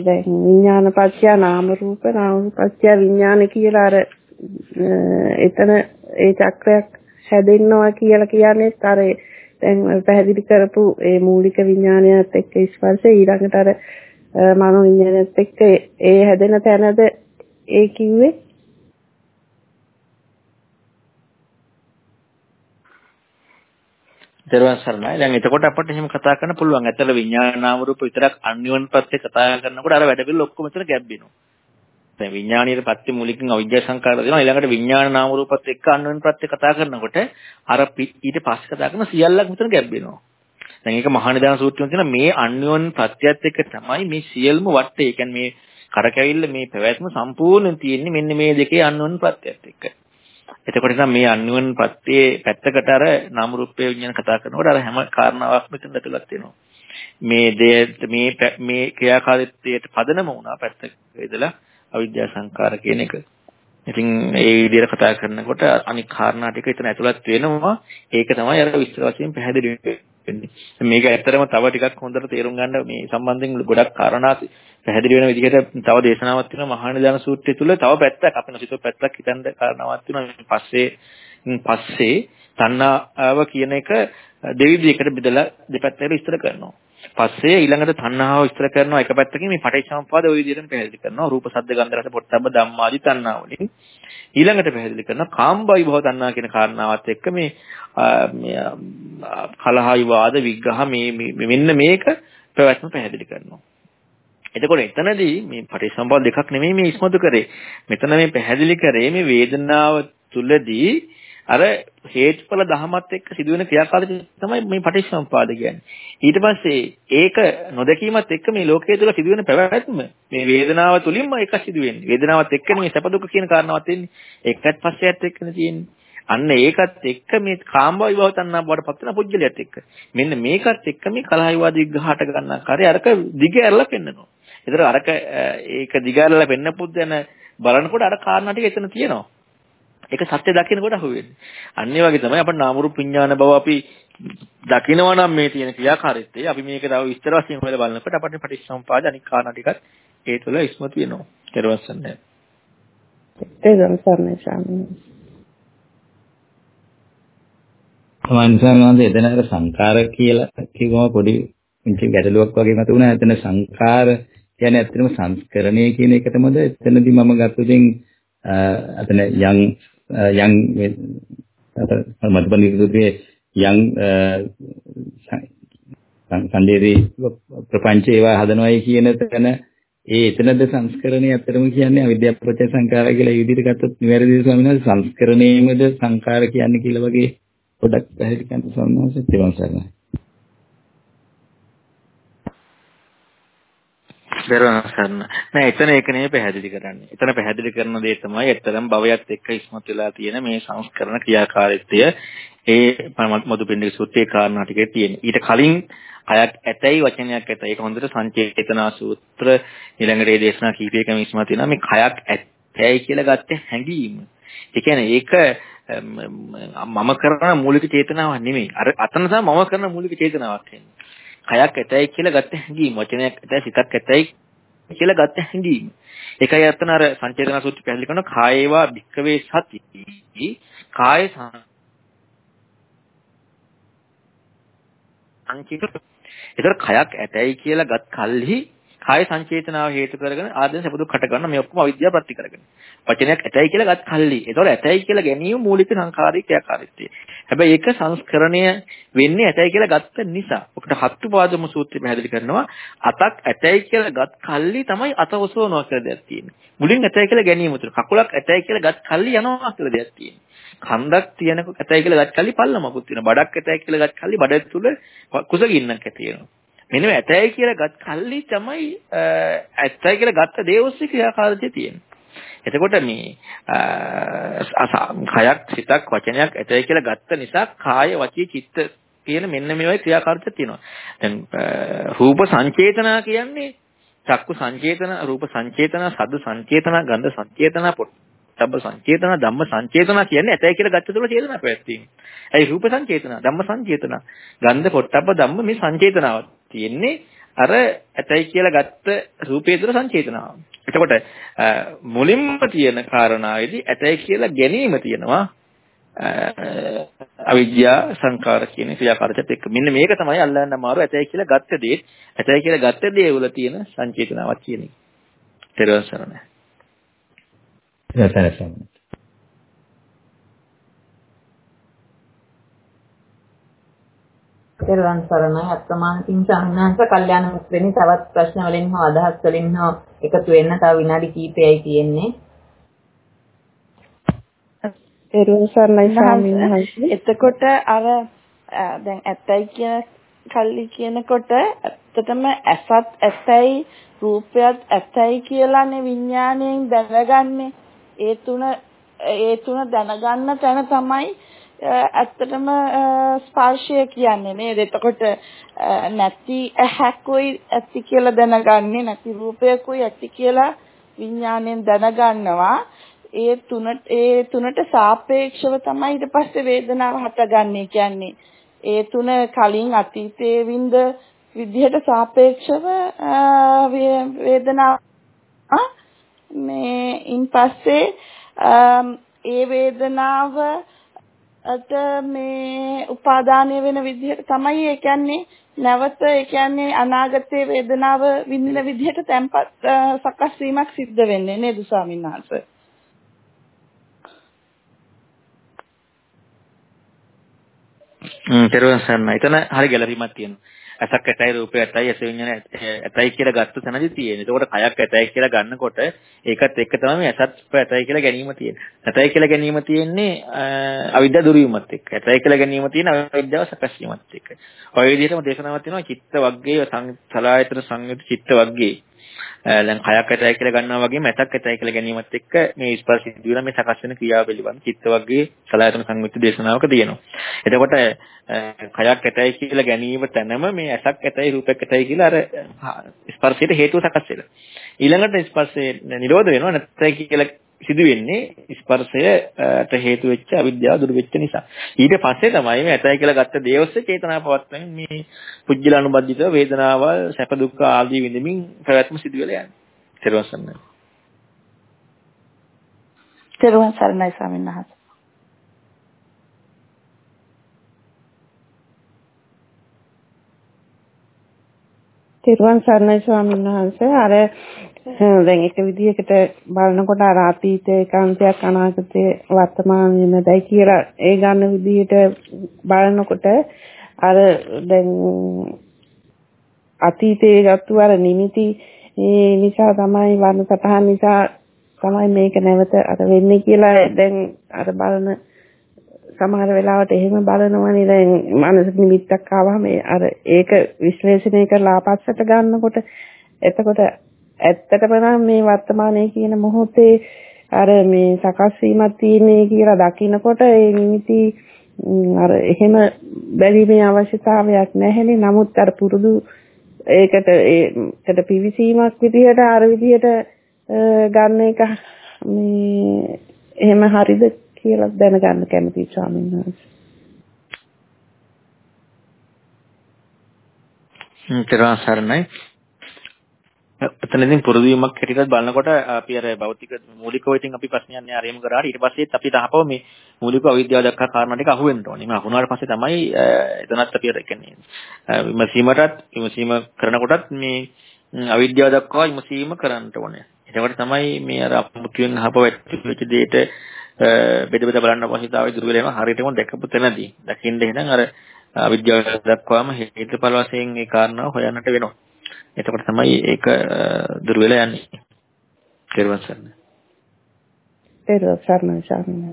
D: දැන් විඥාන පත්‍ය නාම රූප නාම පත්‍ය විඥාන කියලා අර එතන ඒ චක්‍රයක් හැදෙන්නවා කියලා කියන්නේ අර දැන් පැහැදිලි කරපු ඒ මූලික විඥානයත් එක්ක ස්පර්ශය ඊළඟට අර මනෝ විඥානයත් එක්ක ඒ හැදෙන තැනද ඒ කිව්වේ
B: දරුවන් සරණයි. දැන් එතකොට අපිට එහෙම කතා කරන්න පුළුවන්. ඇත්තට විඥානාම රූප විතරක් අන්‍යෝන්‍ය ප්‍රත්‍ය කතා කරනකොට අර වැඩ පිළිවෙල ඔක්කොම එතන ගැබ් වෙනවා. දැන් විඥානීය ප්‍රත්‍ය මූලිකින් අවිද්‍යා සංකාර දෙනවා. ඊළඟට විඥාන නාම රූපත් එක්ක අන්‍යෝන්‍ය ප්‍රත්‍ය කතා කරනකොට අර ඊට පස්සේ කතා කරන සියල්ලක් මෙතන ගැබ් වෙනවා. දැන් ඒක මහානිදාන සූත්‍රයෙන් තියෙන මේ අන්‍යෝන්‍ය ප්‍රත්‍යයත් එක්ක තමයි මේ සියල්ම වටේ. ඒ කියන්නේ මේ කරකැවිල්ල මේ පැවැත්ම සම්පූර්ණයෙන් තියෙන්නේ මෙන්න මේ දෙකේ අන්‍යෝන්‍ය ප්‍රත්‍යයත් එක්ක. එතකොට නම් මේ අන්‍යෝන්‍ය ප්‍රත්‍යේ පැත්තකට අර නාම රූපේ විඥාන කතා කරනකොට අර හැම කාරණාවක්ම මෙතන ඇතුළත් වෙනවා. මේ දේ මේ මේ ක්‍රියාකාරීත්වයට පදනම වුණා පැත්තක ඉඳලා අවිද්‍යා සංකාර කියන එක. ඉතින් ඒ විදිහට කතා කරනකොට අනික් කාරණා ටික එතන ඇතුළත් වෙනවා. ඒක තමයි අර විස්තර වශයෙන් පැහැදිලි වෙන්නේ. මේක ඇත්තටම තව ටිකක් හොඳට තේරුම් ගන්න මේ සම්බන්ධයෙන් ගොඩක් කාරණා පැහැදිලි වෙන විදිහට තව දේශනාවක් තියෙනවා මහානිදාන සූත්‍රය තුල තව පැත්තක් අපි නොසිතව පැත්තක් හිතන්න කාරණාවක් තියෙනවා. පස්සේ පස්සේ තණ්හාව කියන එක දෙවිදිහකට බෙදලා දෙපැත්තකට විස්තර කරනවා. පස්සේ ඊළඟට තණ්හාව විස්තර කරනවා එක පැත්තකින් මේ පටිච්චසමුප්පාද ওই විදිහටම පැහැදිලි කරනවා. රූප ශබ්ද ගන්ධ රස පොට්ටබ්බ ධම්මාදී තණ්හාවලින්. ඊළඟට පැහැදිලි කරනවා කාම්බයි භව තණ්හා කියන කාරණාවත් එක්ක මේ කලහයි වාද විග්‍රහ මේ මෙන්න මේක පැවැත්ම පැහැදිලි කරනවා. එතකොට එතනදී මේ පටිච්චසමුප්පාද දෙකක් නෙමෙයි මේ ඉස්මතු කරේ. මෙතන මේ පැහැදිලි කරේ මේ වේදනාව තුලදී අර හේතුඵල ධහමත් එක්ක සිදුවෙන ක්‍රියාකාරීත්වය තමයි මේ පටිච්චසමුපාද කියන්නේ. ඊට පස්සේ ඒක නොදැකීමත් එක්ක මේ ලෝකයේ තුල සිදුවෙන පැවැත්ම මේ වේදනාව තුලින්ම එක සිදුවෙන්නේ. වේදනාවත් එක්කනේ මේ සැප දුක කියන කාරණාවත් එන්නේ. ඒකත් පස්සෙත් එක්කනේ තියෙන්නේ. අන්න ඒකත් එක්ක මේ කාම විභව තණ්හා බවට පත් වෙන පුජ්‍යලියත් එක්ක. මෙන්න මේකත් එක්ක මේ කලහයිවාද විග්‍රහට ගන්න කාර්යය අරක දිග ඇරලා පෙන්නනවා. ඒතර අරක ඒක දිග ඇරලා පෙන්නපුත් යන බලනකොට අර කාරණා ටික එතන තියෙනවා. ඒක සත්‍ය දකිනකොට අහුවෙන්නේ. අන්න ඒ වගේ තමයි අපේ නාම රූප විඥාන බව අපි දකිනවා නම් මේ තියෙන ක්‍රියාකාරීත්වය අපි මේක තව විස්තර වශයෙන් හොයලා බලනකොට අපිට පටිච්චසමුපාද අනික් කාරණා ටිකත් ඒ තුළ ඉස්මතු වෙනවා. ඊට
D: තේරුම් ගන්න ස්වාමීනි.
E: සමාන්සන්වන්ද එතන අර සංකාර කියලා කිව්වම පොඩි ගැටලුවක් වගේ මතුණා. එතන සංකාර කියන්නේ ඇත්තටම සංස්කරණය කියන එකටමද එතනදී මම ගත්තොතින් අතන යම් යම් මධ්‍යපලී සූත්‍රයේ යම් සංදේරි ප්‍රපංච ඒවා හදනවයි කියන තැන ඒ එතනද සංස්කරණය ඇත්තටම කියන්නේ අවිද්‍යාව ප්‍රත්‍ය සංකාර කියලා ඒ විදිහට ගත්තොත් නිවැරදිද ස්වාමීන් වහන්සේ සංස්කරණයමද සංකාර කියන්නේ කියලා වගේ පොඩක් පැහැදිලි කරන්න ස්වාමීන් වහන්සේ තේරුම් ගන්න.
B: දරවන කරන. නෑ එතන ඒක නෙමෙයි පැහැදිලි කරන්නේ. එතන පැහැදිලි කරන දේ තමයි ඇත්තටම භවයත් එක්ක ඉස්මතු වෙලා තියෙන මේ සංස්කරණ ක්‍රියාකාරීත්වය ඒ මදුපිණ්ඩික සූත්‍රයේ කාරණා ටිකේ තියෙන. ඊට කලින් අයක් ඇතයි වචනයක් ඇතයි. ඒක හොඳට සංචේතනා සූත්‍ර ඊළඟට ඒ දේශනා කීපයකම ඉස්මතු වෙනවා. මේ කයක් ඇතයි කියලා ගත්තේ හැඟීම. ඒ කියන්නේ ඒක මම කරන මූලික චේතනාවක් නෙමෙයි. අර අතන තමයි මම කරන මූලික චේතනාවක් එන්නේ. කයක් ඇතයි කියලා ගත්ත හැඟීම වචනයක් ඇතයි සිතක් ඇතයි කියලා ගත්ත හැඟීම. ඒකයි අතන අර සංචේතන සූත්‍රය පැහැදිලි කරන කායේවා භික්කවේ සති කාය සංචේතන. ඒතර කයක් ඇතයි කියලා ගත් කල්හි කාය සංචේතනාව හේතු කරගෙන ආදෙන සප දුක් හට ගන්න මේ ඔක්කොම අවිද්‍යාව ප්‍රති කරගෙන. වචනයක් ඇතයි කියලා ගත් කල්ලි. ඒතකොට ඇතයි කියලා ගැනීම මූලික සංඛාරික ක්‍රියාකාරීත්වය. හැබැයි ඒක සංස්කරණය වෙන්නේ ඇතයි කියලා ගත්ත නිසා. ඔකට හත්තු පාදම සූත්‍රය පැහැදිලි කරනවා අතක් ඇතයි කියලා ගත් කල්ලි තමයි අත ඔසවනවා කියලා දෙයක් තියෙන්නේ. මුලින් ඇතයි කියලා ගැනීම තුන. කකුලක් ඇතයි කියලා ගත් කල්ලි යනවා කියලා දෙයක් තියෙන්නේ. කන්දක් තියෙන ඇතයි කියලා ගත් කල්ලි පල්ලමකුත් තියෙනවා. බඩක් ඇතයි කියලා ගත් කල්ලි බඩ තුල කුසගින්නක් ඇති වෙනවා. මෙන්න මේ ඇතයි කියලා ගත් කල්ලි තමයි ඇතයි කියලා ගත්ත දේ ඔස්සේ ක්‍රියාකාරීත්වය තියෙන්නේ. එතකොට මේ කයක් සිතක් වචනයක් ඇතයි කියලා ගත්ත නිසා කාය වචී චිත්ත කියන මෙන්න මේ වගේ ක්‍රියාකාරීත්වයක් තියෙනවා. දැන් රූප සංචේතනා කියන්නේ චක්කු සංචේතන, රූප සංචේතන, සද්ද සංචේතන, ගන්ධ සංචේතන, පොට්ටබ්බ සංචේතන, ධම්ම සංචේතන කියන්නේ ඇතයි කියලා ගත්ත තුල චේතනා පැවැත්වීම. ඒ රූප සංචේතන, ධම්ම සංචේතන, ගන්ධ පොට්ටබ්බ ධම්ම මේ සංචේතනාවක් තියෙන්නේ අර ඇතයි කියලා ගත්ත රූපයේ තුල සංචේතනාව. එතකොට මුලින්ම තියෙන කාරණාවේදී ඇතයි කියලා ගැනීම තියෙනවා අවිද්‍යා සංකාර කියන ක්‍රියාකාරකත් එක්ක මෙන්න මේක තමයි අල්ලන්න අමාරු ඇතයි කියලා ගත්ත දේ ඇතයි කියලා ගත්ත දේ වල තියෙන සංචේතනාවක් කියන එක. තේරුම් ගන්න.
A: තෙරුවන් සරණයි අත්මානකින් සම්මානස කල්යාණ මිත්‍රෙනි තවත් ප්‍රශ්න වලින් හෝ අදහස් වලින් හෝ එකතු වෙන්න තව විනාඩි කිහිපයයි තියෙන්නේ.
D: තෙරුවන් සරණයි ස්වාමීන් වහන්සේ.
F: එතකොට අර දැන් ඇත්තයි කියන කල්ලි කියනකොට ඇත්තටම ඇසත් ඇත්තයි රූපයත් ඇත්තයි කියලානේ විඥාණයෙන් දැනගන්නේ. ඒ තුන ඒ තුන දැනගන්න තැන තමයි ඇත්තටම ස්පර්ශය කියන්නේ නේද? එතකොට නැති ඇහැකුයි ඇති කියලා දැනගන්නේ නැති රූපයකුයි ඇති කියලා විඥාණයෙන් දැනගන්නවා. ඒ තුනට ඒ තුනට සාපේක්ෂව තමයි ඊට පස්සේ වේදනාව හටගන්නේ කියන්නේ. ඒ තුන කලින් අතීතයේ වින්ද විදිහට සාපේක්ෂව වේදනාව මේ ඉන් පස්සේ ඒ වේදනාව අත මේ උපාදානය වෙන විදිහට තමයි ඒ කියන්නේ නැවත ඒ කියන්නේ අනාගතයේ වේදනාව විඳින විදිහට තැම්පත් සකස් වීමක් සිද්ධ වෙන්නේ නේද ස්වාමීන් වහන්සේ?
B: හ්ම් තේරුම් ගන්න. එතන හරි ගැළපීමක් තියෙනවා. ඇසක් ඇතයි රූපය ඇතයි ඇස විඤ්ඤාණය ඇතයි කියලා ගත්ත තැනදී තියෙන්නේ. එතකොට කයක් ඇතයි කියලා ගන්නකොට ඒකත් එක්ක තමයි මේ ඇසත් ඇතයි කියලා ගැනීම තියෙන්නේ. ඇතයි කියලා ගැනීම තියෙන්නේ අවිද්‍යාව දුරු වීමත් එක්ක. ඇතයි කියලා ගැනීම තියෙන අවිද්‍යාව සකස් වීමත් එක්ක. ඔය විදිහටම දේශනාවක් තියෙනවා චිත්ත වග්ගේ සලායතන සංයුත් චිත්ත වග්ගේ. දැන් කයක් ඇතයි කියලා ගන්නවා වගේම ඇතක් ඇතයි කියලා ගැනීමත් එක්ක මේ ස්පර්ශ සිදු වෙන මේ සකස් වෙන ක්‍රියාව පිළිබඳ චිත්ත වර්ගයේ සලආයතන සංයුක්ත දේශනාවක තියෙනවා. එතකොට කයක් ඇතයි කියලා ගැනීම තැනම මේ ඇසක් ඇතයි රූපයක් ඇතයි කියලා අර ස්පර්ශයට හේතුව සකස් වෙනවා. ඊළඟට ස්පර්ශය නිරෝධ වෙනවා නැත්නම් කියලා සිදු වෙන්නේ ස්පර්ශයට හේතු වෙච්ච අවිද්‍යාව දුරු වෙච්ච නිසා. ඊට පස්සේ තමයි මේ ඇතයි කියලා ගත්ත දේ ඔස්සේ චේතනා පවත්වමින් මේ පුජ්‍යල අනුබද්ධිත වේදනාවල් සැප දුක්ඛ ආදී විඳමින් පැවැත්ම සිදු වෙලා යන්නේ. ත්‍රිවංශ සරණයි.
F: ත්‍රිවංශ සරණයි ස්වාමීන් වහන්සේ.
D: තෙරුවන් සරණයි ස්වාමීන් වහන්සේ අර දැන් එක විදිහකට බලනකොට අර අතීතයේ කාන්තයක් අනාගතයේ වර්තමානයේ නැදයි කියලා ඒ ගන්න විදිහට බලනකොට අර දැන් අතීතයේ ගත්තු අර නිමිති නිසා තමයි වර්ණ සටහන් නිසා තමයි මේක නැවත අර වෙන්නේ කියලා දැන් අර බලන සමහර වෙලාවට එහෙම බලනවනේ. දැන් මානසික නිමිත්තක් ආවම අර ඒක විශ්ලේෂණය කරලා ආපස්සට ගන්නකොට එතකොට ඇත්තටම නම් මේ වර්තමානයේ කියන මොහොතේ අර මේ සකස් වීමක් තියෙන්නේ කියලා දකිනකොට ඒ නිමිති අර එහෙම බැලීමේ අවශ්‍යතාවයක් නැහැනේ. නමුත් අර පුරුදු ඒකට ඒකට පිවිසීමක් විදිහට අර විදිහට ගන්න එක මේ එහෙම හරිද කියලා දැනගන්න කැමතියි ස්වාමීන් වහන්සේ.
B: හ්ම් ත්‍රිවාසරණයි එතනදී පුරුදු වීමක් හැටියට බලනකොට අපි අර භෞතික මූලිකව ඉතින් අපි ප්‍රශ්නයක් නෑ අරේම කරාට ඊට පස්සෙත් අපි තහපව මේ මූලික අවිද්‍යාව දක්වා කාරණා ටික අහුවෙන්න ඕනේ. මේ අහුණාට පස්සේ තමයි එතනත් අපි අර කියන්නේ විමසීමටත් විමසීම කරනකොටත් මේ අවිද්‍යාව දක්වා විමසීම කරන්න ඕනේ. එතකොට තමයි මේ අර අපමුතුන් අහප වෙච්ච දෙයට බෙද බෙද බලන්න අවශ්‍යතාවය දුර වෙලා හරියටම දැකපු තැනදී දකින්න එහෙනම් අර අවිද්‍යාව දක්වාම හේතුඵල වශයෙන් ඒ කාරණාව හොයන්නට වෙනවා. එතකොට තමයි ඒක දුර වෙලා යන්නේ. ඊට පස්සේ
D: පෙරව සරණයි සරණයි.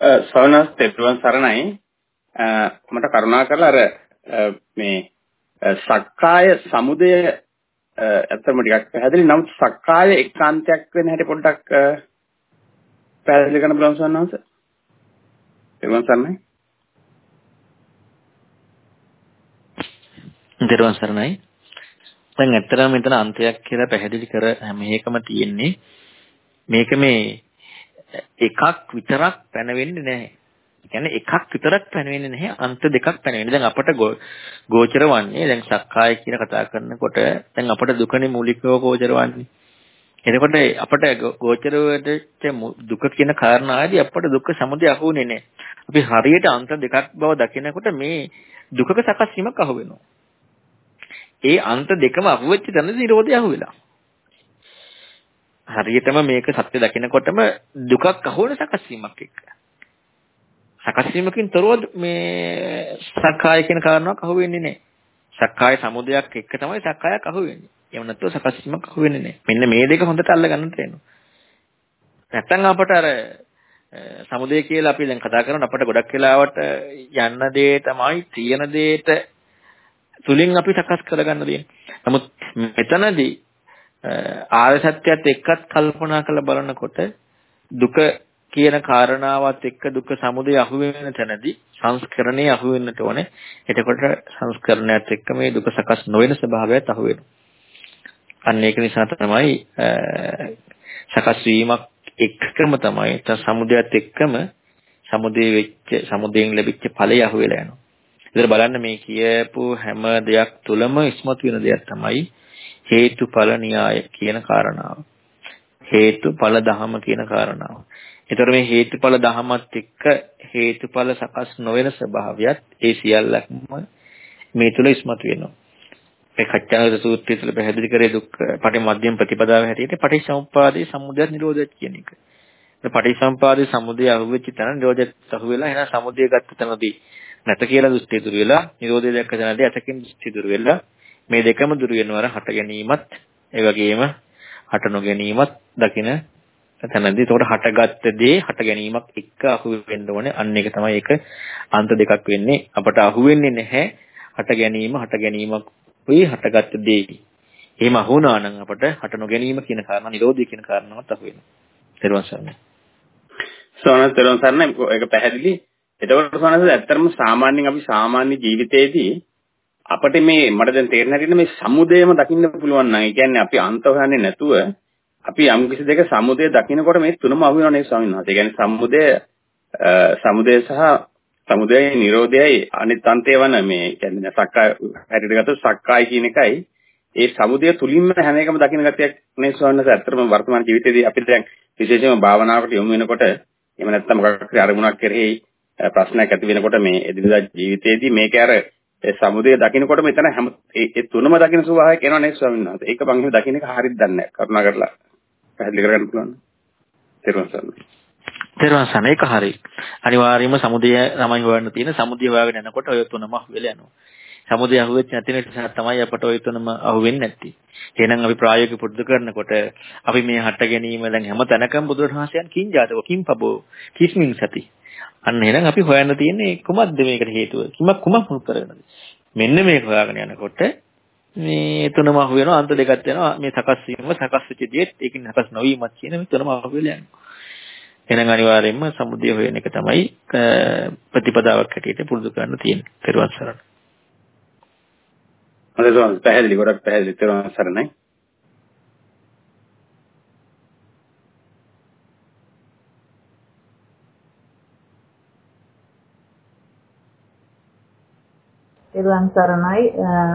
G: සවනස් තෙරුවන් සරණයි. මට කරුණා කරලා අර මේ සක්කාය සමුදය ඇත්තම ටිකක් පැහැදිලි නමුත් සක්කාය එකාන්තයක් වෙන හැටි පොඩ්ඩක් පැහැදිලි කරන්න බලමු සන්නවස. තෙරුවන් සරණයි.
B: තෙරුවන් සරණයි. දැන් ඇත්තටම මෙතන අන්තයක් කියලා පැහැදිලි කර මේකම තියෙන්නේ මේක මේ එකක් විතරක් පැනවෙන්නේ නැහැ. කියන්නේ එකක් විතරක් පැනවෙන්නේ නැහැ අන්ත දෙකක් පැනවෙන්නේ. දැන් අපට ගෝචර වන්නේ දැන් සක්කාය කියන කතා කරනකොට දැන් අපට දුකනේ මූලිකව ගෝචර වන්නේ. එතකොට අපට ගෝචර වෙච්ච දුක කියන කාරණාවේදී අපට දුක්ඛ සමුදය අහුුනේ නැහැ. අපි හරියට අන්ත දෙකක් බව දකිනකොට මේ දුකක සකස් වීමක් අහු වෙනවා. ඒ අන්ත දෙකම අහුවෙච්ච තැන නිරෝධය අහුවෙලා. හරියටම මේක සත්‍ය දකිනකොටම දුකක් අහුවෙන සකස් වීමක් එක්ක. සකස් වීමකින් තොරව මේ සක්කාය කියන කාරණාවක් අහුවෙන්නේ නැහැ. සක්කාය සමුදයක් එක්ක තමයි සක්කායක් අහුවෙන්නේ. එහෙම නැත්නම් සකස් වීමක් අහුවෙන්නේ නැහැ. මෙන්න මේ දෙක හොඳට අල්ලගන්න තියෙනවා. නැත්තම් අපට අර සමුදය කියලා අපි දැන් කතා කරන අපිට ගොඩක් වෙලාවට යන්න දේ තමයි තියෙන දේට තුලින් අපි සකස් කරගන්න දෙන්නේ. නමුත් මෙතනදී ආර්ය සත්‍යයත් එක්කත් කල්පනා කරලා බලනකොට දුක කියන කාරණාවත් එක්ක දුක සමුදය අහු වෙන තැනදී සංස්කරණේ අහු වෙන්නට ඕනේ. එතකොට සංස්කරණයත් එක්ක මේ දුක සකස් නොවන ස්වභාවයත් අහු වෙනවා. අන්න ඒක නිසා තමයි සකස් වීමක් එක්කම තමයි ත සමුදයත් එක්කම සමුදේ වෙච්ච සමුදයෙන් ලැබිච්ච ඵලය අහු වෙලා යනවා. ඉතින් බලන්න මේ කියපු හැම දෙයක් තුළම ඉස්මතු වෙන දෙයක් තමයි හේතුඵල න්‍යාය කියන කාරණාව. හේතුඵල ධහම කියන කාරණාව. ඒතර මේ හේතුඵල ධහමත් එක්ක හේතුඵල සකස් නොවන ස්වභාවයත් ඒ සියල්ලක්ම මේ තුල ඉස්මතු වෙනවා. මේ කච්චානද සූත්‍රය තුළ පැහැදිලි කරේ දුක් පටි මධ්‍යම ප්‍රතිපදාව හැටියට පටිච්චසමුප්පාදේ සමුදය නිරෝධය කියන එක. ඒ පටිච්චසමුපාදේ සමුදය අහුවෙච්ච තැන නිරෝධයත් අහුවෙලා එහෙනම් සමුදය ගත්ත තැනදී නැත කියලා දෘෂ්ටි දුර වෙලා නිරෝධය දැක්ක තැනදී අතකින් දෘෂ්ටි දුර වෙලා මේ දෙකම දුර වෙනවර හට ගැනීමත් ඒ වගේම හට නොගැනීමත් දකින තැනදී. එතකොට හටගත්ත දේ හට ගැනීමක් එක්ක අහු වෙන්න ඕනේ. අන්න ඒක තමයි ඒක අන්ත දෙකක් වෙන්නේ. අපට අහු වෙන්නේ නැහැ. හට ගැනීම හට ගැනීමක් වෙයි හටගත්ත දේ. එහෙම අහු වුණා නම් අපට හට නොගැනීම කියන කාරණා නිරෝධය කියන කාරණාවත් අහු වෙනවා. ඊට පස්සේ
G: සෝනස් තෙරුවන් සරණයි. ඒක පැහැදිලි. එතකොට සනස ඇත්තටම සාමාන්‍යයෙන් අපි සාමාන්‍ය ජීවිතයේදී අපිට මේ මට දැන් තේරෙන හැටියට මේ සමුදයම දකින්න පුළුවන් නම් ඒ කියන්නේ අපි අන්ත හොයන්නේ නැතුව අපි යම් කිසි දෙක සමුදය දකින්නකොට මේ තුනම අහු වෙනවා නේ ස්වාමීන් වහන්සේ. ඒ කියන්නේ සමුදය සමුදය සහ සමුදයයි නිරෝධයයි අනිත් අන්තය වන මේ කියන්නේ සක්කාය හැටියට ගත්තොත් සක්කාය කියන එකයි ඒ සමුදය තුලින්ම හැම එකම දකින්න ගතියක් නේ ස්වාමීන් වහන්සේ. ඇත්තටම වර්තමාන ජීවිතේදී අපිට දැන් විශේෂයෙන්ම භාවනාවකට යොමු වෙනකොට එහෙම නැත්නම් මොකක් හරි අරමුණක් කෙරෙහි ප්‍රශ්නයක් ඇති වෙනකොට මේ එදිනදා ජීවිතයේදී මේක අර සමුදය දකින්නකොට මෙතන හැම ඒ තුනම දකින්න ස්වභාවයක් එනවා නේද ස්වාමීන් වහන්සේ. ඒක මම එහෙම දකින්න එක හරියට දන්නේ නැහැ. කරුණා කරලා පැහැදිලි කරගන්න පුළුවන්. තෙරුවන් සරණයි.
B: තෙරුවන් සරණයි ඒක හරි. අනිවාර්යයෙන්ම සමුදය තමයි හොයන්න තියෙන. සමුදය හොයාගෙන යනකොට ඔය තුනම අහුවෙලා යනවා. සමුදය අහුවෙච්ච නැති නිසා තමයි අපට ඔය තුනම අහුවෙන්නේ නැත්තේ. එහෙනම් අපි ප්‍රායෝගික පුරුදු කරනකොට අපි මේ හට ගැනීම දැන් හැම තැනකම බුදුරජාණන් කින් ජාතක කින් පබෝ කිස්මින් සති අන්න එහෙනම් අපි හොයන්න තියෙන්නේ කුමක්ද මේකට හේතුව? කිමක් කුමක් මුල් කරගෙනද? මෙන්න මේක හොයාගෙන යනකොට මේ තුනම අහු වෙනවා අන්ත දෙකක් වෙනවා මේ සකස් වීම සකස් වෙච්ච දේත් ඒකින් සකස් නොවීමත් කියන මේ තුනම අහු වෙලා යනවා. එහෙනම් අනිවාර්යයෙන්ම සමුදය හොයන එක තමයි ප්‍රතිපදාවක් හැටියට පුරුදු කරන්න තියෙන්නේ. ත්වන් සරණයි.
G: හොඳයි පැහැදිලි ගොඩක් පැහැදිලි ත්වන් සරණයි.
A: එරුවන් සරණයි.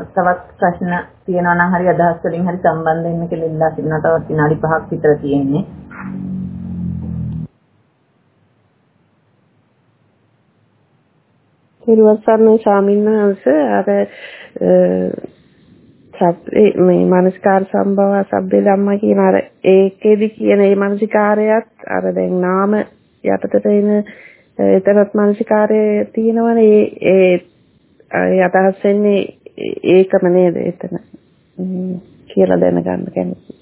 A: තවත් ප්‍රශ්න තියෙනවා නම් හරි අදහස් වලින් හරි සම්බන්ධ වෙන්න කියලා ඉල්ලා සිටිනවා. තවත් විනාඩි 5ක් විතර තියෙන්නේ.
D: එරුවන් සරණයි ස්වාමීන් වහන්සේ. අර සබ්බේ මේ මානසිකාර සම්භව සබ්බේ ධම්මා කියන අර ඒකෙදි කියන මේ මානසිකාරයත් අර දැන් නාම යටතට එන එතනත් මානසිකාරය තියෙනවනේ. ඒ ඒ අදහස් වෙන්නේ ඒකම නේද එතන කියලා දැනගන්න කැමතියි.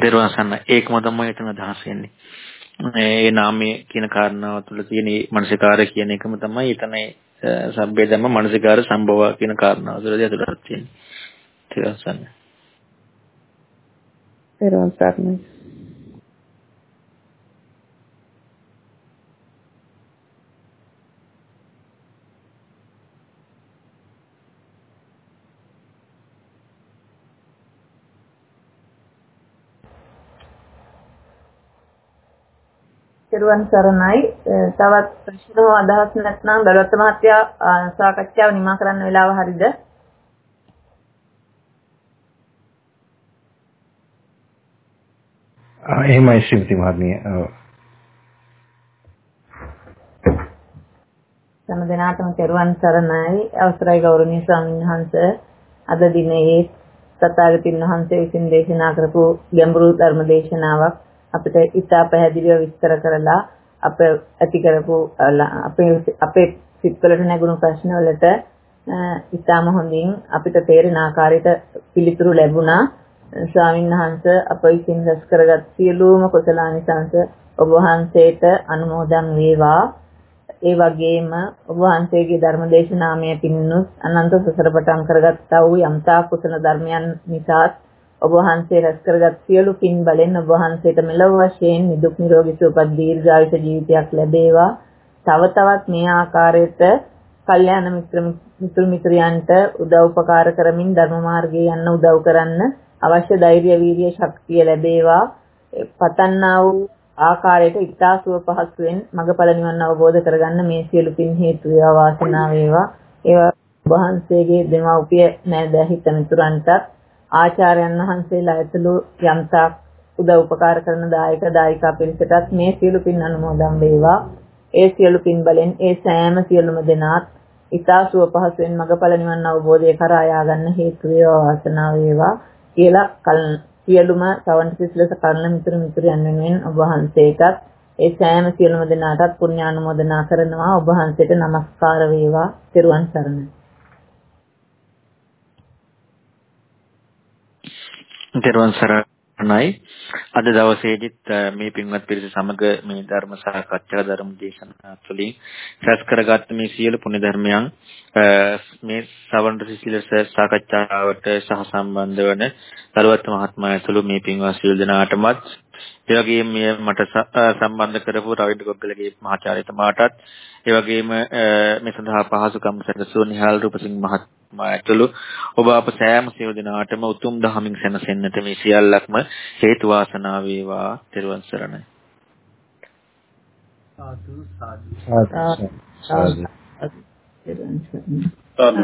B: දර්වාසන්න ඒකම තමයි එතන අදහස් වෙන්නේ. ඒ නාමයේ කියන කාරණාව තුළ තියෙන මානසිකාරය කියන එකම තමයි එතන සබ්බේ ධම්ම මානසිකාර සම්භව කියන කාරණාව තුළදී අතුලත් තියෙන්නේ. දර්වාසන්න.
D: දර්වාසන්න.
A: තෙරුවන් සරණයි. තවත් ප්‍රශ්න හෝ අදහස් නැත්නම් බලවත් මහත්තයා සාකච්ඡාව නිමා කරන්න වෙලාව හරිද?
H: එහෙමයි ශ්‍රීමති මහත්මිය.
A: සෑම දිනාටම තෙරුවන් සරණයි. අවසරයි ගෞරවනීය ස්වාමීන් වහන්සේ. අද දිනේ සතාගතින් වහන්සේ විසින් දේශනා කරපු ගැඹුරු ධර්ම දේශනාවක් අපිට ඉතා පැහැදිලිව විස්තර කරලා අප ඇති කරපු අපේ අපේ සිත්වලට නැගුණු ප්‍රශ්න වලට ඉතාම හොඳින් අපිට තේරෙන ආකාරයට පිළිතුරු ලැබුණා. ස්වාමීන් වහන්සේ අප විසින් රැස් කරගත් සියලුම කුසලානිසංස ඔබ වහන්සේට අනුමෝදන් වේවා. ඒ වගේම ඔබ වහන්සේගේ ධර්මදේශනාමය පින්නොත් අනන්ත සසර පටන් කරගත්තා වූ යම්තා කුසල ධර්මයන් නිසාත් ඔබ වහන්සේ රැස් කරගත් සියලු පින් බලෙන් ඔබ වහන්සේට මෙලොව වශයෙන් නිදුක් නිරෝගී සුවපත් දීර්ඝායුෂ ජීවිතයක් ලැබේවා. තව තවත් මේ ආකාරයට කල්යාණ මිත්‍ර මිතුරු මිත්‍රයන්ට උදව් උපකාර කරමින් ධර්ම මාර්ගයේ යන්න උදව් කරන්න අවශ්‍ය ධෛර්ය වීර්ය ශක්තිය ලැබේවා. පතන්නා වූ ආකාරයට ඉතා සුව පහසුවෙන් මඟඵල නිවන් අවබෝධ කරගන්න මේ සියලු පින් හේතු වේවා වාසනාව වේවා. ඒවා වහන්සේගේ දෙමව්පිය නෑදෑ හිත මිතුරන්ටත් ආචාර්යයන් වහන්සේලා ඇතුළු යම්තාක් උදව් උපකාර කරන දායක දායිකා පිරිසටත් මේ සියලු පින් අනුමෝදන් වේවා. ඒ සියලු පින් බලෙන් ඒ සෑම සියලුම දෙනාත් ඊතා සුව පහසුවෙන් මඟඵල නිවන් අවබෝධය කරා යාගන්න හේතු වේවා වාසනාව වේවා කියලා කල් සියලුම සවන් සිස්ලස කර්ණ මිතුරු මිතුරියන් වෙනුවෙන් ඔබ වහන්සේටත් ඒ සෑම සියලුම දෙනාටත් පුණ්‍යානුමෝදනා කරනවා ඔබ වහන්සේට নমස්කාර වේවා. ත්වන් සරණයි.
B: තෙරුවන් සරණයි. අද දවසේදීත් මේ පින්වත් පිරිස සමග මේ ධර්ම සාකච්ඡා ධර්ම දේශනා තුළින් රැස් කරගත් මේ සියලු පුණ්‍ය ධර්මයන් මේ සවන්ත සිසිලස සාකච්ඡාවට සහ සම්බන්ධ වන දරුවත් මහත්මයා ඇතුළු මේ පින්වත් සියලු දෙනාටමත් ඒ වගේම මට සම්බන්ධ කරපු රවිඩ ගොග්ගලගේ මහාචාර්යතුමාටත් ඒ වගේම මේ සඳහා පහසුකම් සැලසූ නිහාල් රූපසිංහ මහත්මයා ඇතුළු ඔබ අප සෑම සියලු දෙනාටම උතුම් දහමින් සැනසෙන්නට මේ සියල්ලක්ම හේතු වාසනා වේවා. ත්වන් සරණයි.
H: සාදු සාදු. සාදු